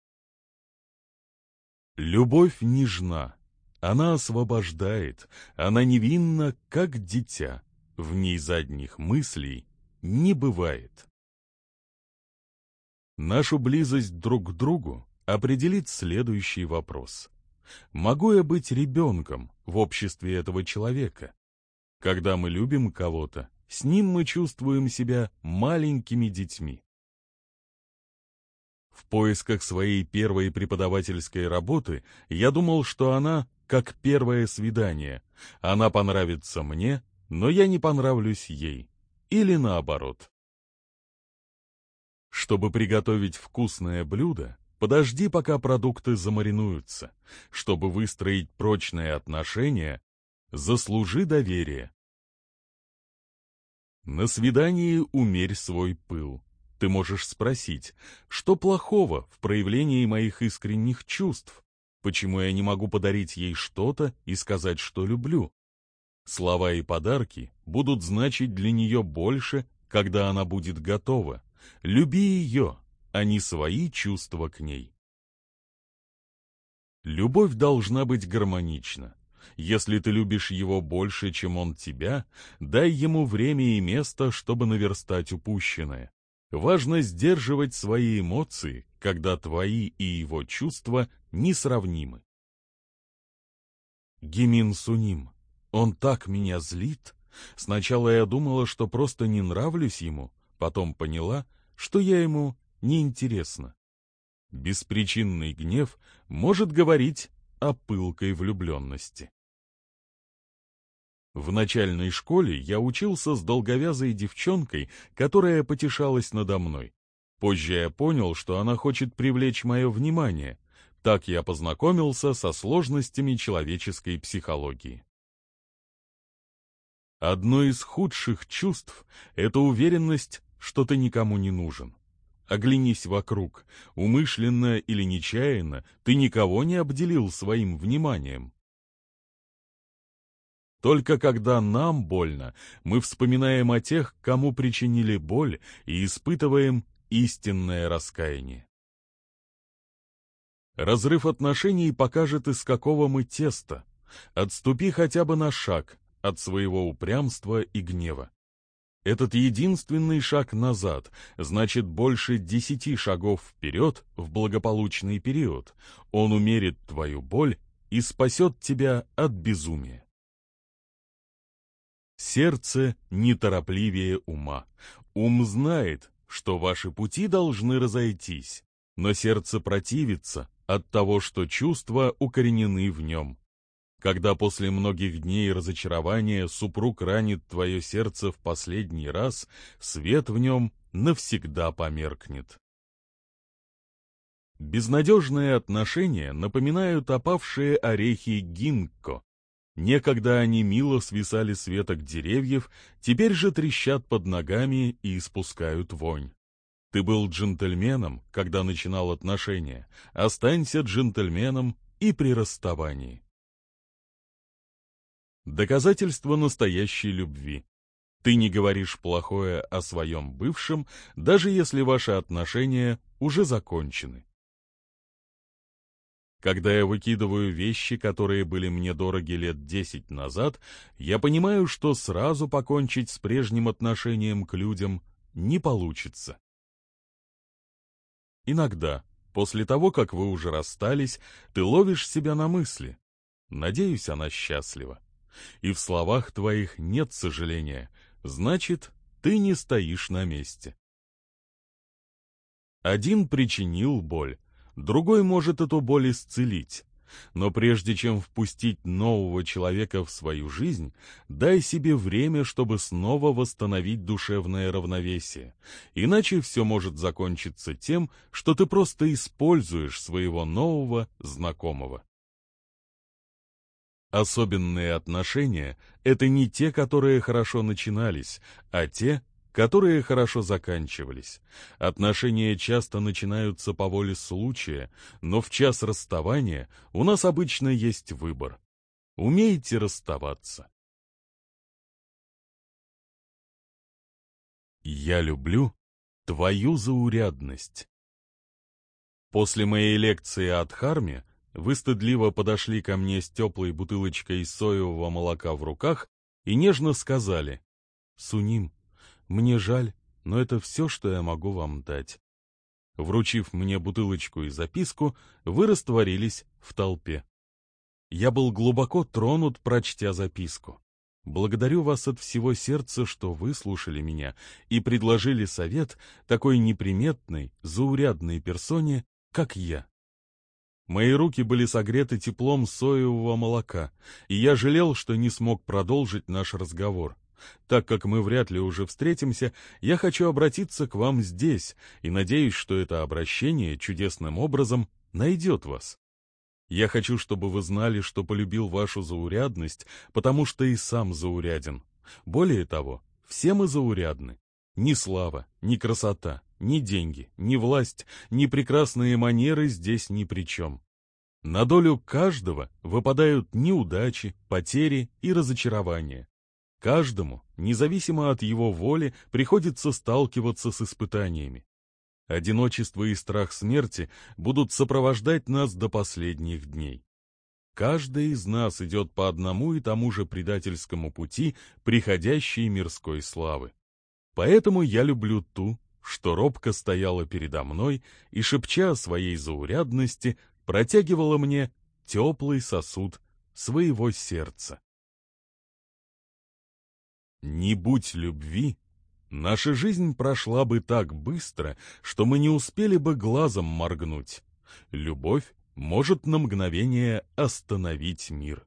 Любовь нежна, она освобождает, она невинна, как дитя, в ней задних мыслей не бывает. Нашу близость друг к другу определит следующий вопрос. Могу я быть ребенком в обществе этого человека? Когда мы любим кого-то, с ним мы чувствуем себя маленькими детьми. В поисках своей первой преподавательской работы я думал, что она как первое свидание. Она понравится мне, но я не понравлюсь ей. Или наоборот. Чтобы приготовить вкусное блюдо, подожди, пока продукты замаринуются. Чтобы выстроить прочные отношения, заслужи доверие. На свидании умерь свой пыл. Ты можешь спросить, что плохого в проявлении моих искренних чувств? Почему я не могу подарить ей что-то и сказать, что люблю? Слова и подарки будут значить для нее больше, когда она будет готова. Люби ее, а не свои чувства к ней. Любовь должна быть гармонична. Если ты любишь его больше, чем он тебя, дай ему время и место, чтобы наверстать упущенное. Важно сдерживать свои эмоции, когда твои и его чувства несравнимы. Гимин Суним, он так меня злит. Сначала я думала, что просто не нравлюсь ему, потом поняла, что я ему неинтересна. Беспричинный гнев может говорить о пылкой влюбленности. В начальной школе я учился с долговязой девчонкой, которая потешалась надо мной. Позже я понял, что она хочет привлечь мое внимание. Так я познакомился со сложностями человеческой психологии. Одно из худших чувств — это уверенность, что ты никому не нужен. Оглянись вокруг. Умышленно или нечаянно ты никого не обделил своим вниманием. Только когда нам больно, мы вспоминаем о тех, кому причинили боль, и испытываем истинное раскаяние. Разрыв отношений покажет, из какого мы теста. Отступи хотя бы на шаг от своего упрямства и гнева. Этот единственный шаг назад значит больше десяти шагов вперед в благополучный период. Он умерит твою боль и спасет тебя от безумия. Сердце неторопливее ума. Ум знает, что ваши пути должны разойтись, но сердце противится от того, что чувства укоренены в нем. Когда после многих дней разочарования супруг ранит твое сердце в последний раз, свет в нем навсегда померкнет. Безнадежные отношения напоминают опавшие орехи гинко, Некогда они мило свисали с веток деревьев, теперь же трещат под ногами и испускают вонь. Ты был джентльменом, когда начинал отношения. Останься джентльменом и при расставании. Доказательство настоящей любви. Ты не говоришь плохое о своем бывшем, даже если ваши отношения уже закончены. Когда я выкидываю вещи, которые были мне дороги лет десять назад, я понимаю, что сразу покончить с прежним отношением к людям не получится. Иногда, после того, как вы уже расстались, ты ловишь себя на мысли. Надеюсь, она счастлива. И в словах твоих нет сожаления, значит, ты не стоишь на месте. Один причинил боль, другой может эту боль исцелить. Но прежде чем впустить нового человека в свою жизнь, дай себе время, чтобы снова восстановить душевное равновесие. Иначе все может закончиться тем, что ты просто используешь своего нового знакомого. Особенные отношения — это не те, которые хорошо начинались, а те, которые хорошо заканчивались. Отношения часто начинаются по воле случая, но в час расставания у нас обычно есть выбор. Умейте расставаться. Я люблю твою заурядность. После моей лекции о Дхарме вы стыдливо подошли ко мне с теплой бутылочкой соевого молока в руках и нежно сказали «Суним, мне жаль, но это все, что я могу вам дать. Вручив мне бутылочку и записку, вы растворились в толпе. Я был глубоко тронут, прочтя записку. Благодарю вас от всего сердца, что выслушали меня и предложили совет такой неприметной, заурядной персоне, как я. Мои руки были согреты теплом соевого молока, и я жалел, что не смог продолжить наш разговор. Так как мы вряд ли уже встретимся, я хочу обратиться к вам здесь и надеюсь, что это обращение чудесным образом найдет вас. Я хочу, чтобы вы знали, что полюбил вашу заурядность, потому что и сам зауряден. Более того, все мы заурядны. Ни слава, ни красота, ни деньги, ни власть, ни прекрасные манеры здесь ни при чем. На долю каждого выпадают неудачи, потери и разочарования. Каждому, независимо от его воли, приходится сталкиваться с испытаниями. Одиночество и страх смерти будут сопровождать нас до последних дней. Каждый из нас идет по одному и тому же предательскому пути приходящей мирской славы. Поэтому я люблю ту, что робко стояла передо мной и, шепча о своей заурядности, протягивала мне теплый сосуд своего сердца. Не будь любви, Наша жизнь прошла бы так быстро, что мы не успели бы глазом моргнуть. Любовь может на мгновение остановить мир.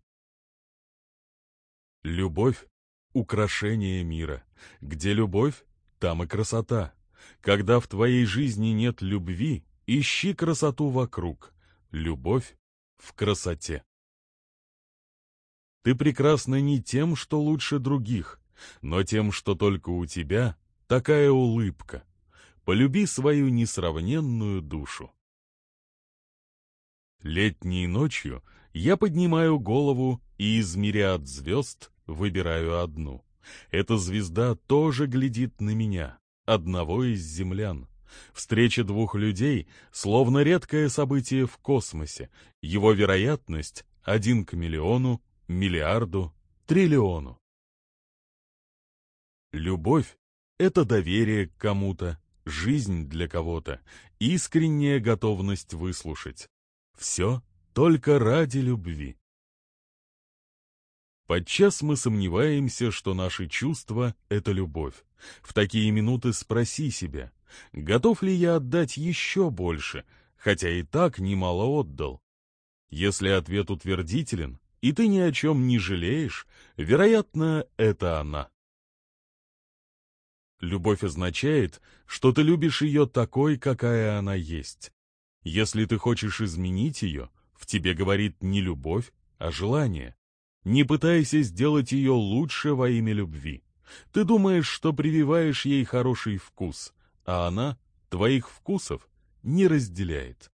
Любовь — украшение мира. Где любовь, там и красота. Когда в твоей жизни нет любви, ищи красоту вокруг. Любовь в красоте. Ты прекрасна не тем, что лучше других, но тем, что только у тебя такая улыбка. Полюби свою несравненную душу. Летней ночью я поднимаю голову и из мириад звезд выбираю одну. Эта звезда тоже глядит на меня, одного из землян. Встреча двух людей словно редкое событие в космосе. Его вероятность один к миллиону, миллиарду, триллиону. Любовь — это доверие к кому-то, жизнь для кого-то, искренняя готовность выслушать. Все только ради любви. Подчас мы сомневаемся, что наши чувства — это любовь. В такие минуты спроси себя, готов ли я отдать еще больше, хотя и так немало отдал. Если ответ утвердителен, и ты ни о чем не жалеешь, вероятно, это она. Любовь означает, что ты любишь ее такой, какая она есть. Если ты хочешь изменить ее, в тебе говорит не любовь, а желание. Не пытайся сделать ее лучше во имя любви. Ты думаешь, что прививаешь ей хороший вкус, а она твоих вкусов не разделяет.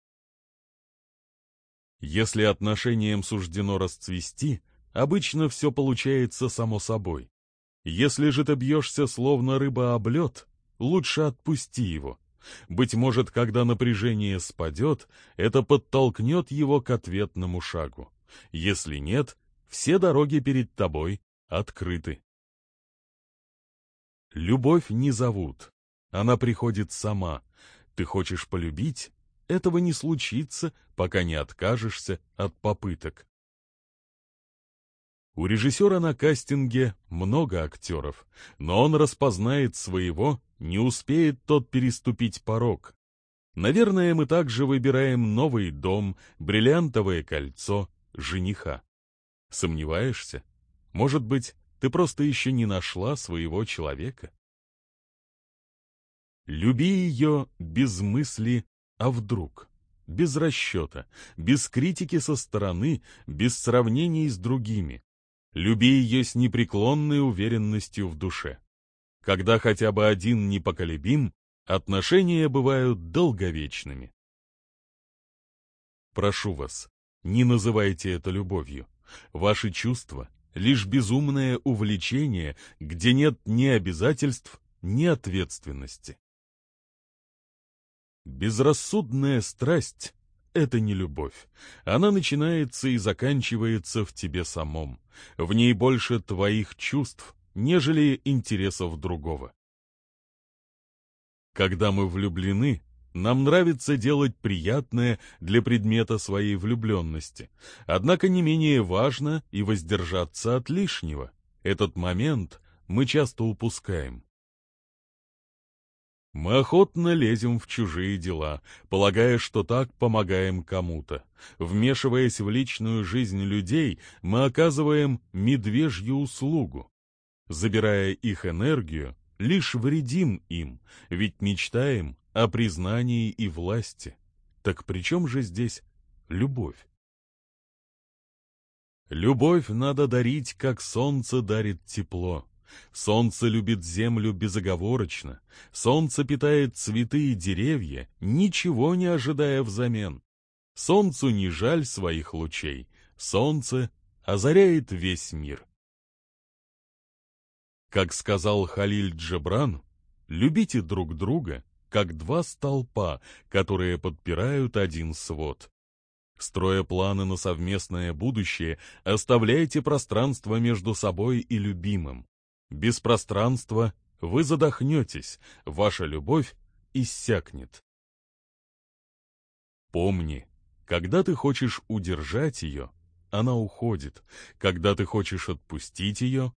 Если отношениям суждено расцвести, обычно все получается само собой. Если же ты бьешься словно рыба об лед, лучше отпусти его. Быть может, когда напряжение спадет, это подтолкнет его к ответному шагу. Если нет, все дороги перед тобой открыты. Любовь не зовут, она приходит сама. Ты хочешь полюбить? Этого не случится, пока не откажешься от попыток. У режиссера на кастинге много актеров, но он распознает своего, не успеет тот переступить порог. Наверное, мы также выбираем новый дом, бриллиантовое кольцо, жениха. Сомневаешься? Может быть, ты просто еще не нашла своего человека? Люби ее без мысли «а вдруг?», без расчета, без критики со стороны, без сравнений с другими. Люби ее с непреклонной уверенностью в душе. Когда хотя бы один непоколебим, отношения бывают долговечными. Прошу вас, не называйте это любовью. Ваши чувства — лишь безумное увлечение, где нет ни обязательств, ни ответственности. Безрассудная страсть это не любовь. Она начинается и заканчивается в тебе самом. В ней больше твоих чувств, нежели интересов другого. Когда мы влюблены, нам нравится делать приятное для предмета своей влюбленности, однако не менее важно и воздержаться от лишнего. Этот момент мы часто упускаем. Мы охотно лезем в чужие дела, полагая, что так помогаем кому-то. Вмешиваясь в личную жизнь людей, мы оказываем медвежью услугу. Забирая их энергию, лишь вредим им, ведь мечтаем о признании и власти. Так при чем же здесь любовь? Любовь надо дарить, как солнце дарит тепло. Солнце любит землю безоговорочно. Солнце питает цветы и деревья, ничего не ожидая взамен. Солнцу не жаль своих лучей. Солнце озаряет весь мир. Как сказал Халиль Джебран, любите друг друга, как два столпа, которые подпирают один свод. Строя планы на совместное будущее, оставляйте пространство между собой и любимым. Без пространства вы задохнетесь, ваша любовь иссякнет. Помни, когда ты хочешь удержать ее, она уходит. Когда ты хочешь отпустить ее,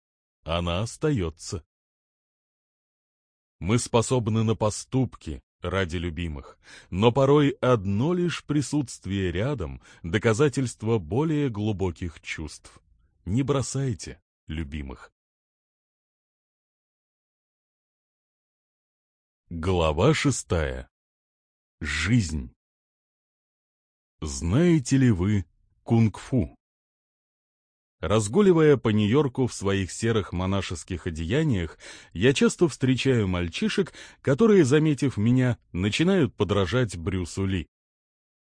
она остается. Мы способны на поступки ради любимых, но порой одно лишь присутствие рядом — доказательство более глубоких чувств. Не бросайте любимых. Глава шестая. Жизнь. Знаете ли вы кунг-фу? Разгуливая по Нью-Йорку в своих серых монашеских одеяниях, я часто встречаю мальчишек, которые, заметив меня, начинают подражать Брюсу Ли.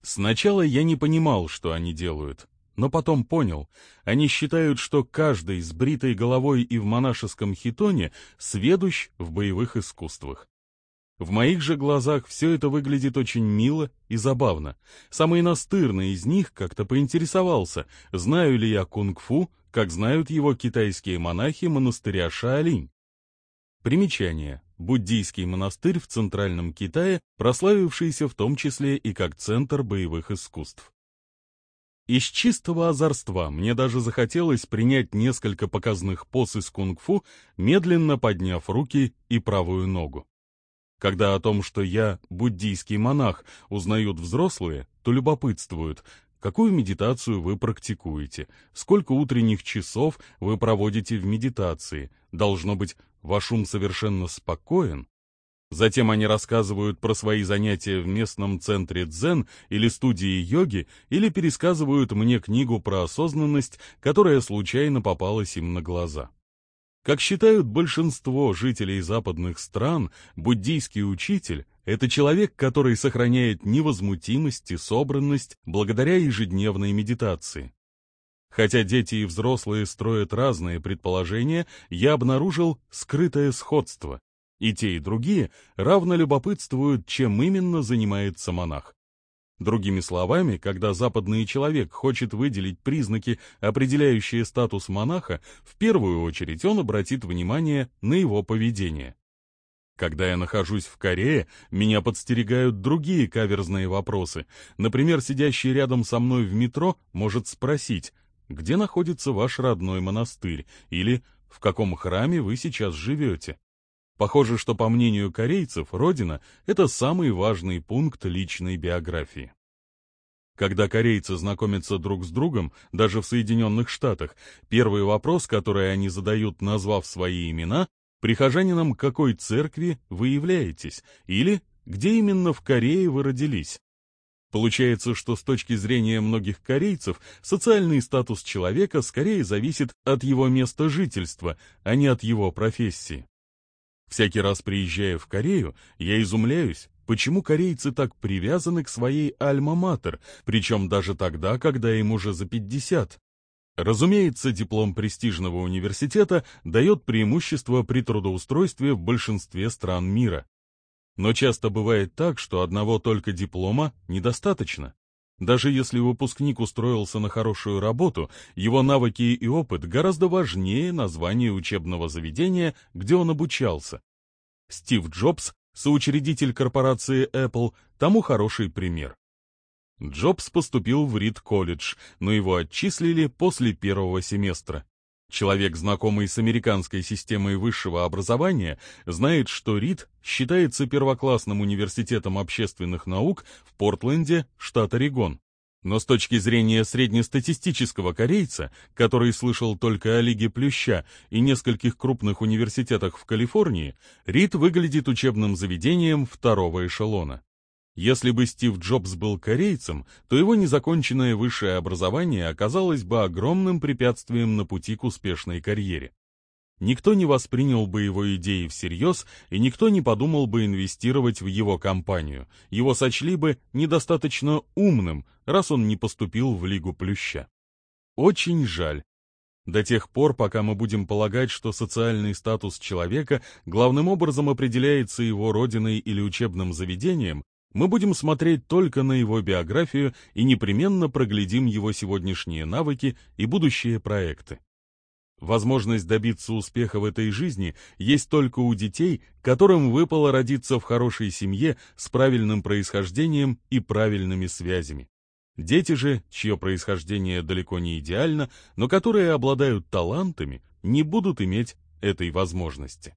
Сначала я не понимал, что они делают, но потом понял. Они считают, что каждый с бритой головой и в монашеском хитоне сведущ в боевых искусствах. В моих же глазах все это выглядит очень мило и забавно. Самый настырный из них как-то поинтересовался, знаю ли я кунг-фу, как знают его китайские монахи монастыря Шаолинь. Примечание. Буддийский монастырь в Центральном Китае, прославившийся в том числе и как центр боевых искусств. Из чистого озорства мне даже захотелось принять несколько показных поз из кунг-фу, медленно подняв руки и правую ногу. Когда о том, что я буддийский монах, узнают взрослые, то любопытствуют, какую медитацию вы практикуете, сколько утренних часов вы проводите в медитации, должно быть, ваш ум совершенно спокоен. Затем они рассказывают про свои занятия в местном центре дзен или студии йоги, или пересказывают мне книгу про осознанность, которая случайно попалась им на глаза. Как считают большинство жителей западных стран, буддийский учитель — это человек, который сохраняет невозмутимость и собранность благодаря ежедневной медитации. Хотя дети и взрослые строят разные предположения, я обнаружил скрытое сходство. И те, и другие равно любопытствуют, чем именно занимается монах. Другими словами, когда западный человек хочет выделить признаки, определяющие статус монаха, в первую очередь он обратит внимание на его поведение. Когда я нахожусь в Корее, меня подстерегают другие каверзные вопросы. Например, сидящий рядом со мной в метро может спросить, где находится ваш родной монастырь, или в каком храме вы сейчас живете. Похоже, что по мнению корейцев, родина — это самый важный пункт личной биографии. Когда корейцы знакомятся друг с другом, даже в Соединенных Штатах, первый вопрос, который они задают, назвав свои имена, прихожанином какой церкви вы являетесь, или где именно в Корее вы родились. Получается, что с точки зрения многих корейцев социальный статус человека скорее зависит от его места жительства, а не от его профессии. Всякий раз приезжая в Корею, я изумляюсь, почему корейцы так привязаны к своей альма-матер, причем даже тогда, когда им уже за 50. Разумеется, диплом престижного университета дает преимущество при трудоустройстве в большинстве стран мира. Но часто бывает так, что одного только диплома недостаточно. Даже если выпускник устроился на хорошую работу, его навыки и опыт гораздо важнее названия учебного заведения, где он обучался. Стив Джобс, соучредитель корпорации Apple, тому хороший пример. Джобс поступил в Рид-колледж, но его отчислили после первого семестра. Человек, знакомый с американской системой высшего образования, знает, что РИД считается первоклассным университетом общественных наук в Портленде, штат Орегон. Но с точки зрения среднестатистического корейца, который слышал только о Лиге Плюща и нескольких крупных университетах в Калифорнии, РИД выглядит учебным заведением второго эшелона. Если бы Стив Джобс был корейцем, то его незаконченное высшее образование оказалось бы огромным препятствием на пути к успешной карьере. Никто не воспринял бы его идеи всерьез, и никто не подумал бы инвестировать в его компанию. Его сочли бы недостаточно умным, раз он не поступил в Лигу Плюща. Очень жаль. До тех пор, пока мы будем полагать, что социальный статус человека главным образом определяется его родиной или учебным заведением, мы будем смотреть только на его биографию и непременно проглядим его сегодняшние навыки и будущие проекты. Возможность добиться успеха в этой жизни есть только у детей, которым выпало родиться в хорошей семье с правильным происхождением и правильными связями. Дети же, чье происхождение далеко не идеально, но которые обладают талантами, не будут иметь этой возможности.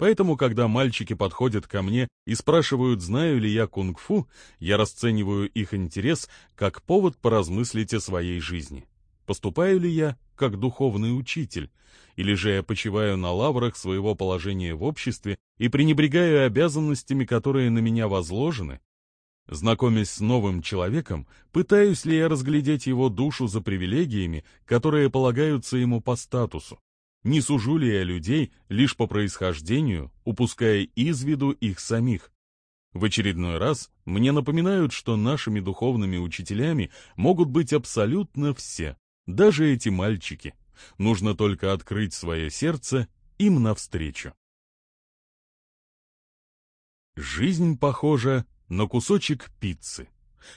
Поэтому, когда мальчики подходят ко мне и спрашивают, знаю ли я кунг-фу, я расцениваю их интерес как повод поразмыслить о своей жизни. Поступаю ли я как духовный учитель, или же я почиваю на лаврах своего положения в обществе и пренебрегаю обязанностями, которые на меня возложены? Знакомясь с новым человеком, пытаюсь ли я разглядеть его душу за привилегиями, которые полагаются ему по статусу? Не сужу ли я людей лишь по происхождению, упуская из виду их самих? В очередной раз мне напоминают, что нашими духовными учителями могут быть абсолютно все, даже эти мальчики. Нужно только открыть свое сердце им навстречу. Жизнь похожа на кусочек пиццы.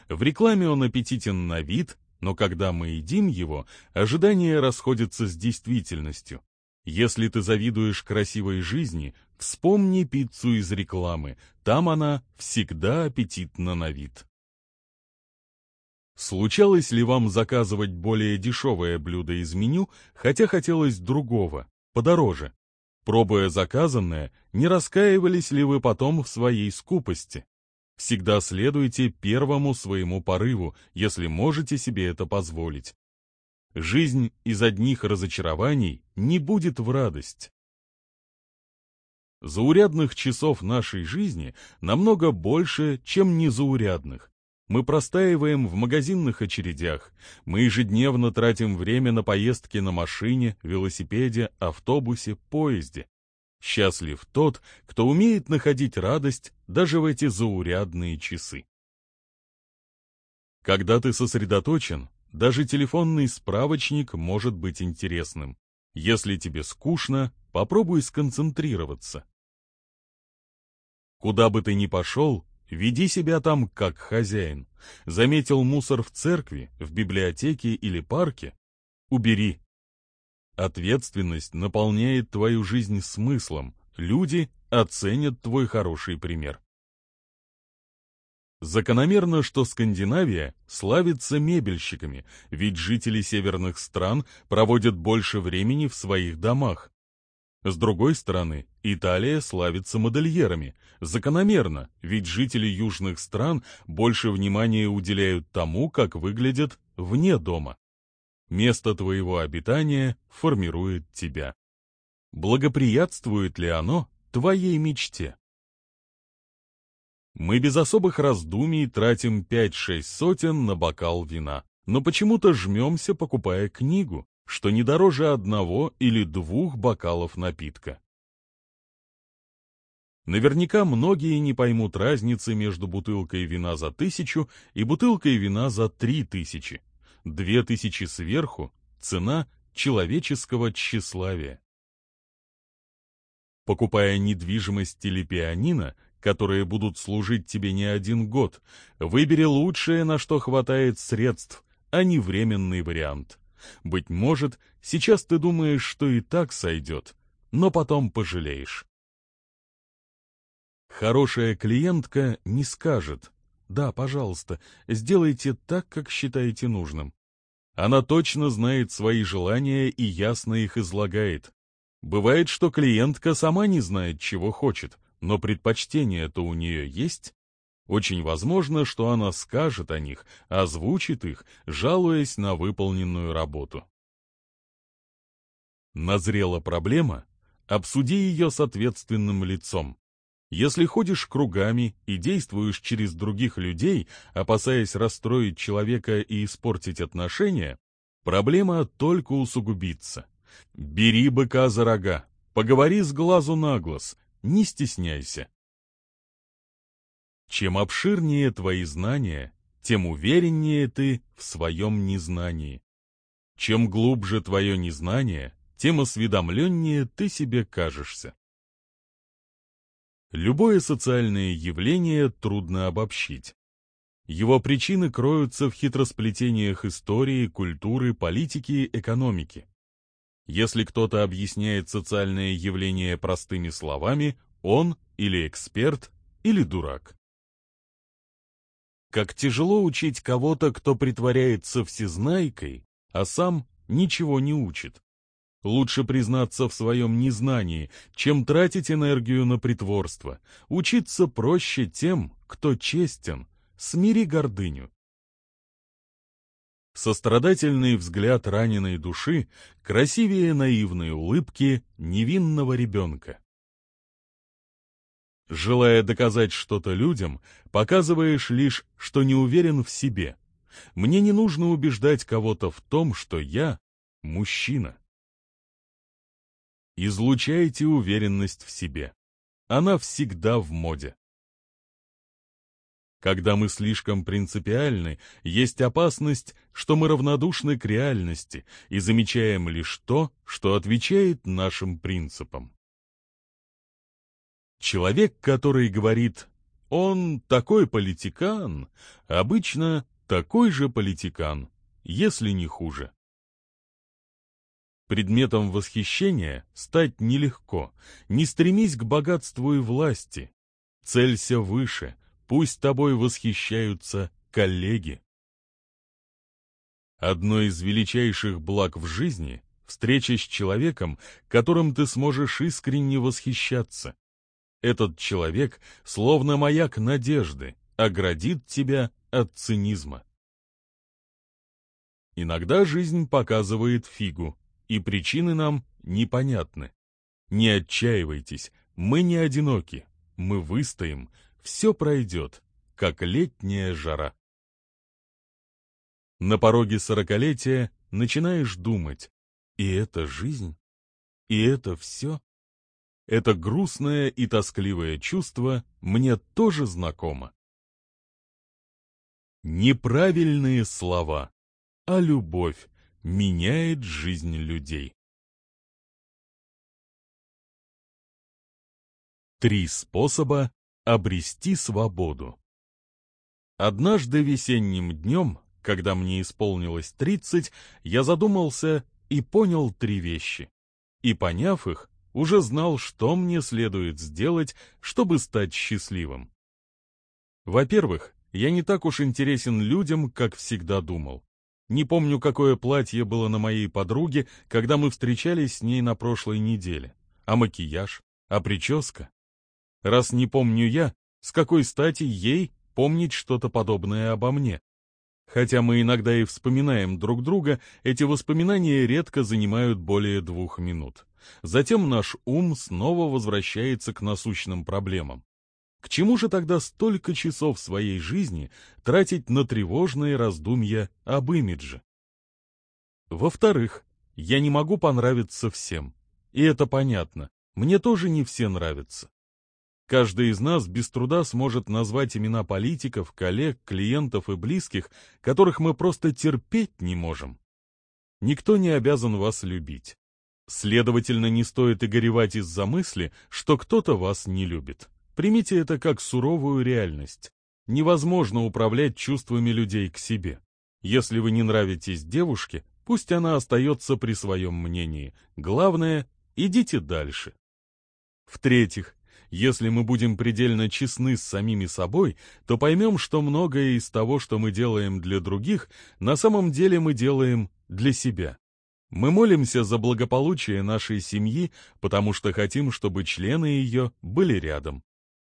В рекламе он аппетитен на вид, но когда мы едим его, ожидания расходятся с действительностью. Если ты завидуешь красивой жизни, вспомни пиццу из рекламы, там она всегда аппетитна на вид. Случалось ли вам заказывать более дешевое блюдо из меню, хотя хотелось другого, подороже? Пробуя заказанное, не раскаивались ли вы потом в своей скупости? Всегда следуйте первому своему порыву, если можете себе это позволить. Жизнь из одних разочарований не будет в радость. Заурядных часов нашей жизни намного больше, чем незаурядных. Мы простаиваем в магазинных очередях, мы ежедневно тратим время на поездки на машине, велосипеде, автобусе, поезде. Счастлив тот, кто умеет находить радость даже в эти заурядные часы. Когда ты сосредоточен, даже телефонный справочник может быть интересным. Если тебе скучно, попробуй сконцентрироваться. Куда бы ты ни пошел, веди себя там как хозяин. Заметил мусор в церкви, в библиотеке или парке? Убери. Ответственность наполняет твою жизнь смыслом. Люди оценят твой хороший пример. Закономерно, что Скандинавия славится мебельщиками, ведь жители северных стран проводят больше времени в своих домах. С другой стороны, Италия славится модельерами. Закономерно, ведь жители южных стран больше внимания уделяют тому, как выглядят вне дома. Место твоего обитания формирует тебя. Благоприятствует ли оно твоей мечте? Мы без особых раздумий тратим 5-6 сотен на бокал вина, но почему-то жмемся, покупая книгу, что не дороже одного или двух бокалов напитка. Наверняка многие не поймут разницы между бутылкой вина за тысячу и бутылкой вина за три тысячи. Две тысячи сверху – цена человеческого тщеславия. Покупая недвижимость или пианино, которые будут служить тебе не один год. Выбери лучшее, на что хватает средств, а не временный вариант. Быть может, сейчас ты думаешь, что и так сойдет, но потом пожалеешь. Хорошая клиентка не скажет «Да, пожалуйста, сделайте так, как считаете нужным». Она точно знает свои желания и ясно их излагает. Бывает, что клиентка сама не знает, чего хочет, но предпочтение-то у нее есть. Очень возможно, что она скажет о них, озвучит их, жалуясь на выполненную работу. Назрела проблема? Обсуди ее с ответственным лицом. Если ходишь кругами и действуешь через других людей, опасаясь расстроить человека и испортить отношения, проблема только усугубится. Бери быка за рога, поговори с глазу на глаз, не стесняйся. Чем обширнее твои знания, тем увереннее ты в своем незнании. Чем глубже твое незнание, тем осведомленнее ты себе кажешься. Любое социальное явление трудно обобщить. Его причины кроются в хитросплетениях истории, культуры, политики, экономики. Если кто-то объясняет социальное явление простыми словами, он или эксперт, или дурак. Как тяжело учить кого-то, кто притворяется всезнайкой, а сам ничего не учит. Лучше признаться в своем незнании, чем тратить энергию на притворство. Учиться проще тем, кто честен. Смири гордыню. Сострадательный взгляд раненой души красивее наивной улыбки невинного ребенка. Желая доказать что-то людям, показываешь лишь, что не уверен в себе. Мне не нужно убеждать кого-то в том, что я мужчина. Излучайте уверенность в себе. Она всегда в моде. Когда мы слишком принципиальны, есть опасность, что мы равнодушны к реальности и замечаем лишь то, что отвечает нашим принципам. Человек, который говорит «он такой политикан», обычно такой же политикан, если не хуже. Предметом восхищения стать нелегко. Не стремись к богатству и власти. Целься выше, пусть тобой восхищаются коллеги. Одно из величайших благ в жизни — встреча с человеком, которым ты сможешь искренне восхищаться. Этот человек, словно маяк надежды, оградит тебя от цинизма. Иногда жизнь показывает фигу, и причины нам непонятны. Не отчаивайтесь, мы не одиноки, мы выстоим, все пройдет, как летняя жара. На пороге сорокалетия начинаешь думать, и это жизнь, и это все. Это грустное и тоскливое чувство мне тоже знакомо. Неправильные слова, а любовь меняет жизнь людей. Три способа обрести свободу. Однажды весенним днем, когда мне исполнилось 30, я задумался и понял три вещи. И поняв их, уже знал, что мне следует сделать, чтобы стать счастливым. Во-первых, я не так уж интересен людям, как всегда думал. Не помню, какое платье было на моей подруге, когда мы встречались с ней на прошлой неделе. А макияж? А прическа? Раз не помню я, с какой стати ей помнить что-то подобное обо мне? Хотя мы иногда и вспоминаем друг друга, эти воспоминания редко занимают более двух минут. Затем наш ум снова возвращается к насущным проблемам. К чему же тогда столько часов своей жизни тратить на тревожные раздумья об имидже? Во-вторых, я не могу понравиться всем. И это понятно. Мне тоже не все нравятся. Каждый из нас без труда сможет назвать имена политиков, коллег, клиентов и близких, которых мы просто терпеть не можем. Никто не обязан вас любить. Следовательно, не стоит и горевать из-за мысли, что кто-то вас не любит. Примите это как суровую реальность. Невозможно управлять чувствами людей к себе. Если вы не нравитесь девушке, пусть она остается при своем мнении. Главное, идите дальше. В-третьих, Если мы будем предельно честны с самими собой, то поймем, что многое из того, что мы делаем для других, на самом деле мы делаем для себя. Мы молимся за благополучие нашей семьи, потому что хотим, чтобы члены ее были рядом.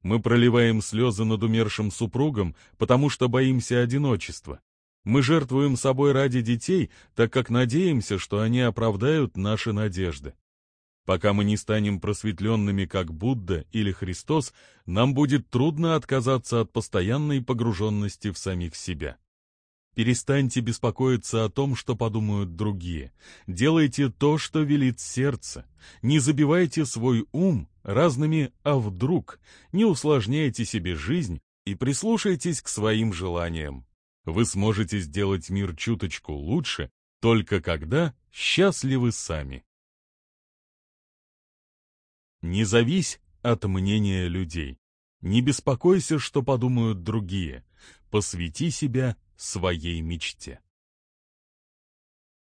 Мы проливаем слезы над умершим супругом, потому что боимся одиночества. Мы жертвуем собой ради детей, так как надеемся, что они оправдают наши надежды. Пока мы не станем просветленными, как Будда или Христос, нам будет трудно отказаться от постоянной погруженности в самих себя. Перестаньте беспокоиться о том, что подумают другие. Делайте то, что велит сердце. Не забивайте свой ум разными «а вдруг», не усложняйте себе жизнь и прислушайтесь к своим желаниям. Вы сможете сделать мир чуточку лучше, только когда счастливы сами. Не завись от мнения людей. Не беспокойся, что подумают другие. Посвяти себя своей мечте.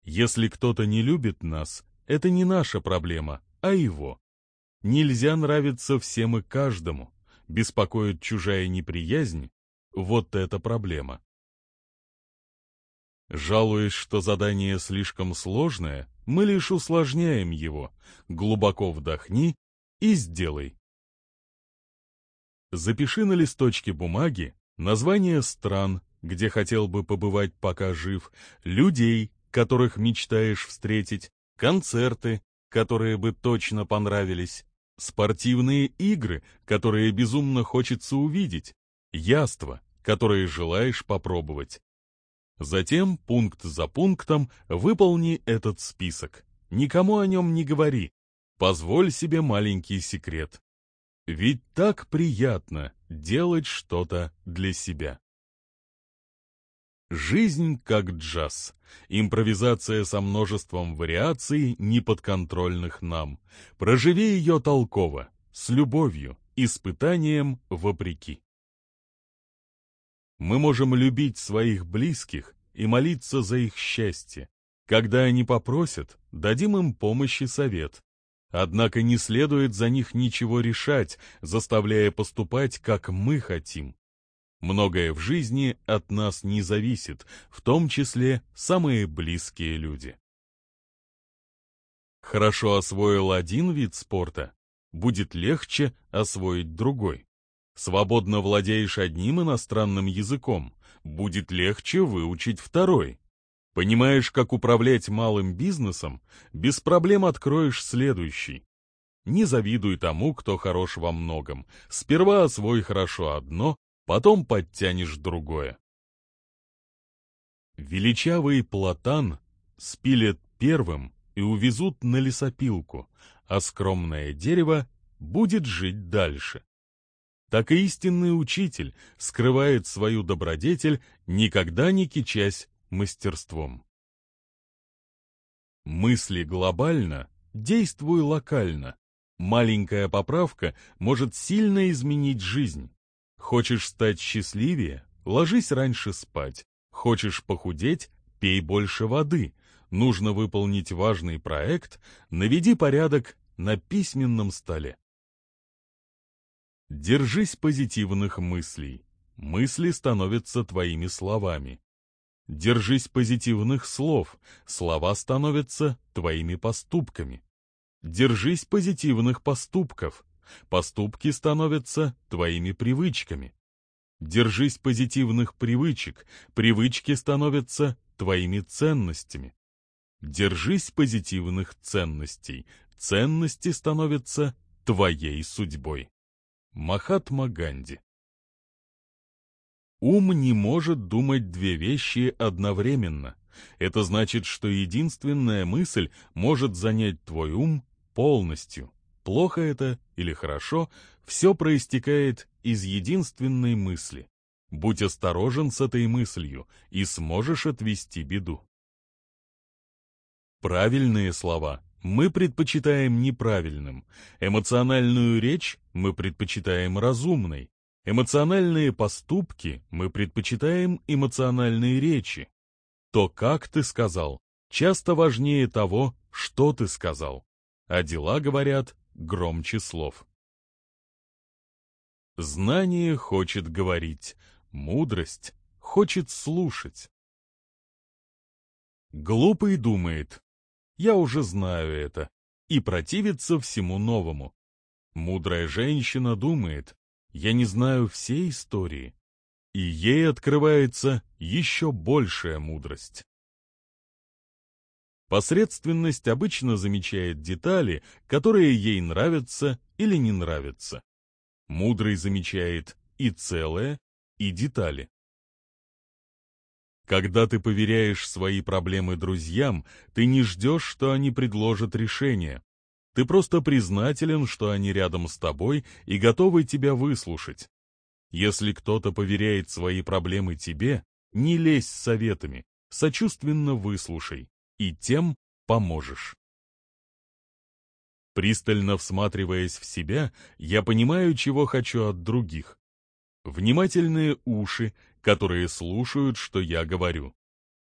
Если кто-то не любит нас, это не наша проблема, а его. Нельзя нравиться всем и каждому. Беспокоит чужая неприязнь — вот это проблема. Жалуясь, что задание слишком сложное, мы лишь усложняем его. Глубоко вдохни и сделай. Запиши на листочке бумаги название стран, где хотел бы побывать пока жив, людей, которых мечтаешь встретить, концерты, которые бы точно понравились, спортивные игры, которые безумно хочется увидеть, яства, которые желаешь попробовать. Затем, пункт за пунктом, выполни этот список. Никому о нем не говори, Позволь себе маленький секрет. Ведь так приятно делать что-то для себя. Жизнь как джаз. Импровизация со множеством вариаций, неподконтрольных нам. Проживи ее толково, с любовью, испытанием вопреки. Мы можем любить своих близких и молиться за их счастье. Когда они попросят, дадим им помощь и совет. Однако не следует за них ничего решать, заставляя поступать, как мы хотим. Многое в жизни от нас не зависит, в том числе самые близкие люди. Хорошо освоил один вид спорта, будет легче освоить другой. Свободно владеешь одним иностранным языком, будет легче выучить второй. Понимаешь, как управлять малым бизнесом, без проблем откроешь следующий. Не завидуй тому, кто хорош во многом. Сперва освой хорошо одно, потом подтянешь другое. Величавый платан спилят первым и увезут на лесопилку, а скромное дерево будет жить дальше. Так и истинный учитель скрывает свою добродетель, никогда не кичась мастерством. Мысли глобально, действуй локально. Маленькая поправка может сильно изменить жизнь. Хочешь стать счастливее? Ложись раньше спать. Хочешь похудеть? Пей больше воды. Нужно выполнить важный проект? Наведи порядок на письменном столе. Держись позитивных мыслей. Мысли становятся твоими словами. Держись позитивных слов, слова становятся твоими поступками. Держись позитивных поступков, поступки становятся твоими привычками. Держись позитивных привычек, привычки становятся твоими ценностями. Держись позитивных ценностей, ценности становятся твоей судьбой. Махатма Ганди Ум не может думать две вещи одновременно. Это значит, что единственная мысль может занять твой ум полностью. Плохо это или хорошо, все проистекает из единственной мысли. Будь осторожен с этой мыслью, и сможешь отвести беду. Правильные слова мы предпочитаем неправильным, эмоциональную речь мы предпочитаем разумной, Эмоциональные поступки мы предпочитаем эмоциональные речи. То, как ты сказал, часто важнее того, что ты сказал. А дела говорят громче слов. Знание хочет говорить, мудрость хочет слушать. Глупый думает, я уже знаю это, и противится всему новому. Мудрая женщина думает, я не знаю всей истории, и ей открывается еще большая мудрость. Посредственность обычно замечает детали, которые ей нравятся или не нравятся. Мудрый замечает и целое, и детали. Когда ты поверяешь свои проблемы друзьям, ты не ждешь, что они предложат решение. Ты просто признателен, что они рядом с тобой и готовы тебя выслушать. Если кто-то поверяет свои проблемы тебе, не лезь с советами, сочувственно выслушай и тем поможешь. Пристально всматриваясь в себя, я понимаю, чего хочу от других. Внимательные уши, которые слушают, что я говорю.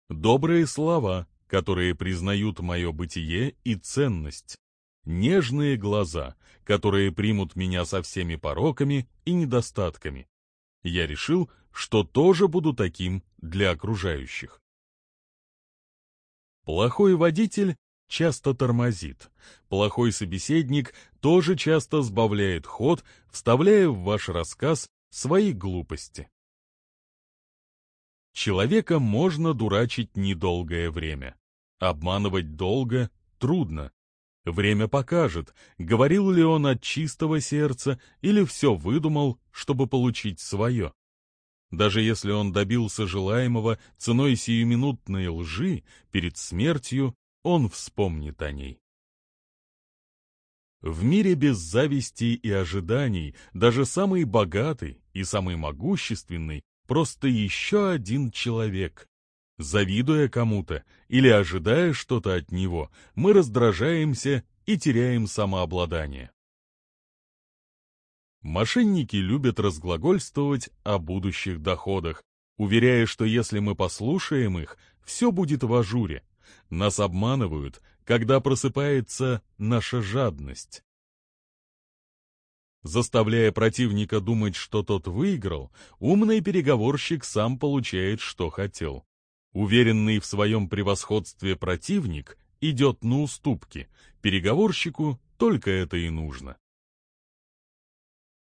Добрые слова, которые признают мое бытие и ценность. Нежные глаза, которые примут меня со всеми пороками и недостатками. Я решил, что тоже буду таким для окружающих. Плохой водитель часто тормозит. Плохой собеседник тоже часто сбавляет ход, вставляя в ваш рассказ свои глупости. Человека можно дурачить недолгое время. Обманывать долго трудно. Время покажет, говорил ли он от чистого сердца или все выдумал, чтобы получить свое. Даже если он добился желаемого ценой сиюминутной лжи, перед смертью он вспомнит о ней. В мире без зависти и ожиданий даже самый богатый и самый могущественный просто еще один человек. Завидуя кому-то или ожидая что-то от него, мы раздражаемся и теряем самообладание. Мошенники любят разглагольствовать о будущих доходах, уверяя, что если мы послушаем их, все будет в ажуре. Нас обманывают, когда просыпается наша жадность. Заставляя противника думать, что тот выиграл, умный переговорщик сам получает, что хотел. Уверенный в своем превосходстве противник идет на уступки, переговорщику только это и нужно.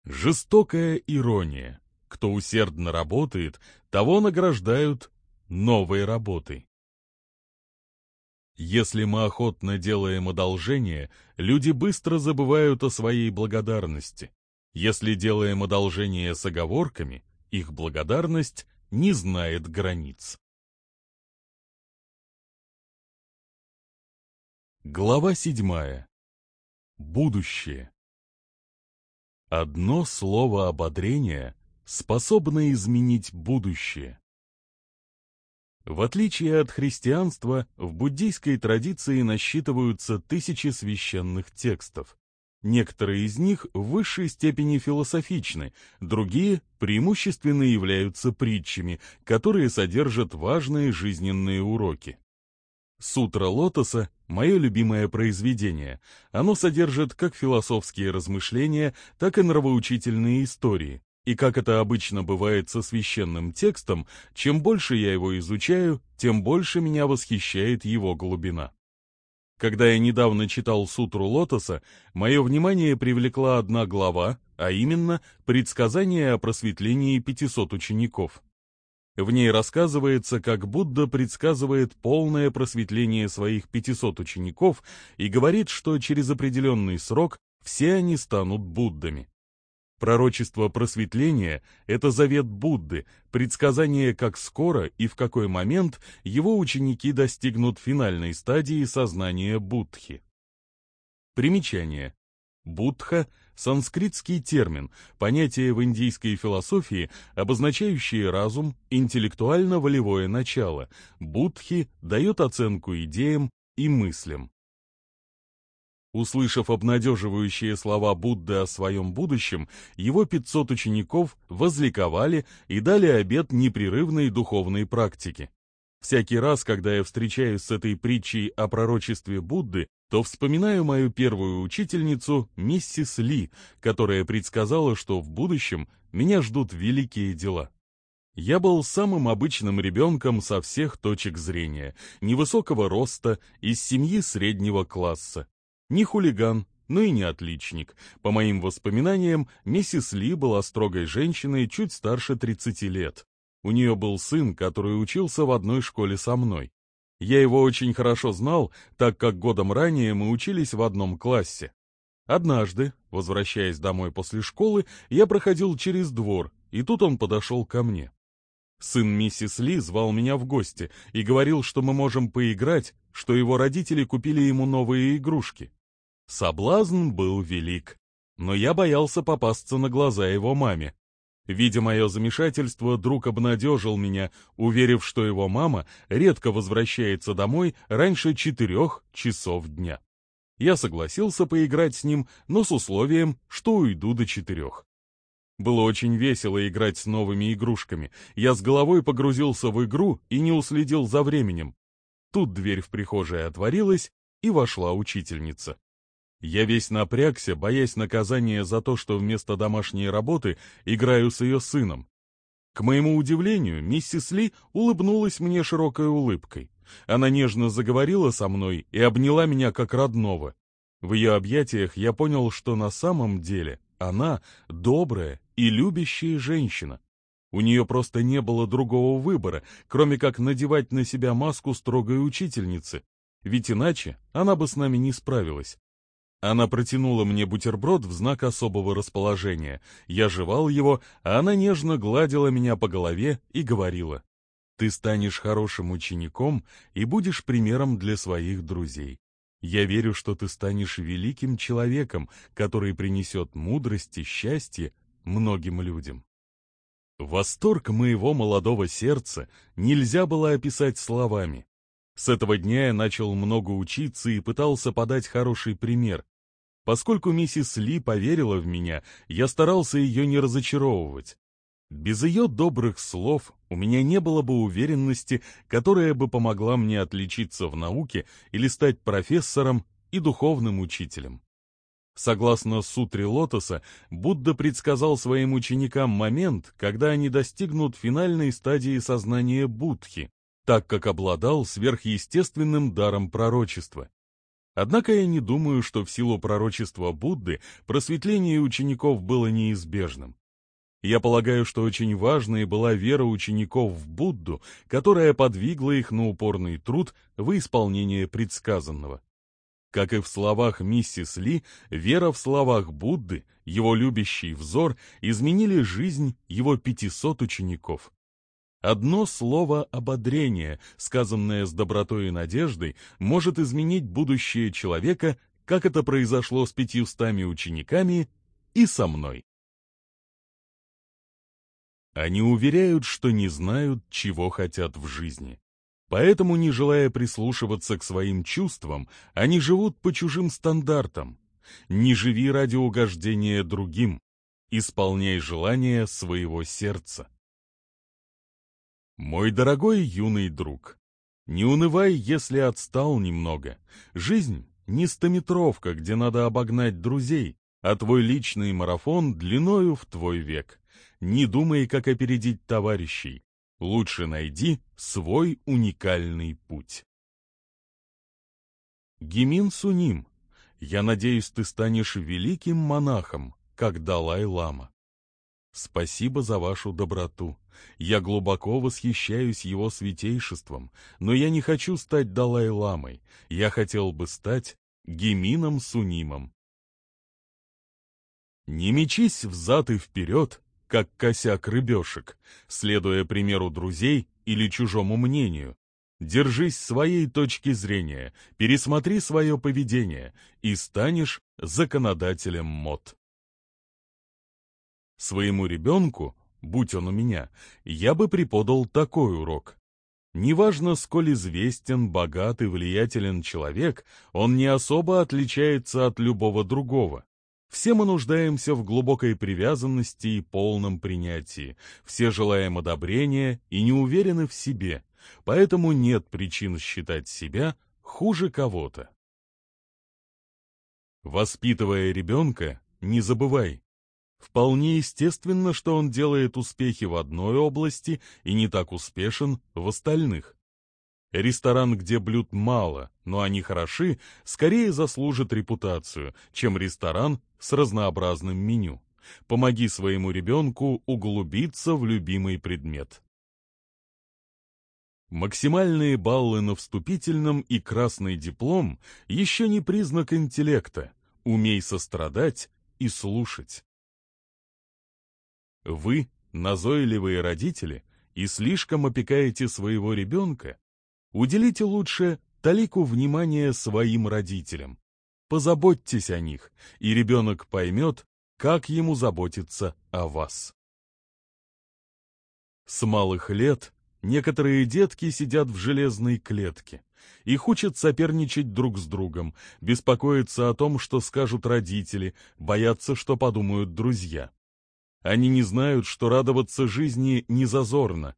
Жестокая ирония. Кто усердно работает, того награждают новой работой. Если мы охотно делаем одолжение, люди быстро забывают о своей благодарности. Если делаем одолжение с оговорками, их благодарность не знает границ. Глава седьмая. Будущее. Одно слово ободрения способно изменить будущее. В отличие от христианства, в буддийской традиции насчитываются тысячи священных текстов. Некоторые из них в высшей степени философичны, другие преимущественно являются притчами, которые содержат важные жизненные уроки. Сутра лотоса – мое любимое произведение. Оно содержит как философские размышления, так и нравоучительные истории. И как это обычно бывает со священным текстом, чем больше я его изучаю, тем больше меня восхищает его глубина. Когда я недавно читал Сутру Лотоса, мое внимание привлекла одна глава, а именно предсказание о просветлении 500 учеников. В ней рассказывается, как Будда предсказывает полное просветление своих 500 учеников и говорит, что через определенный срок все они станут Буддами. Пророчество просветления – это завет Будды, предсказание, как скоро и в какой момент его ученики достигнут финальной стадии сознания Будхи. Примечание. Будха – санскритский термин, понятие в индийской философии, обозначающее разум, интеллектуально-волевое начало. Будхи дает оценку идеям и мыслям. Услышав обнадеживающие слова Будды о своем будущем, его 500 учеников возликовали и дали обет непрерывной духовной практики. Всякий раз, когда я встречаюсь с этой притчей о пророчестве Будды, то вспоминаю мою первую учительницу, миссис Ли, которая предсказала, что в будущем меня ждут великие дела. Я был самым обычным ребенком со всех точек зрения, невысокого роста, из семьи среднего класса. Не хулиган, но и не отличник. По моим воспоминаниям, миссис Ли была строгой женщиной чуть старше 30 лет. У нее был сын, который учился в одной школе со мной. Я его очень хорошо знал, так как годом ранее мы учились в одном классе. Однажды, возвращаясь домой после школы, я проходил через двор, и тут он подошел ко мне. Сын миссис Ли звал меня в гости и говорил, что мы можем поиграть, что его родители купили ему новые игрушки. Соблазн был велик, но я боялся попасться на глаза его маме. Видя мое замешательство, друг обнадежил меня, уверив, что его мама редко возвращается домой раньше четырех часов дня. Я согласился поиграть с ним, но с условием, что уйду до четырех. Было очень весело играть с новыми игрушками. Я с головой погрузился в игру и не уследил за временем. Тут дверь в прихожей отворилась, и вошла учительница. Я весь напрягся, боясь наказания за то, что вместо домашней работы играю с ее сыном. К моему удивлению, миссис Ли улыбнулась мне широкой улыбкой. Она нежно заговорила со мной и обняла меня как родного. В ее объятиях я понял, что на самом деле она добрая и любящая женщина. У нее просто не было другого выбора, кроме как надевать на себя маску строгой учительницы, ведь иначе она бы с нами не справилась. Она протянула мне бутерброд в знак особого расположения. Я жевал его, а она нежно гладила меня по голове и говорила, «Ты станешь хорошим учеником и будешь примером для своих друзей. Я верю, что ты станешь великим человеком, который принесет мудрость и счастье многим людям». Восторг моего молодого сердца нельзя было описать словами. С этого дня я начал много учиться и пытался подать хороший пример. Поскольку миссис Ли поверила в меня, я старался ее не разочаровывать. Без ее добрых слов у меня не было бы уверенности, которая бы помогла мне отличиться в науке или стать профессором и духовным учителем. Согласно сутре лотоса, Будда предсказал своим ученикам момент, когда они достигнут финальной стадии сознания Будхи, так как обладал сверхъестественным даром пророчества. Однако я не думаю, что в силу пророчества Будды просветление учеников было неизбежным. Я полагаю, что очень важной была вера учеников в Будду, которая подвигла их на упорный труд в исполнение предсказанного. Как и в словах миссис Ли, вера в словах Будды, его любящий взор изменили жизнь его 500 учеников. Одно слово ободрения, сказанное с добротой и надеждой, может изменить будущее человека, как это произошло с пятьюстами учениками и со мной. Они уверяют, что не знают, чего хотят в жизни. Поэтому, не желая прислушиваться к своим чувствам, они живут по чужим стандартам. Не живи ради угождения другим, исполняй желания своего сердца. Мой дорогой юный друг, не унывай, если отстал немного. Жизнь не стометровка, где надо обогнать друзей, а твой личный марафон длиною в твой век. Не думай, как опередить товарищей, Лучше найди свой уникальный путь. Гимин Суним, я надеюсь, ты станешь великим монахом, как Далай-лама. Спасибо за вашу доброту. Я глубоко восхищаюсь его святейшеством, но я не хочу стать Далай-ламой. Я хотел бы стать Гимином Сунимом. Не мечись взад и вперед, как косяк рыбешек, следуя примеру друзей или чужому мнению. Держись своей точки зрения, пересмотри свое поведение и станешь законодателем мод. Своему ребенку, будь он у меня, я бы преподал такой урок. Неважно, сколь известен, богат и влиятелен человек, он не особо отличается от любого другого. Все мы нуждаемся в глубокой привязанности и полном принятии. Все желаем одобрения и не уверены в себе, поэтому нет причин считать себя хуже кого-то. Воспитывая ребенка, не забывай. Вполне естественно, что он делает успехи в одной области и не так успешен в остальных. Ресторан, где блюд мало, но они хороши, скорее заслужит репутацию, чем ресторан с разнообразным меню. Помоги своему ребенку углубиться в любимый предмет. Максимальные баллы на вступительном и красный диплом еще не признак интеллекта. Умей сострадать и слушать. Вы, назойливые родители, и слишком опекаете своего ребенка, уделите лучше талику внимания своим родителям. Позаботьтесь о них, и ребенок поймет, как ему заботиться о вас. С малых лет некоторые детки сидят в железной клетке. Их учат соперничать друг с другом, беспокоиться о том, что скажут родители, бояться, что подумают друзья. Они не знают, что радоваться жизни не зазорно.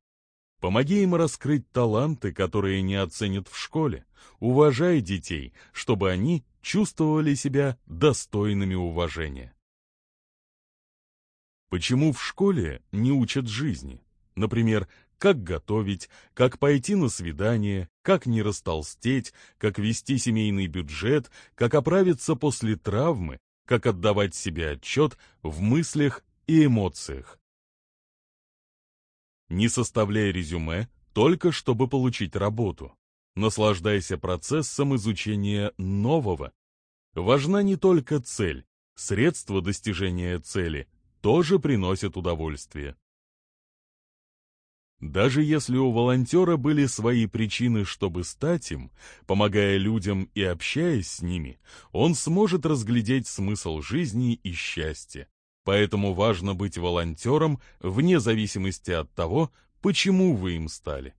Помоги им раскрыть таланты, которые не оценят в школе. Уважай детей, чтобы они чувствовали себя достойными уважения. Почему в школе не учат жизни? Например, как готовить, как пойти на свидание, как не растолстеть, как вести семейный бюджет, как оправиться после травмы, как отдавать себе отчет в мыслях и эмоциях. Не составляй резюме только чтобы получить работу. Наслаждайся процессом изучения нового. Важна не только цель, средства достижения цели тоже приносят удовольствие. Даже если у волонтера были свои причины, чтобы стать им, помогая людям и общаясь с ними, он сможет разглядеть смысл жизни и счастья. Поэтому важно быть волонтером вне зависимости от того, почему вы им стали.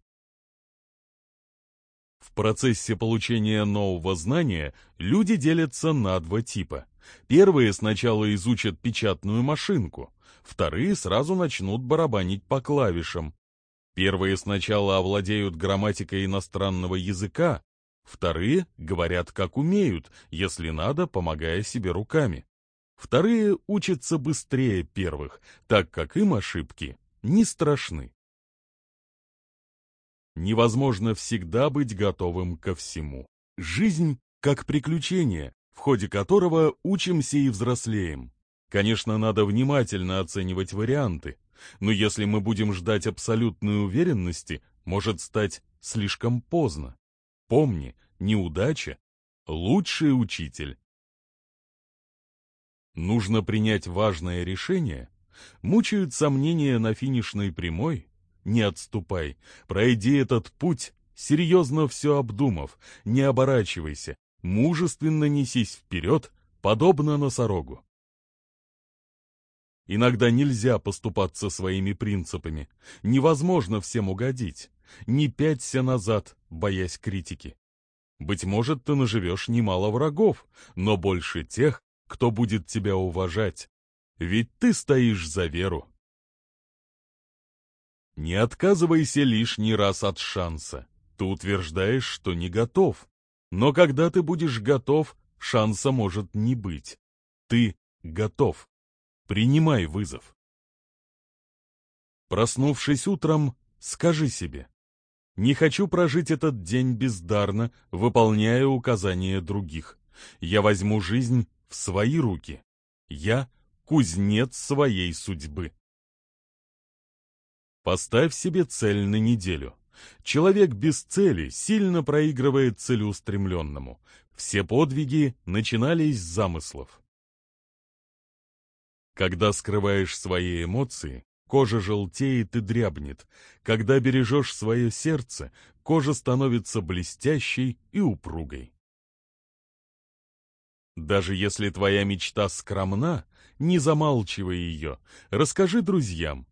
В процессе получения нового знания люди делятся на два типа. Первые сначала изучат печатную машинку, вторые сразу начнут барабанить по клавишам. Первые сначала овладеют грамматикой иностранного языка, вторые говорят как умеют, если надо, помогая себе руками. Вторые учатся быстрее первых, так как им ошибки не страшны. Невозможно всегда быть готовым ко всему. Жизнь как приключение, в ходе которого учимся и взрослеем. Конечно, надо внимательно оценивать варианты, но если мы будем ждать абсолютной уверенности, может стать слишком поздно. Помни, неудача – лучший учитель. Нужно принять важное решение? Мучают сомнения на финишной прямой? Не отступай, пройди этот путь, серьезно все обдумав, не оборачивайся, мужественно несись вперед, подобно носорогу. Иногда нельзя поступаться своими принципами, невозможно всем угодить. Не пяться назад, боясь критики. Быть может, ты наживешь немало врагов, но больше тех, кто будет тебя уважать, ведь ты стоишь за веру. Не отказывайся лишний раз от шанса. Ты утверждаешь, что не готов. Но когда ты будешь готов, шанса может не быть. Ты готов. Принимай вызов. Проснувшись утром, скажи себе, «Не хочу прожить этот день бездарно, выполняя указания других. Я возьму жизнь в свои руки. Я кузнец своей судьбы. Поставь себе цель на неделю. Человек без цели сильно проигрывает целеустремленному. Все подвиги начинались с замыслов. Когда скрываешь свои эмоции, кожа желтеет и дрябнет. Когда бережешь свое сердце, кожа становится блестящей и упругой. Даже если твоя мечта скромна, не замалчивай ее, расскажи друзьям.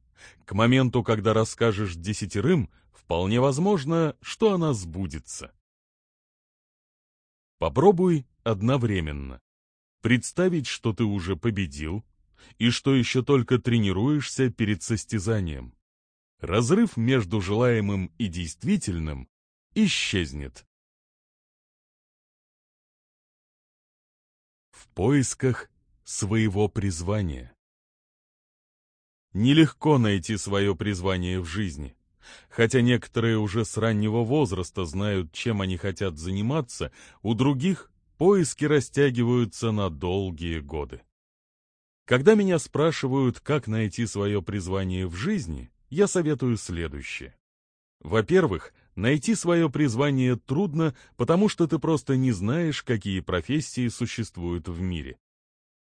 К моменту, когда расскажешь десятерым, вполне возможно, что она сбудется. Попробуй одновременно. Представить, что ты уже победил, и что еще только тренируешься перед состязанием. Разрыв между желаемым и действительным исчезнет. Поисках своего призвания. Нелегко найти свое призвание в жизни. Хотя некоторые уже с раннего возраста знают, чем они хотят заниматься, у других поиски растягиваются на долгие годы. Когда меня спрашивают, как найти свое призвание в жизни, я советую следующее. Во-первых, найти свое призвание трудно, потому что ты просто не знаешь, какие профессии существуют в мире.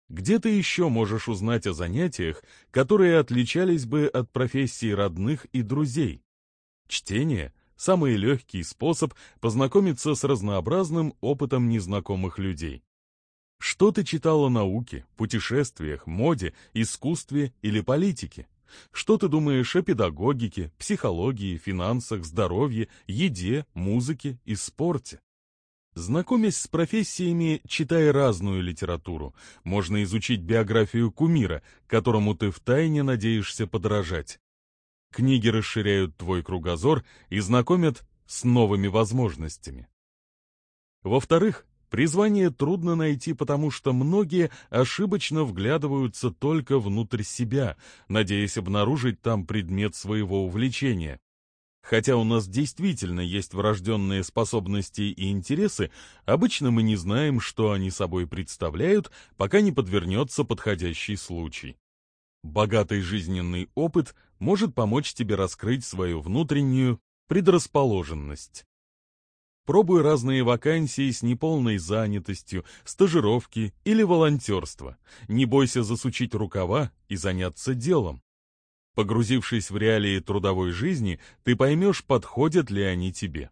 Где ты еще можешь узнать о занятиях, которые отличались бы от профессий родных и друзей? Чтение – самый легкий способ познакомиться с разнообразным опытом незнакомых людей. Что ты читал о науке, путешествиях, моде, искусстве или политике? Что ты думаешь о педагогике, психологии, финансах, здоровье, еде, музыке и спорте? Знакомясь с профессиями, читай разную литературу. Можно изучить биографию кумира, которому ты втайне надеешься подражать. Книги расширяют твой кругозор и знакомят с новыми возможностями. Во-вторых, призвание трудно найти, потому что многие ошибочно вглядываются только внутрь себя, надеясь обнаружить там предмет своего увлечения. Хотя у нас действительно есть врожденные способности и интересы, обычно мы не знаем, что они собой представляют, пока не подвернется подходящий случай. Богатый жизненный опыт может помочь тебе раскрыть свою внутреннюю предрасположенность. Пробуй разные вакансии с неполной занятостью, стажировки или волонтерство. Не бойся засучить рукава и заняться делом. Погрузившись в реалии трудовой жизни, ты поймешь, подходят ли они тебе.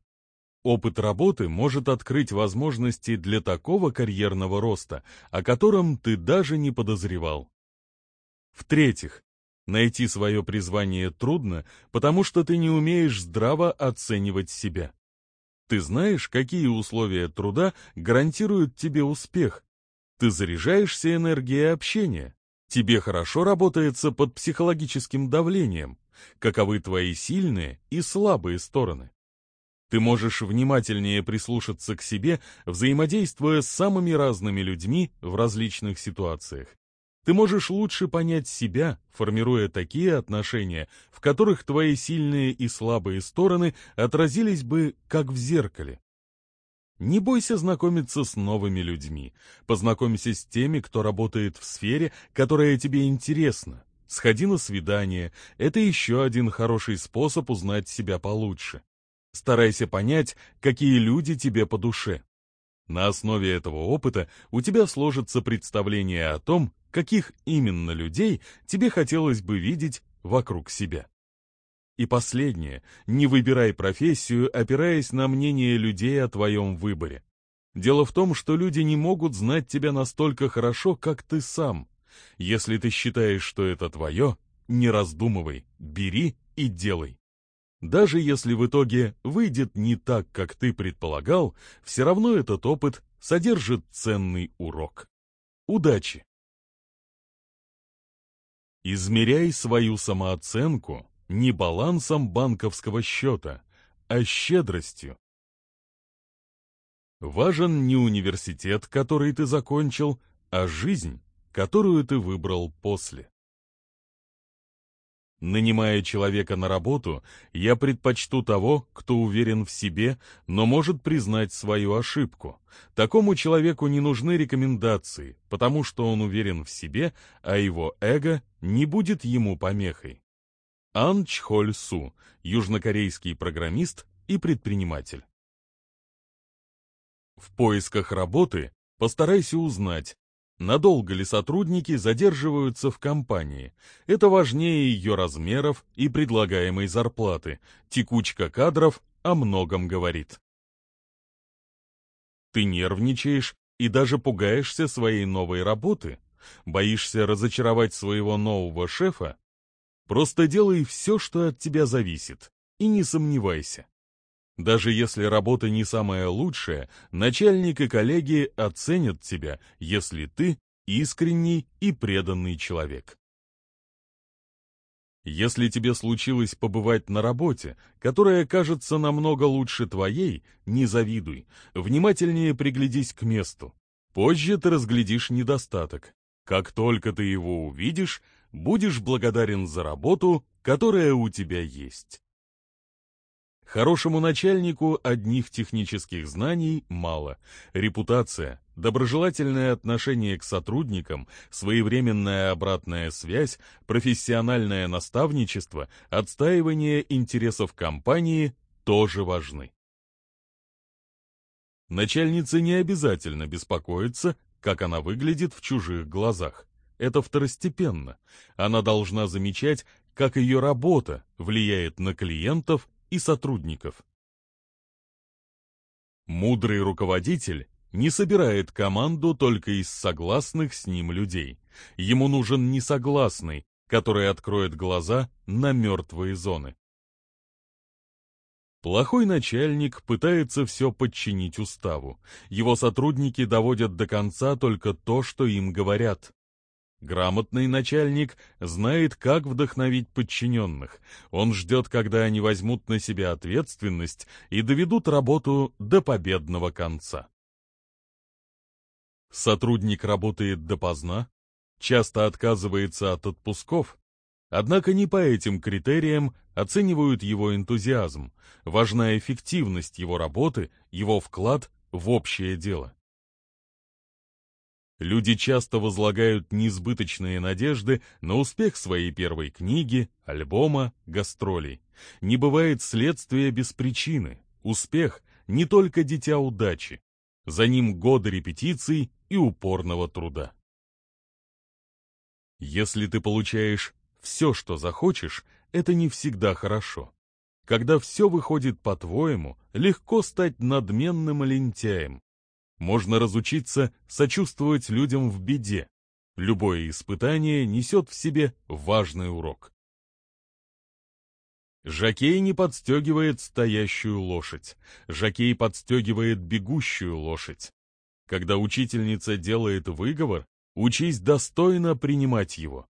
Опыт работы может открыть возможности для такого карьерного роста, о котором ты даже не подозревал. В-третьих, найти свое призвание трудно, потому что ты не умеешь здраво оценивать себя. Ты знаешь, какие условия труда гарантируют тебе успех. Ты заряжаешься энергией общения. Тебе хорошо работается под психологическим давлением. Каковы твои сильные и слабые стороны? Ты можешь внимательнее прислушаться к себе, взаимодействуя с самыми разными людьми в различных ситуациях. Ты можешь лучше понять себя, формируя такие отношения, в которых твои сильные и слабые стороны отразились бы как в зеркале. Не бойся знакомиться с новыми людьми. Познакомься с теми, кто работает в сфере, которая тебе интересна. Сходи на свидание. Это еще один хороший способ узнать себя получше. Старайся понять, какие люди тебе по душе. На основе этого опыта у тебя сложится представление о том, каких именно людей тебе хотелось бы видеть вокруг себя. И последнее, не выбирай профессию, опираясь на мнение людей о твоем выборе. Дело в том, что люди не могут знать тебя настолько хорошо, как ты сам. Если ты считаешь, что это твое, не раздумывай, бери и делай. Даже если в итоге выйдет не так, как ты предполагал, все равно этот опыт содержит ценный урок. Удачи! Измеряй свою самооценку не балансом банковского счета, а щедростью. Важен не университет, который ты закончил, а жизнь, которую ты выбрал после. Нанимая человека на работу, я предпочту того, кто уверен в себе, но может признать свою ошибку. Такому человеку не нужны рекомендации, потому что он уверен в себе, а его эго не будет ему помехой. Ан Чхоль Су, южнокорейский программист и предприниматель. В поисках работы постарайся узнать, надолго ли сотрудники задерживаются в компании. Это важнее ее размеров и предлагаемой зарплаты. Текучка кадров о многом говорит. Ты нервничаешь и даже пугаешься своей новой работы. Боишься разочаровать своего нового шефа? Просто делай все, что от тебя зависит, и не сомневайся. Даже если работа не самая лучшая, начальник и коллеги оценят тебя, если ты искренний и преданный человек. Если тебе случилось побывать на работе, которая кажется намного лучше твоей, не завидуй, внимательнее приглядись к месту. Позже ты разглядишь недостаток. Как только ты его увидишь, будешь благодарен за работу, которая у тебя есть. Хорошему начальнику одних технических знаний мало. Репутация, доброжелательное отношение к сотрудникам, своевременная обратная связь, профессиональное наставничество, отстаивание интересов компании тоже важны. Начальнице не обязательно беспокоиться, как она выглядит в чужих глазах. Это второстепенно. Она должна замечать, как ее работа влияет на клиентов и сотрудников. Мудрый руководитель не собирает команду только из согласных с ним людей. Ему нужен несогласный, который откроет глаза на мертвые зоны. Плохой начальник пытается все подчинить уставу. Его сотрудники доводят до конца только то, что им говорят. Грамотный начальник знает, как вдохновить подчиненных. Он ждет, когда они возьмут на себя ответственность и доведут работу до победного конца. Сотрудник работает допоздна, часто отказывается от отпусков, Однако не по этим критериям оценивают его энтузиазм, важна эффективность его работы, его вклад в общее дело. Люди часто возлагают несбыточные надежды на успех своей первой книги, альбома, гастролей. Не бывает следствия без причины. Успех — не только дитя удачи. За ним годы репетиций и упорного труда. Если ты получаешь все, что захочешь, это не всегда хорошо. Когда все выходит по-твоему, легко стать надменным лентяем. Можно разучиться сочувствовать людям в беде. Любое испытание несет в себе важный урок. Жакей не подстегивает стоящую лошадь. Жакей подстегивает бегущую лошадь. Когда учительница делает выговор, учись достойно принимать его.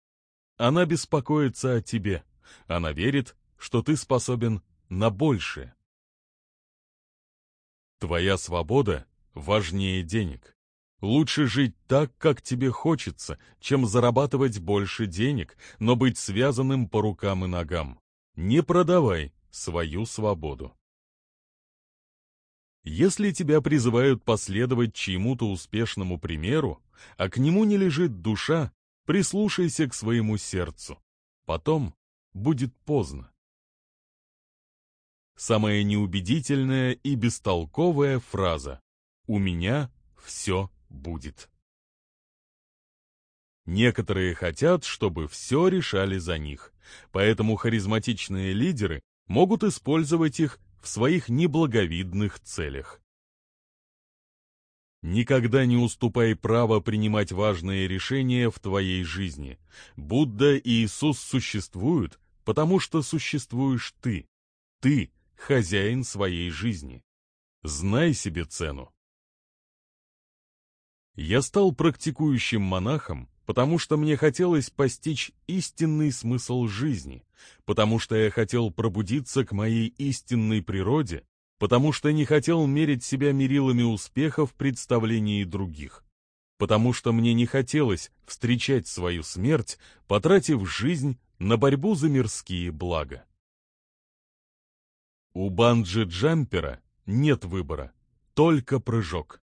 Она беспокоится о тебе. Она верит, что ты способен на большее. Твоя свобода важнее денег. Лучше жить так, как тебе хочется, чем зарабатывать больше денег, но быть связанным по рукам и ногам. Не продавай свою свободу. Если тебя призывают последовать чьему-то успешному примеру, а к нему не лежит душа, Прислушайся к своему сердцу. Потом будет поздно. Самая неубедительная и бестолковая фраза «У меня все будет». Некоторые хотят, чтобы все решали за них, поэтому харизматичные лидеры могут использовать их в своих неблаговидных целях. Никогда не уступай право принимать важные решения в твоей жизни. Будда и Иисус существуют, потому что существуешь ты. Ты — хозяин своей жизни. Знай себе цену. Я стал практикующим монахом, потому что мне хотелось постичь истинный смысл жизни, потому что я хотел пробудиться к моей истинной природе потому что не хотел мерить себя мерилами успеха в представлении других, потому что мне не хотелось встречать свою смерть, потратив жизнь на борьбу за мирские блага. У банджи-джампера нет выбора, только прыжок.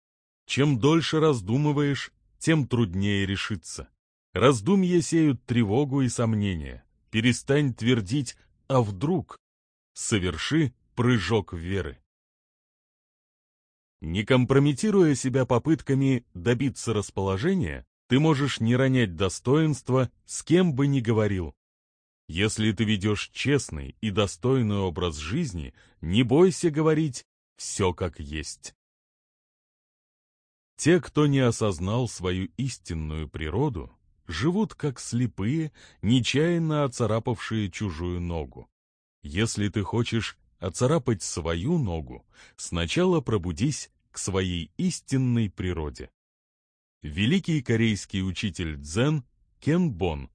Чем дольше раздумываешь, тем труднее решиться. Раздумья сеют тревогу и сомнения. Перестань твердить «а вдруг?» Соверши прыжок веры. Не компрометируя себя попытками добиться расположения, ты можешь не ронять достоинства, с кем бы ни говорил. Если ты ведешь честный и достойный образ жизни, не бойся говорить «все как есть». Те, кто не осознал свою истинную природу, живут как слепые, нечаянно оцарапавшие чужую ногу. Если ты хочешь оцарапать свою ногу, сначала пробудись к своей истинной природе. Великий корейский учитель дзен Кен Бон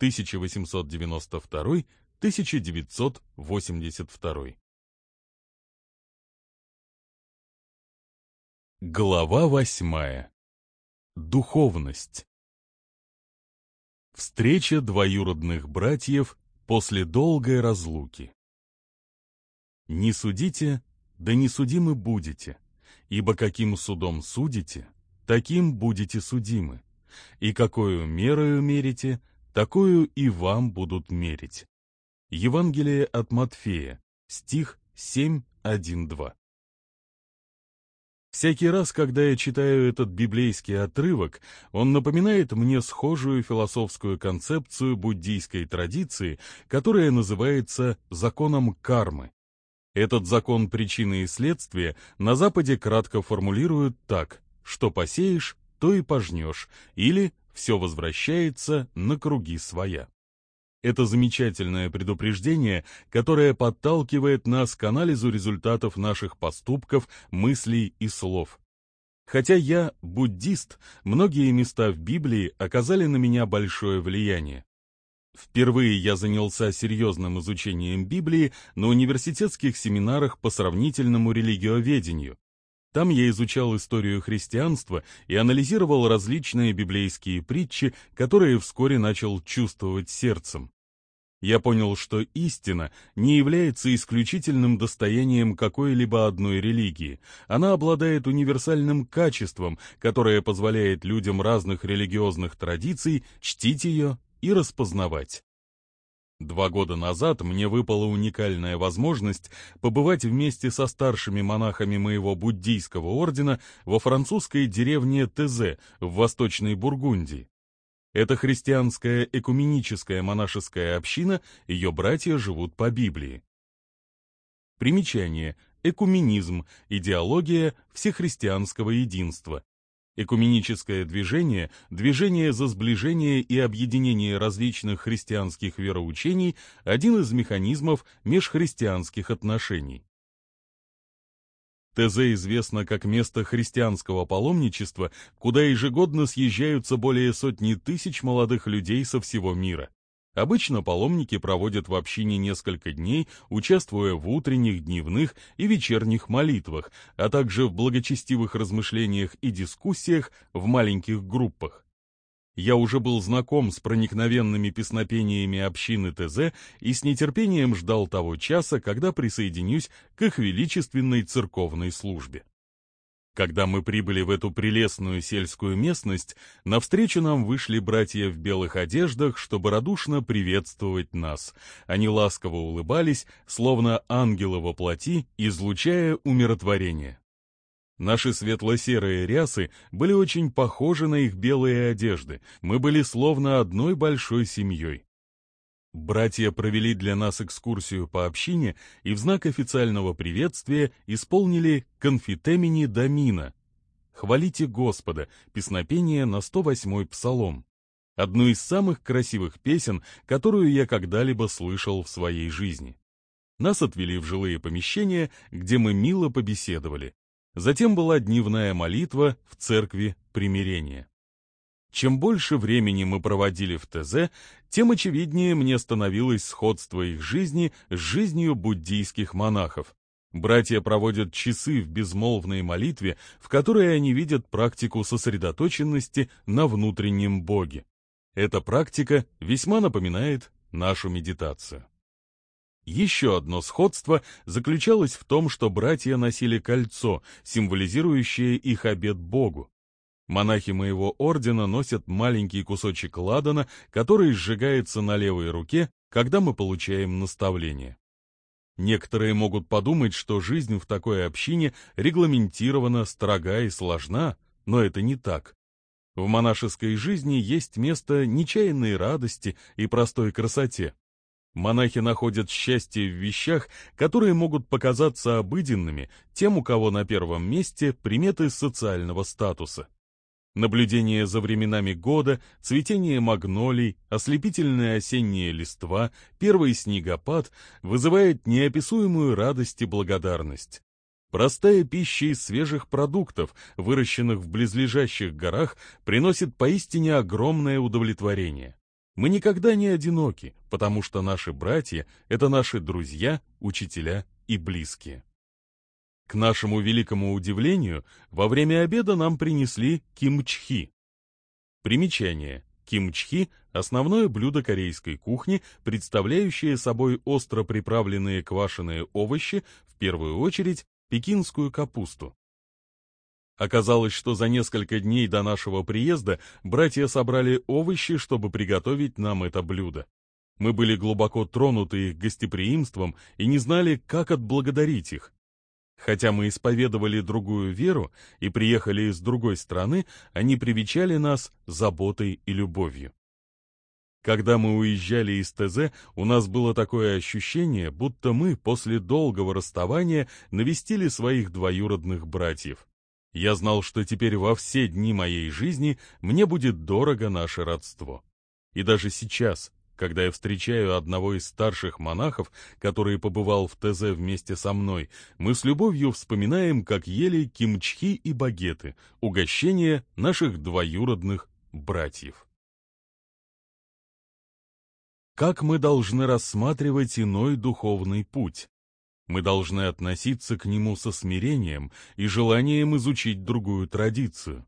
1892-1982 Глава восьмая Духовность. Встреча двоюродных братьев после долгой разлуки. Не судите, да не судимы будете, ибо каким судом судите, таким будете судимы, и какую мерою мерите, такую и вам будут мерить. Евангелие от Матфея, стих 7.1.2 Всякий раз, когда я читаю этот библейский отрывок, он напоминает мне схожую философскую концепцию буддийской традиции, которая называется законом кармы. Этот закон причины и следствия на Западе кратко формулируют так, что посеешь, то и пожнешь, или все возвращается на круги своя. Это замечательное предупреждение, которое подталкивает нас к анализу результатов наших поступков, мыслей и слов. Хотя я буддист, многие места в Библии оказали на меня большое влияние. Впервые я занялся серьезным изучением Библии на университетских семинарах по сравнительному религиоведению. Там я изучал историю христианства и анализировал различные библейские притчи, которые вскоре начал чувствовать сердцем. Я понял, что истина не является исключительным достоянием какой-либо одной религии. Она обладает универсальным качеством, которое позволяет людям разных религиозных традиций чтить ее и распознавать. Два года назад мне выпала уникальная возможность побывать вместе со старшими монахами моего буддийского ордена во французской деревне Тезе в Восточной Бургундии. Это христианская экуменическая монашеская община, ее братья живут по Библии. Примечание. Экуменизм – идеология всехристианского единства. Экуменическое движение – движение за сближение и объединение различных христианских вероучений – один из механизмов межхристианских отношений. Тезе известно как место христианского паломничества, куда ежегодно съезжаются более сотни тысяч молодых людей со всего мира. Обычно паломники проводят в общине несколько дней, участвуя в утренних, дневных и вечерних молитвах, а также в благочестивых размышлениях и дискуссиях в маленьких группах. Я уже был знаком с проникновенными песнопениями общины ТЗ и с нетерпением ждал того часа, когда присоединюсь к их величественной церковной службе. Когда мы прибыли в эту прелестную сельскую местность, навстречу нам вышли братья в белых одеждах, чтобы радушно приветствовать нас. Они ласково улыбались, словно ангелы во плоти, излучая умиротворение. Наши светло-серые рясы были очень похожи на их белые одежды. Мы были словно одной большой семьей. Братья провели для нас экскурсию по общине и в знак официального приветствия исполнили «Конфитемини Домина» «Хвалите Господа» песнопение на 108-й псалом. Одну из самых красивых песен, которую я когда-либо слышал в своей жизни. Нас отвели в жилые помещения, где мы мило побеседовали. Затем была дневная молитва в церкви примирения. Чем больше времени мы проводили в ТЗ, тем очевиднее мне становилось сходство их жизни с жизнью буддийских монахов. Братья проводят часы в безмолвной молитве, в которой они видят практику сосредоточенности на внутреннем Боге. Эта практика весьма напоминает нашу медитацию. Еще одно сходство заключалось в том, что братья носили кольцо, символизирующее их обет Богу. Монахи моего ордена носят маленький кусочек ладана, который сжигается на левой руке, когда мы получаем наставление. Некоторые могут подумать, что жизнь в такой общине регламентирована, строга и сложна, но это не так. В монашеской жизни есть место нечаянной радости и простой красоте. Монахи находят счастье в вещах, которые могут показаться обыденными тем, у кого на первом месте приметы социального статуса. Наблюдение за временами года, цветение магнолий, ослепительная осенняя листва, первый снегопад вызывает неописуемую радость и благодарность. Простая пища из свежих продуктов, выращенных в близлежащих горах, приносит поистине огромное удовлетворение. Мы никогда не одиноки, потому что наши братья — это наши друзья, учителя и близкие. К нашему великому удивлению, во время обеда нам принесли кимчхи. Примечание. Кимчхи – основное блюдо корейской кухни, представляющее собой остро приправленные квашеные овощи, в первую очередь пекинскую капусту. Оказалось, что за несколько дней до нашего приезда братья собрали овощи, чтобы приготовить нам это блюдо. Мы были глубоко тронуты их гостеприимством и не знали, как отблагодарить их. Хотя мы исповедовали другую веру и приехали из другой страны, они привечали нас заботой и любовью. Когда мы уезжали из ТЗ, у нас было такое ощущение, будто мы после долгого расставания навестили своих двоюродных братьев. Я знал, что теперь во все дни моей жизни мне будет дорого наше родство. И даже сейчас, когда я встречаю одного из старших монахов, который побывал в ТЗ вместе со мной, мы с любовью вспоминаем, как ели кимчхи и багеты, угощение наших двоюродных братьев. Как мы должны рассматривать иной духовный путь? Мы должны относиться к нему со смирением и желанием изучить другую традицию.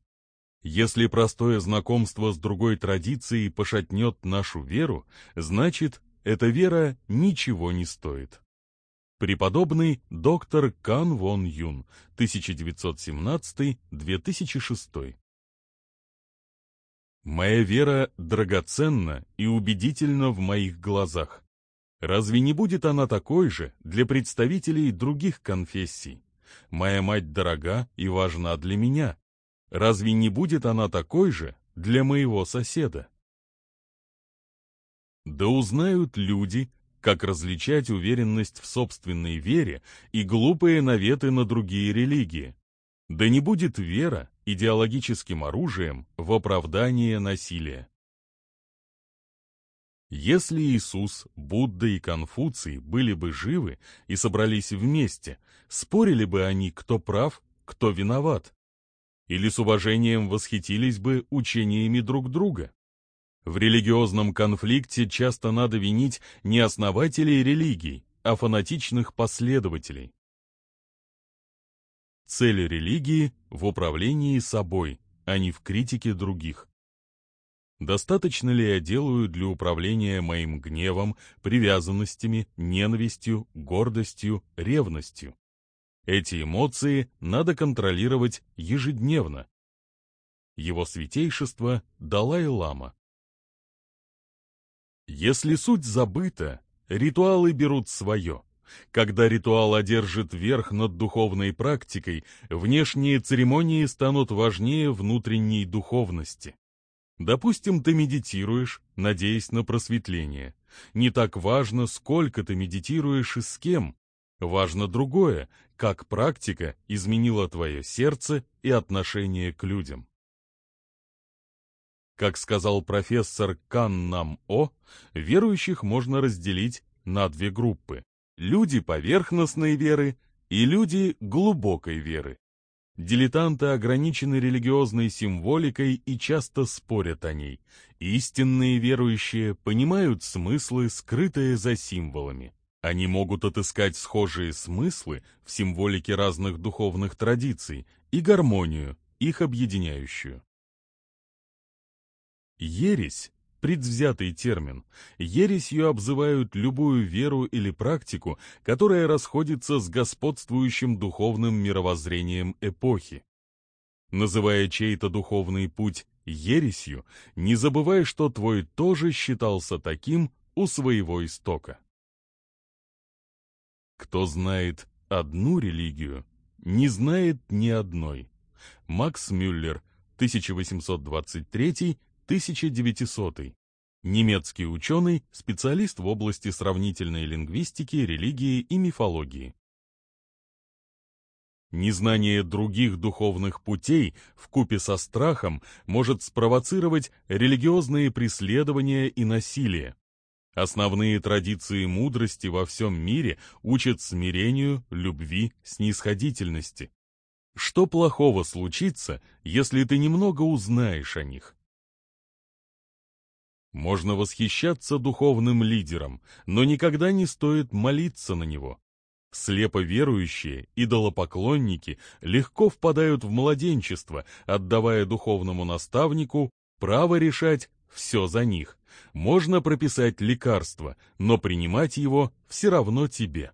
Если простое знакомство с другой традицией пошатнет нашу веру, значит, эта вера ничего не стоит. Преподобный доктор Кан Вон Юн, 1917-2006 Моя вера драгоценна и убедительна в моих глазах. Разве не будет она такой же для представителей других конфессий? Моя мать дорога и важна для меня, Разве не будет она такой же для моего соседа? Да узнают люди, как различать уверенность в собственной вере и глупые наветы на другие религии. Да не будет вера идеологическим оружием в оправдание насилия. Если Иисус, Будда и Конфуций были бы живы и собрались вместе, спорили бы они, кто прав, кто виноват или с уважением восхитились бы учениями друг друга. В религиозном конфликте часто надо винить не основателей религий, а фанатичных последователей. Цель религии в управлении собой, а не в критике других. Достаточно ли я делаю для управления моим гневом, привязанностями, ненавистью, гордостью, ревностью? Эти эмоции надо контролировать ежедневно. Его святейшество Далай-Лама. Если суть забыта, ритуалы берут свое. Когда ритуал одержит верх над духовной практикой, внешние церемонии станут важнее внутренней духовности. Допустим, ты медитируешь, надеясь на просветление. Не так важно, сколько ты медитируешь и с кем. Важно другое, как практика изменила твое сердце и отношение к людям. Как сказал профессор Кан Нам О, верующих можно разделить на две группы – люди поверхностной веры и люди глубокой веры. Дилетанты ограничены религиозной символикой и часто спорят о ней. Истинные верующие понимают смыслы, скрытые за символами. Они могут отыскать схожие смыслы в символике разных духовных традиций и гармонию, их объединяющую. Ересь – предвзятый термин. Ересью обзывают любую веру или практику, которая расходится с господствующим духовным мировоззрением эпохи. Называя чей-то духовный путь ересью, не забывай, что твой тоже считался таким у своего истока. Кто знает одну религию, не знает ни одной. Макс Мюллер, 1823-1900. Немецкий ученый, специалист в области сравнительной лингвистики, религии и мифологии. Незнание других духовных путей в купе со страхом может спровоцировать религиозные преследования и насилие. Основные традиции мудрости во всем мире учат смирению, любви, снисходительности. Что плохого случится, если ты немного узнаешь о них? Можно восхищаться духовным лидером, но никогда не стоит молиться на него. Слепо верующие, идолопоклонники легко впадают в младенчество, отдавая духовному наставнику право решать все за них. Можно прописать лекарство, но принимать его все равно тебе.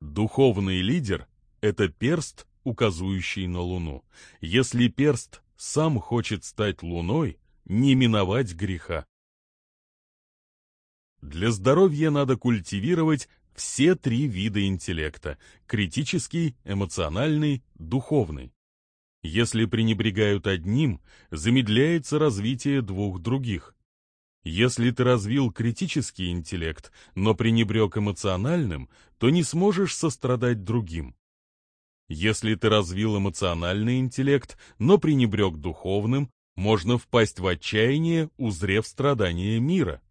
Духовный лидер — это перст, указывающий на Луну. Если перст сам хочет стать Луной, не миновать греха. Для здоровья надо культивировать все три вида интеллекта – критический, эмоциональный, духовный. Если пренебрегают одним, замедляется развитие двух других. Если ты развил критический интеллект, но пренебрег эмоциональным, то не сможешь сострадать другим. Если ты развил эмоциональный интеллект, но пренебрег духовным, можно впасть в отчаяние, узрев страдания мира.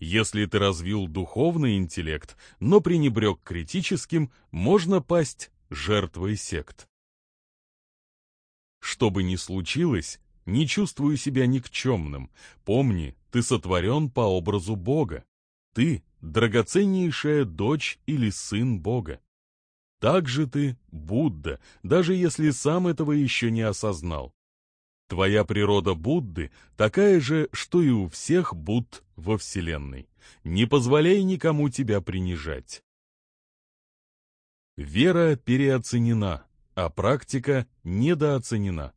Если ты развил духовный интеллект, но пренебрег критическим, можно пасть жертвой сект. Что бы ни случилось, не чувствую себя никчемным. Помни, ты сотворен по образу Бога. Ты — драгоценнейшая дочь или сын Бога. Так же ты — Будда, даже если сам этого еще не осознал. Твоя природа Будды такая же, что и у всех Будд во Вселенной. Не позволяй никому тебя принижать. Вера переоценена, а практика недооценена.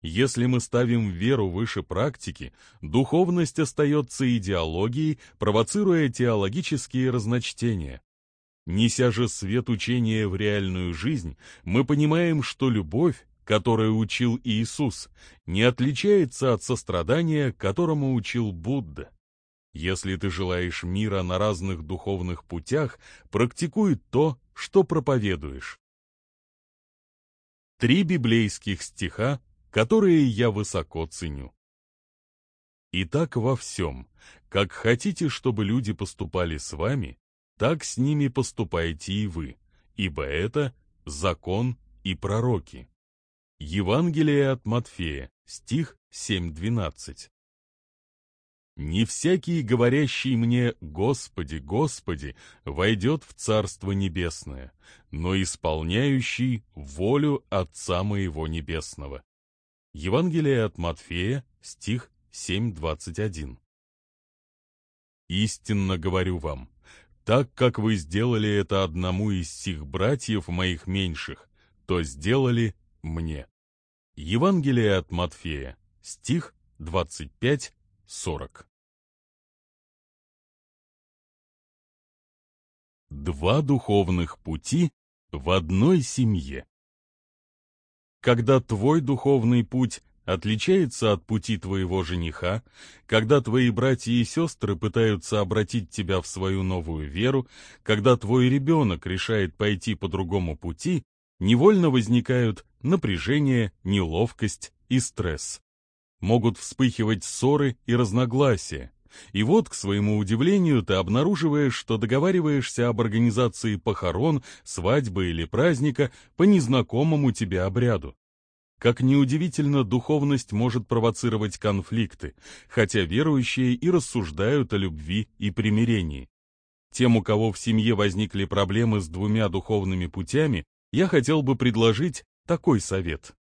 Если мы ставим веру выше практики, духовность остается идеологией, провоцируя теологические разночтения. Неся же свет учения в реальную жизнь, мы понимаем, что любовь которое учил Иисус, не отличается от сострадания, которому учил Будда. Если ты желаешь мира на разных духовных путях, практикуй то, что проповедуешь. Три библейских стиха, которые я высоко ценю. Итак, во всем, как хотите, чтобы люди поступали с вами, так с ними поступайте и вы, ибо это закон и пророки. Евангелие от Матфея, стих 7.12. «Не всякий, говорящий мне «Господи, Господи», войдет в Царство Небесное, но исполняющий волю Отца Моего Небесного». Евангелие от Матфея, стих 7.21. «Истинно говорю вам, так как вы сделали это одному из сих братьев моих меньших, то сделали мне. Евангелие от Матфея, стих 25-40. Два духовных пути в одной семье. Когда твой духовный путь отличается от пути твоего жениха, когда твои братья и сестры пытаются обратить тебя в свою новую веру, когда твой ребенок решает пойти по другому пути, невольно возникают напряжение, неловкость и стресс. Могут вспыхивать ссоры и разногласия. И вот, к своему удивлению, ты обнаруживаешь, что договариваешься об организации похорон, свадьбы или праздника по незнакомому тебе обряду. Как неудивительно, духовность может провоцировать конфликты, хотя верующие и рассуждают о любви и примирении. Тем, у кого в семье возникли проблемы с двумя духовными путями, я хотел бы предложить такой совет.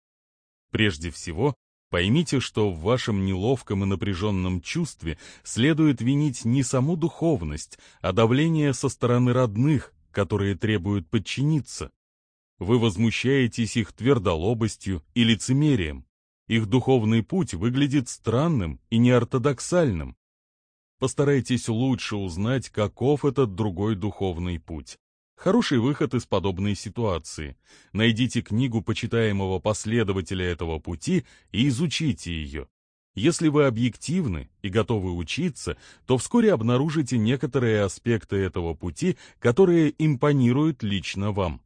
Прежде всего, поймите, что в вашем неловком и напряженном чувстве следует винить не саму духовность, а давление со стороны родных, которые требуют подчиниться. Вы возмущаетесь их твердолобостью и лицемерием. Их духовный путь выглядит странным и неортодоксальным. Постарайтесь лучше узнать, каков этот другой духовный путь. Хороший выход из подобной ситуации. Найдите книгу почитаемого последователя этого пути и изучите ее. Если вы объективны и готовы учиться, то вскоре обнаружите некоторые аспекты этого пути, которые импонируют лично вам.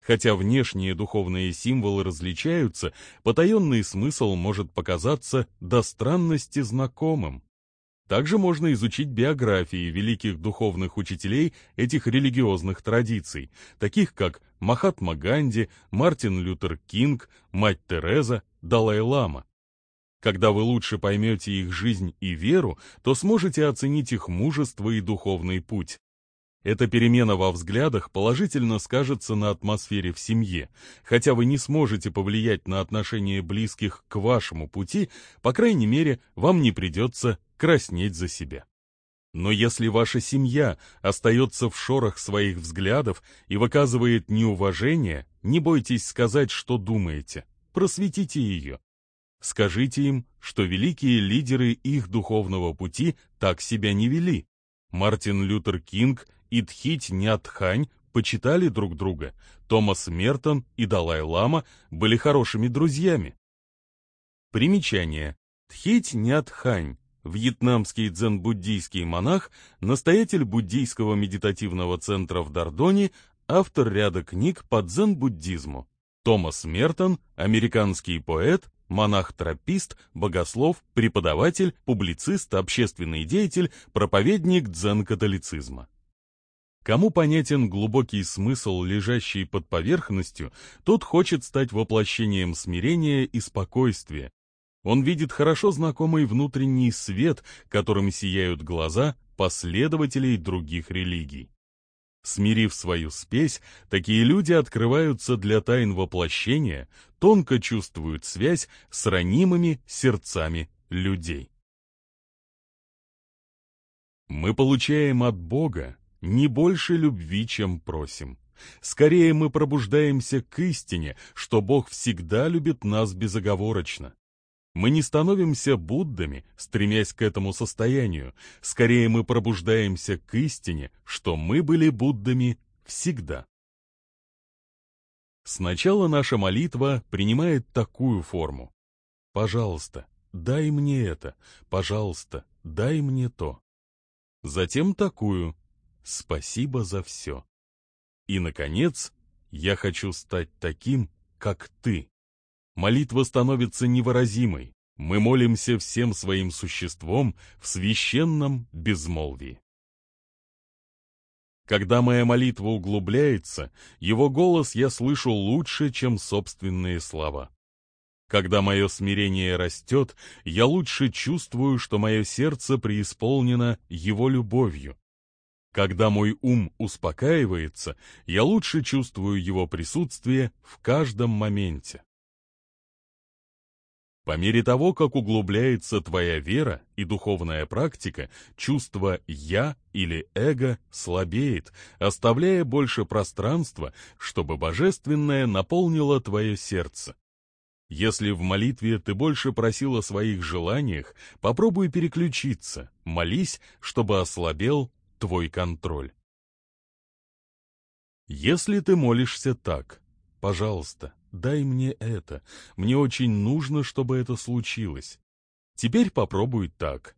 Хотя внешние духовные символы различаются, потаенный смысл может показаться до странности знакомым. Также можно изучить биографии великих духовных учителей этих религиозных традиций, таких как Махатма Ганди, Мартин Лютер Кинг, Мать Тереза, Далай-Лама. Когда вы лучше поймете их жизнь и веру, то сможете оценить их мужество и духовный путь. Эта перемена во взглядах положительно скажется на атмосфере в семье, хотя вы не сможете повлиять на отношение близких к вашему пути, по крайней мере, вам не придется краснеть за себя. Но если ваша семья остается в шорах своих взглядов и выказывает неуважение, не бойтесь сказать, что думаете, просветите ее. Скажите им, что великие лидеры их духовного пути так себя не вели. Мартин Лютер Кинг и Тхить Нятхань почитали друг друга, Томас Мертон и Далай-Лама были хорошими друзьями. Примечание. Тхить Нятхань Вьетнамский дзен-буддийский монах, настоятель буддийского медитативного центра в Дордоне, автор ряда книг по дзен-буддизму. Томас Мертон, американский поэт, монах-тропист, богослов, преподаватель, публицист, общественный деятель, проповедник дзен-католицизма. Кому понятен глубокий смысл, лежащий под поверхностью, тот хочет стать воплощением смирения и спокойствия, он видит хорошо знакомый внутренний свет, которым сияют глаза последователей других религий. Смирив свою спесь, такие люди открываются для тайн воплощения, тонко чувствуют связь с ранимыми сердцами людей. Мы получаем от Бога не больше любви, чем просим. Скорее мы пробуждаемся к истине, что Бог всегда любит нас безоговорочно. Мы не становимся Буддами, стремясь к этому состоянию. Скорее мы пробуждаемся к истине, что мы были Буддами всегда. Сначала наша молитва принимает такую форму. «Пожалуйста, дай мне это. Пожалуйста, дай мне то». Затем такую «Спасибо за все». И, наконец, «Я хочу стать таким, как ты». Молитва становится невыразимой. Мы молимся всем своим существом в священном безмолвии. Когда моя молитва углубляется, его голос я слышу лучше, чем собственные слова. Когда мое смирение растет, я лучше чувствую, что мое сердце преисполнено его любовью. Когда мой ум успокаивается, я лучше чувствую его присутствие в каждом моменте. По мере того, как углубляется твоя вера и духовная практика, чувство «я» или «эго» слабеет, оставляя больше пространства, чтобы божественное наполнило твое сердце. Если в молитве ты больше просил о своих желаниях, попробуй переключиться, молись, чтобы ослабел твой контроль. Если ты молишься так, пожалуйста, дай мне это. Мне очень нужно, чтобы это случилось. Теперь попробуй так.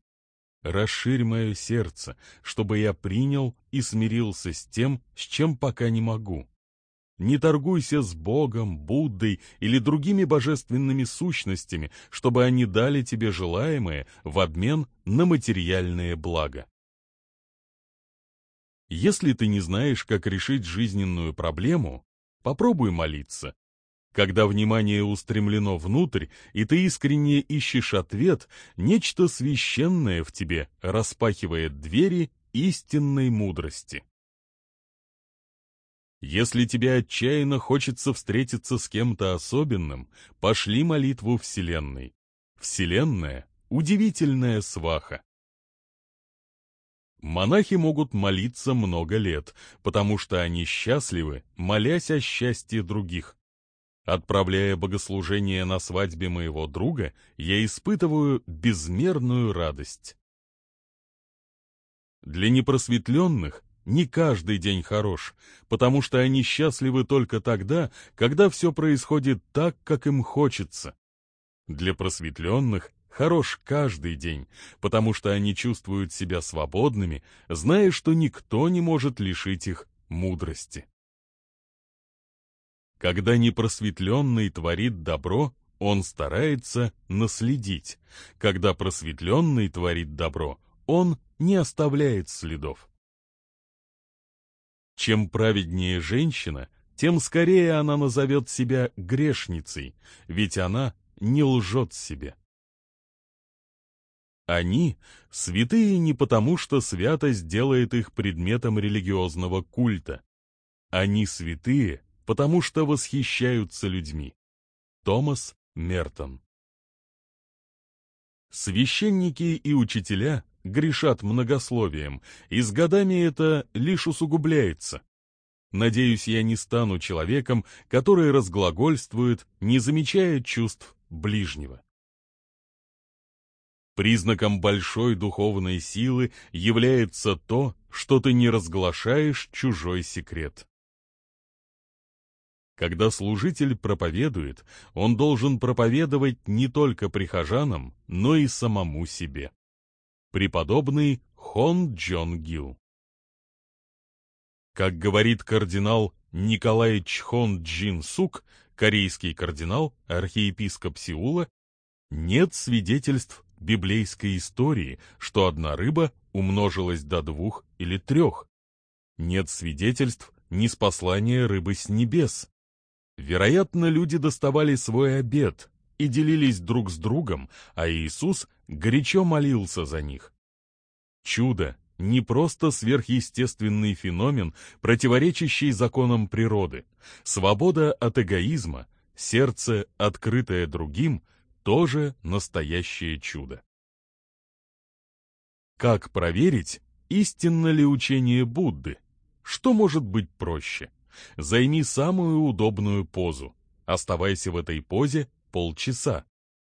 Расширь мое сердце, чтобы я принял и смирился с тем, с чем пока не могу. Не торгуйся с Богом, Буддой или другими божественными сущностями, чтобы они дали тебе желаемое в обмен на материальные блага. Если ты не знаешь, как решить жизненную проблему, попробуй молиться, когда внимание устремлено внутрь, и ты искренне ищешь ответ, нечто священное в тебе распахивает двери истинной мудрости. Если тебе отчаянно хочется встретиться с кем-то особенным, пошли молитву Вселенной. Вселенная — удивительная сваха. Монахи могут молиться много лет, потому что они счастливы, молясь о счастье других. Отправляя богослужение на свадьбе моего друга, я испытываю безмерную радость. Для непросветленных не каждый день хорош, потому что они счастливы только тогда, когда все происходит так, как им хочется. Для просветленных хорош каждый день, потому что они чувствуют себя свободными, зная, что никто не может лишить их мудрости. Когда непросветленный творит добро, он старается наследить. Когда просветленный творит добро, он не оставляет следов. Чем праведнее женщина, тем скорее она назовет себя грешницей, ведь она не лжет себе. Они святые не потому, что святость делает их предметом религиозного культа. Они святые, потому что восхищаются людьми. Томас Мертон Священники и учителя грешат многословием, и с годами это лишь усугубляется. Надеюсь, я не стану человеком, который разглагольствует, не замечая чувств ближнего. Признаком большой духовной силы является то, что ты не разглашаешь чужой секрет. Когда служитель проповедует, он должен проповедовать не только прихожанам, но и самому себе. Преподобный Хон Джон Гил Как говорит кардинал Николай Чхон Джин Сук, корейский кардинал, архиепископ Сеула, нет свидетельств библейской истории, что одна рыба умножилась до двух или трех. Нет свидетельств ни спаслания рыбы с небес, Вероятно, люди доставали свой обед и делились друг с другом, а Иисус горячо молился за них. Чудо — не просто сверхъестественный феномен, противоречащий законам природы. Свобода от эгоизма, сердце, открытое другим, тоже настоящее чудо. Как проверить, истинно ли учение Будды? Что может быть проще? Займи самую удобную позу. Оставайся в этой позе полчаса.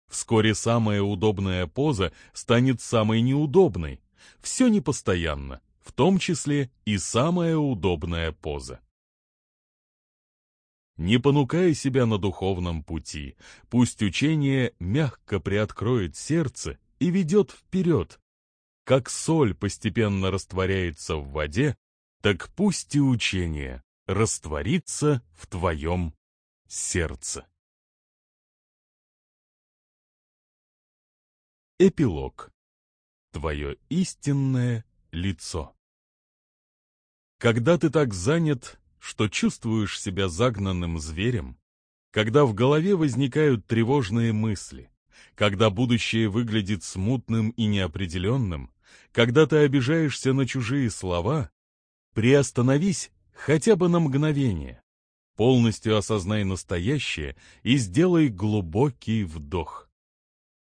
Вскоре самая удобная поза станет самой неудобной. Все непостоянно, в том числе и самая удобная поза. Не понукай себя на духовном пути, пусть учение мягко приоткроет сердце и ведет вперед. Как соль постепенно растворяется в воде, так пусть и учение раствориться в твоем сердце. Эпилог. Твое истинное лицо. Когда ты так занят, что чувствуешь себя загнанным зверем, когда в голове возникают тревожные мысли, когда будущее выглядит смутным и неопределенным, когда ты обижаешься на чужие слова, приостановись хотя бы на мгновение. Полностью осознай настоящее и сделай глубокий вдох.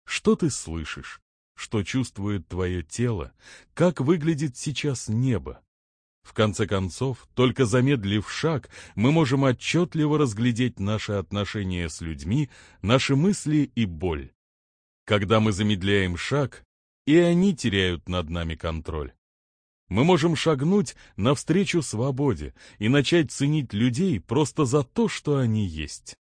Что ты слышишь? Что чувствует твое тело? Как выглядит сейчас небо? В конце концов, только замедлив шаг, мы можем отчетливо разглядеть наши отношения с людьми, наши мысли и боль. Когда мы замедляем шаг, и они теряют над нами контроль. Мы можем шагнуть навстречу свободе и начать ценить людей просто за то, что они есть.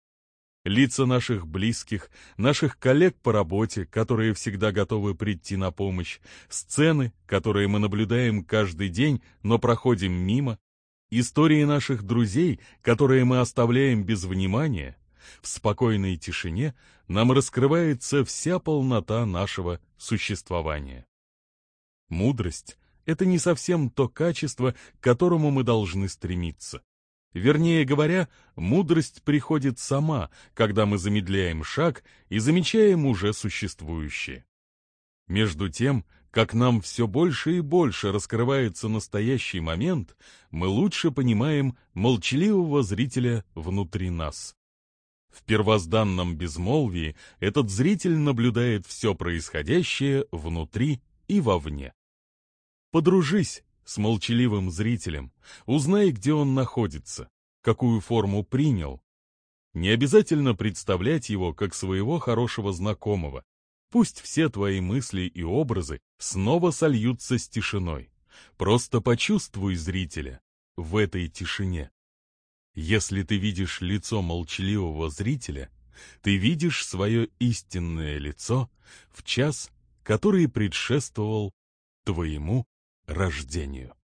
Лица наших близких, наших коллег по работе, которые всегда готовы прийти на помощь, сцены, которые мы наблюдаем каждый день, но проходим мимо, истории наших друзей, которые мы оставляем без внимания, в спокойной тишине нам раскрывается вся полнота нашего существования. Мудрость это не совсем то качество, к которому мы должны стремиться. Вернее говоря, мудрость приходит сама, когда мы замедляем шаг и замечаем уже существующее. Между тем, как нам все больше и больше раскрывается настоящий момент, мы лучше понимаем молчаливого зрителя внутри нас. В первозданном безмолвии этот зритель наблюдает все происходящее внутри и вовне. Подружись с молчаливым зрителем, узнай, где он находится, какую форму принял. Не обязательно представлять его как своего хорошего знакомого. Пусть все твои мысли и образы снова сольются с тишиной. Просто почувствуй зрителя в этой тишине. Если ты видишь лицо молчаливого зрителя, ты видишь свое истинное лицо в час, который предшествовал твоему рождению.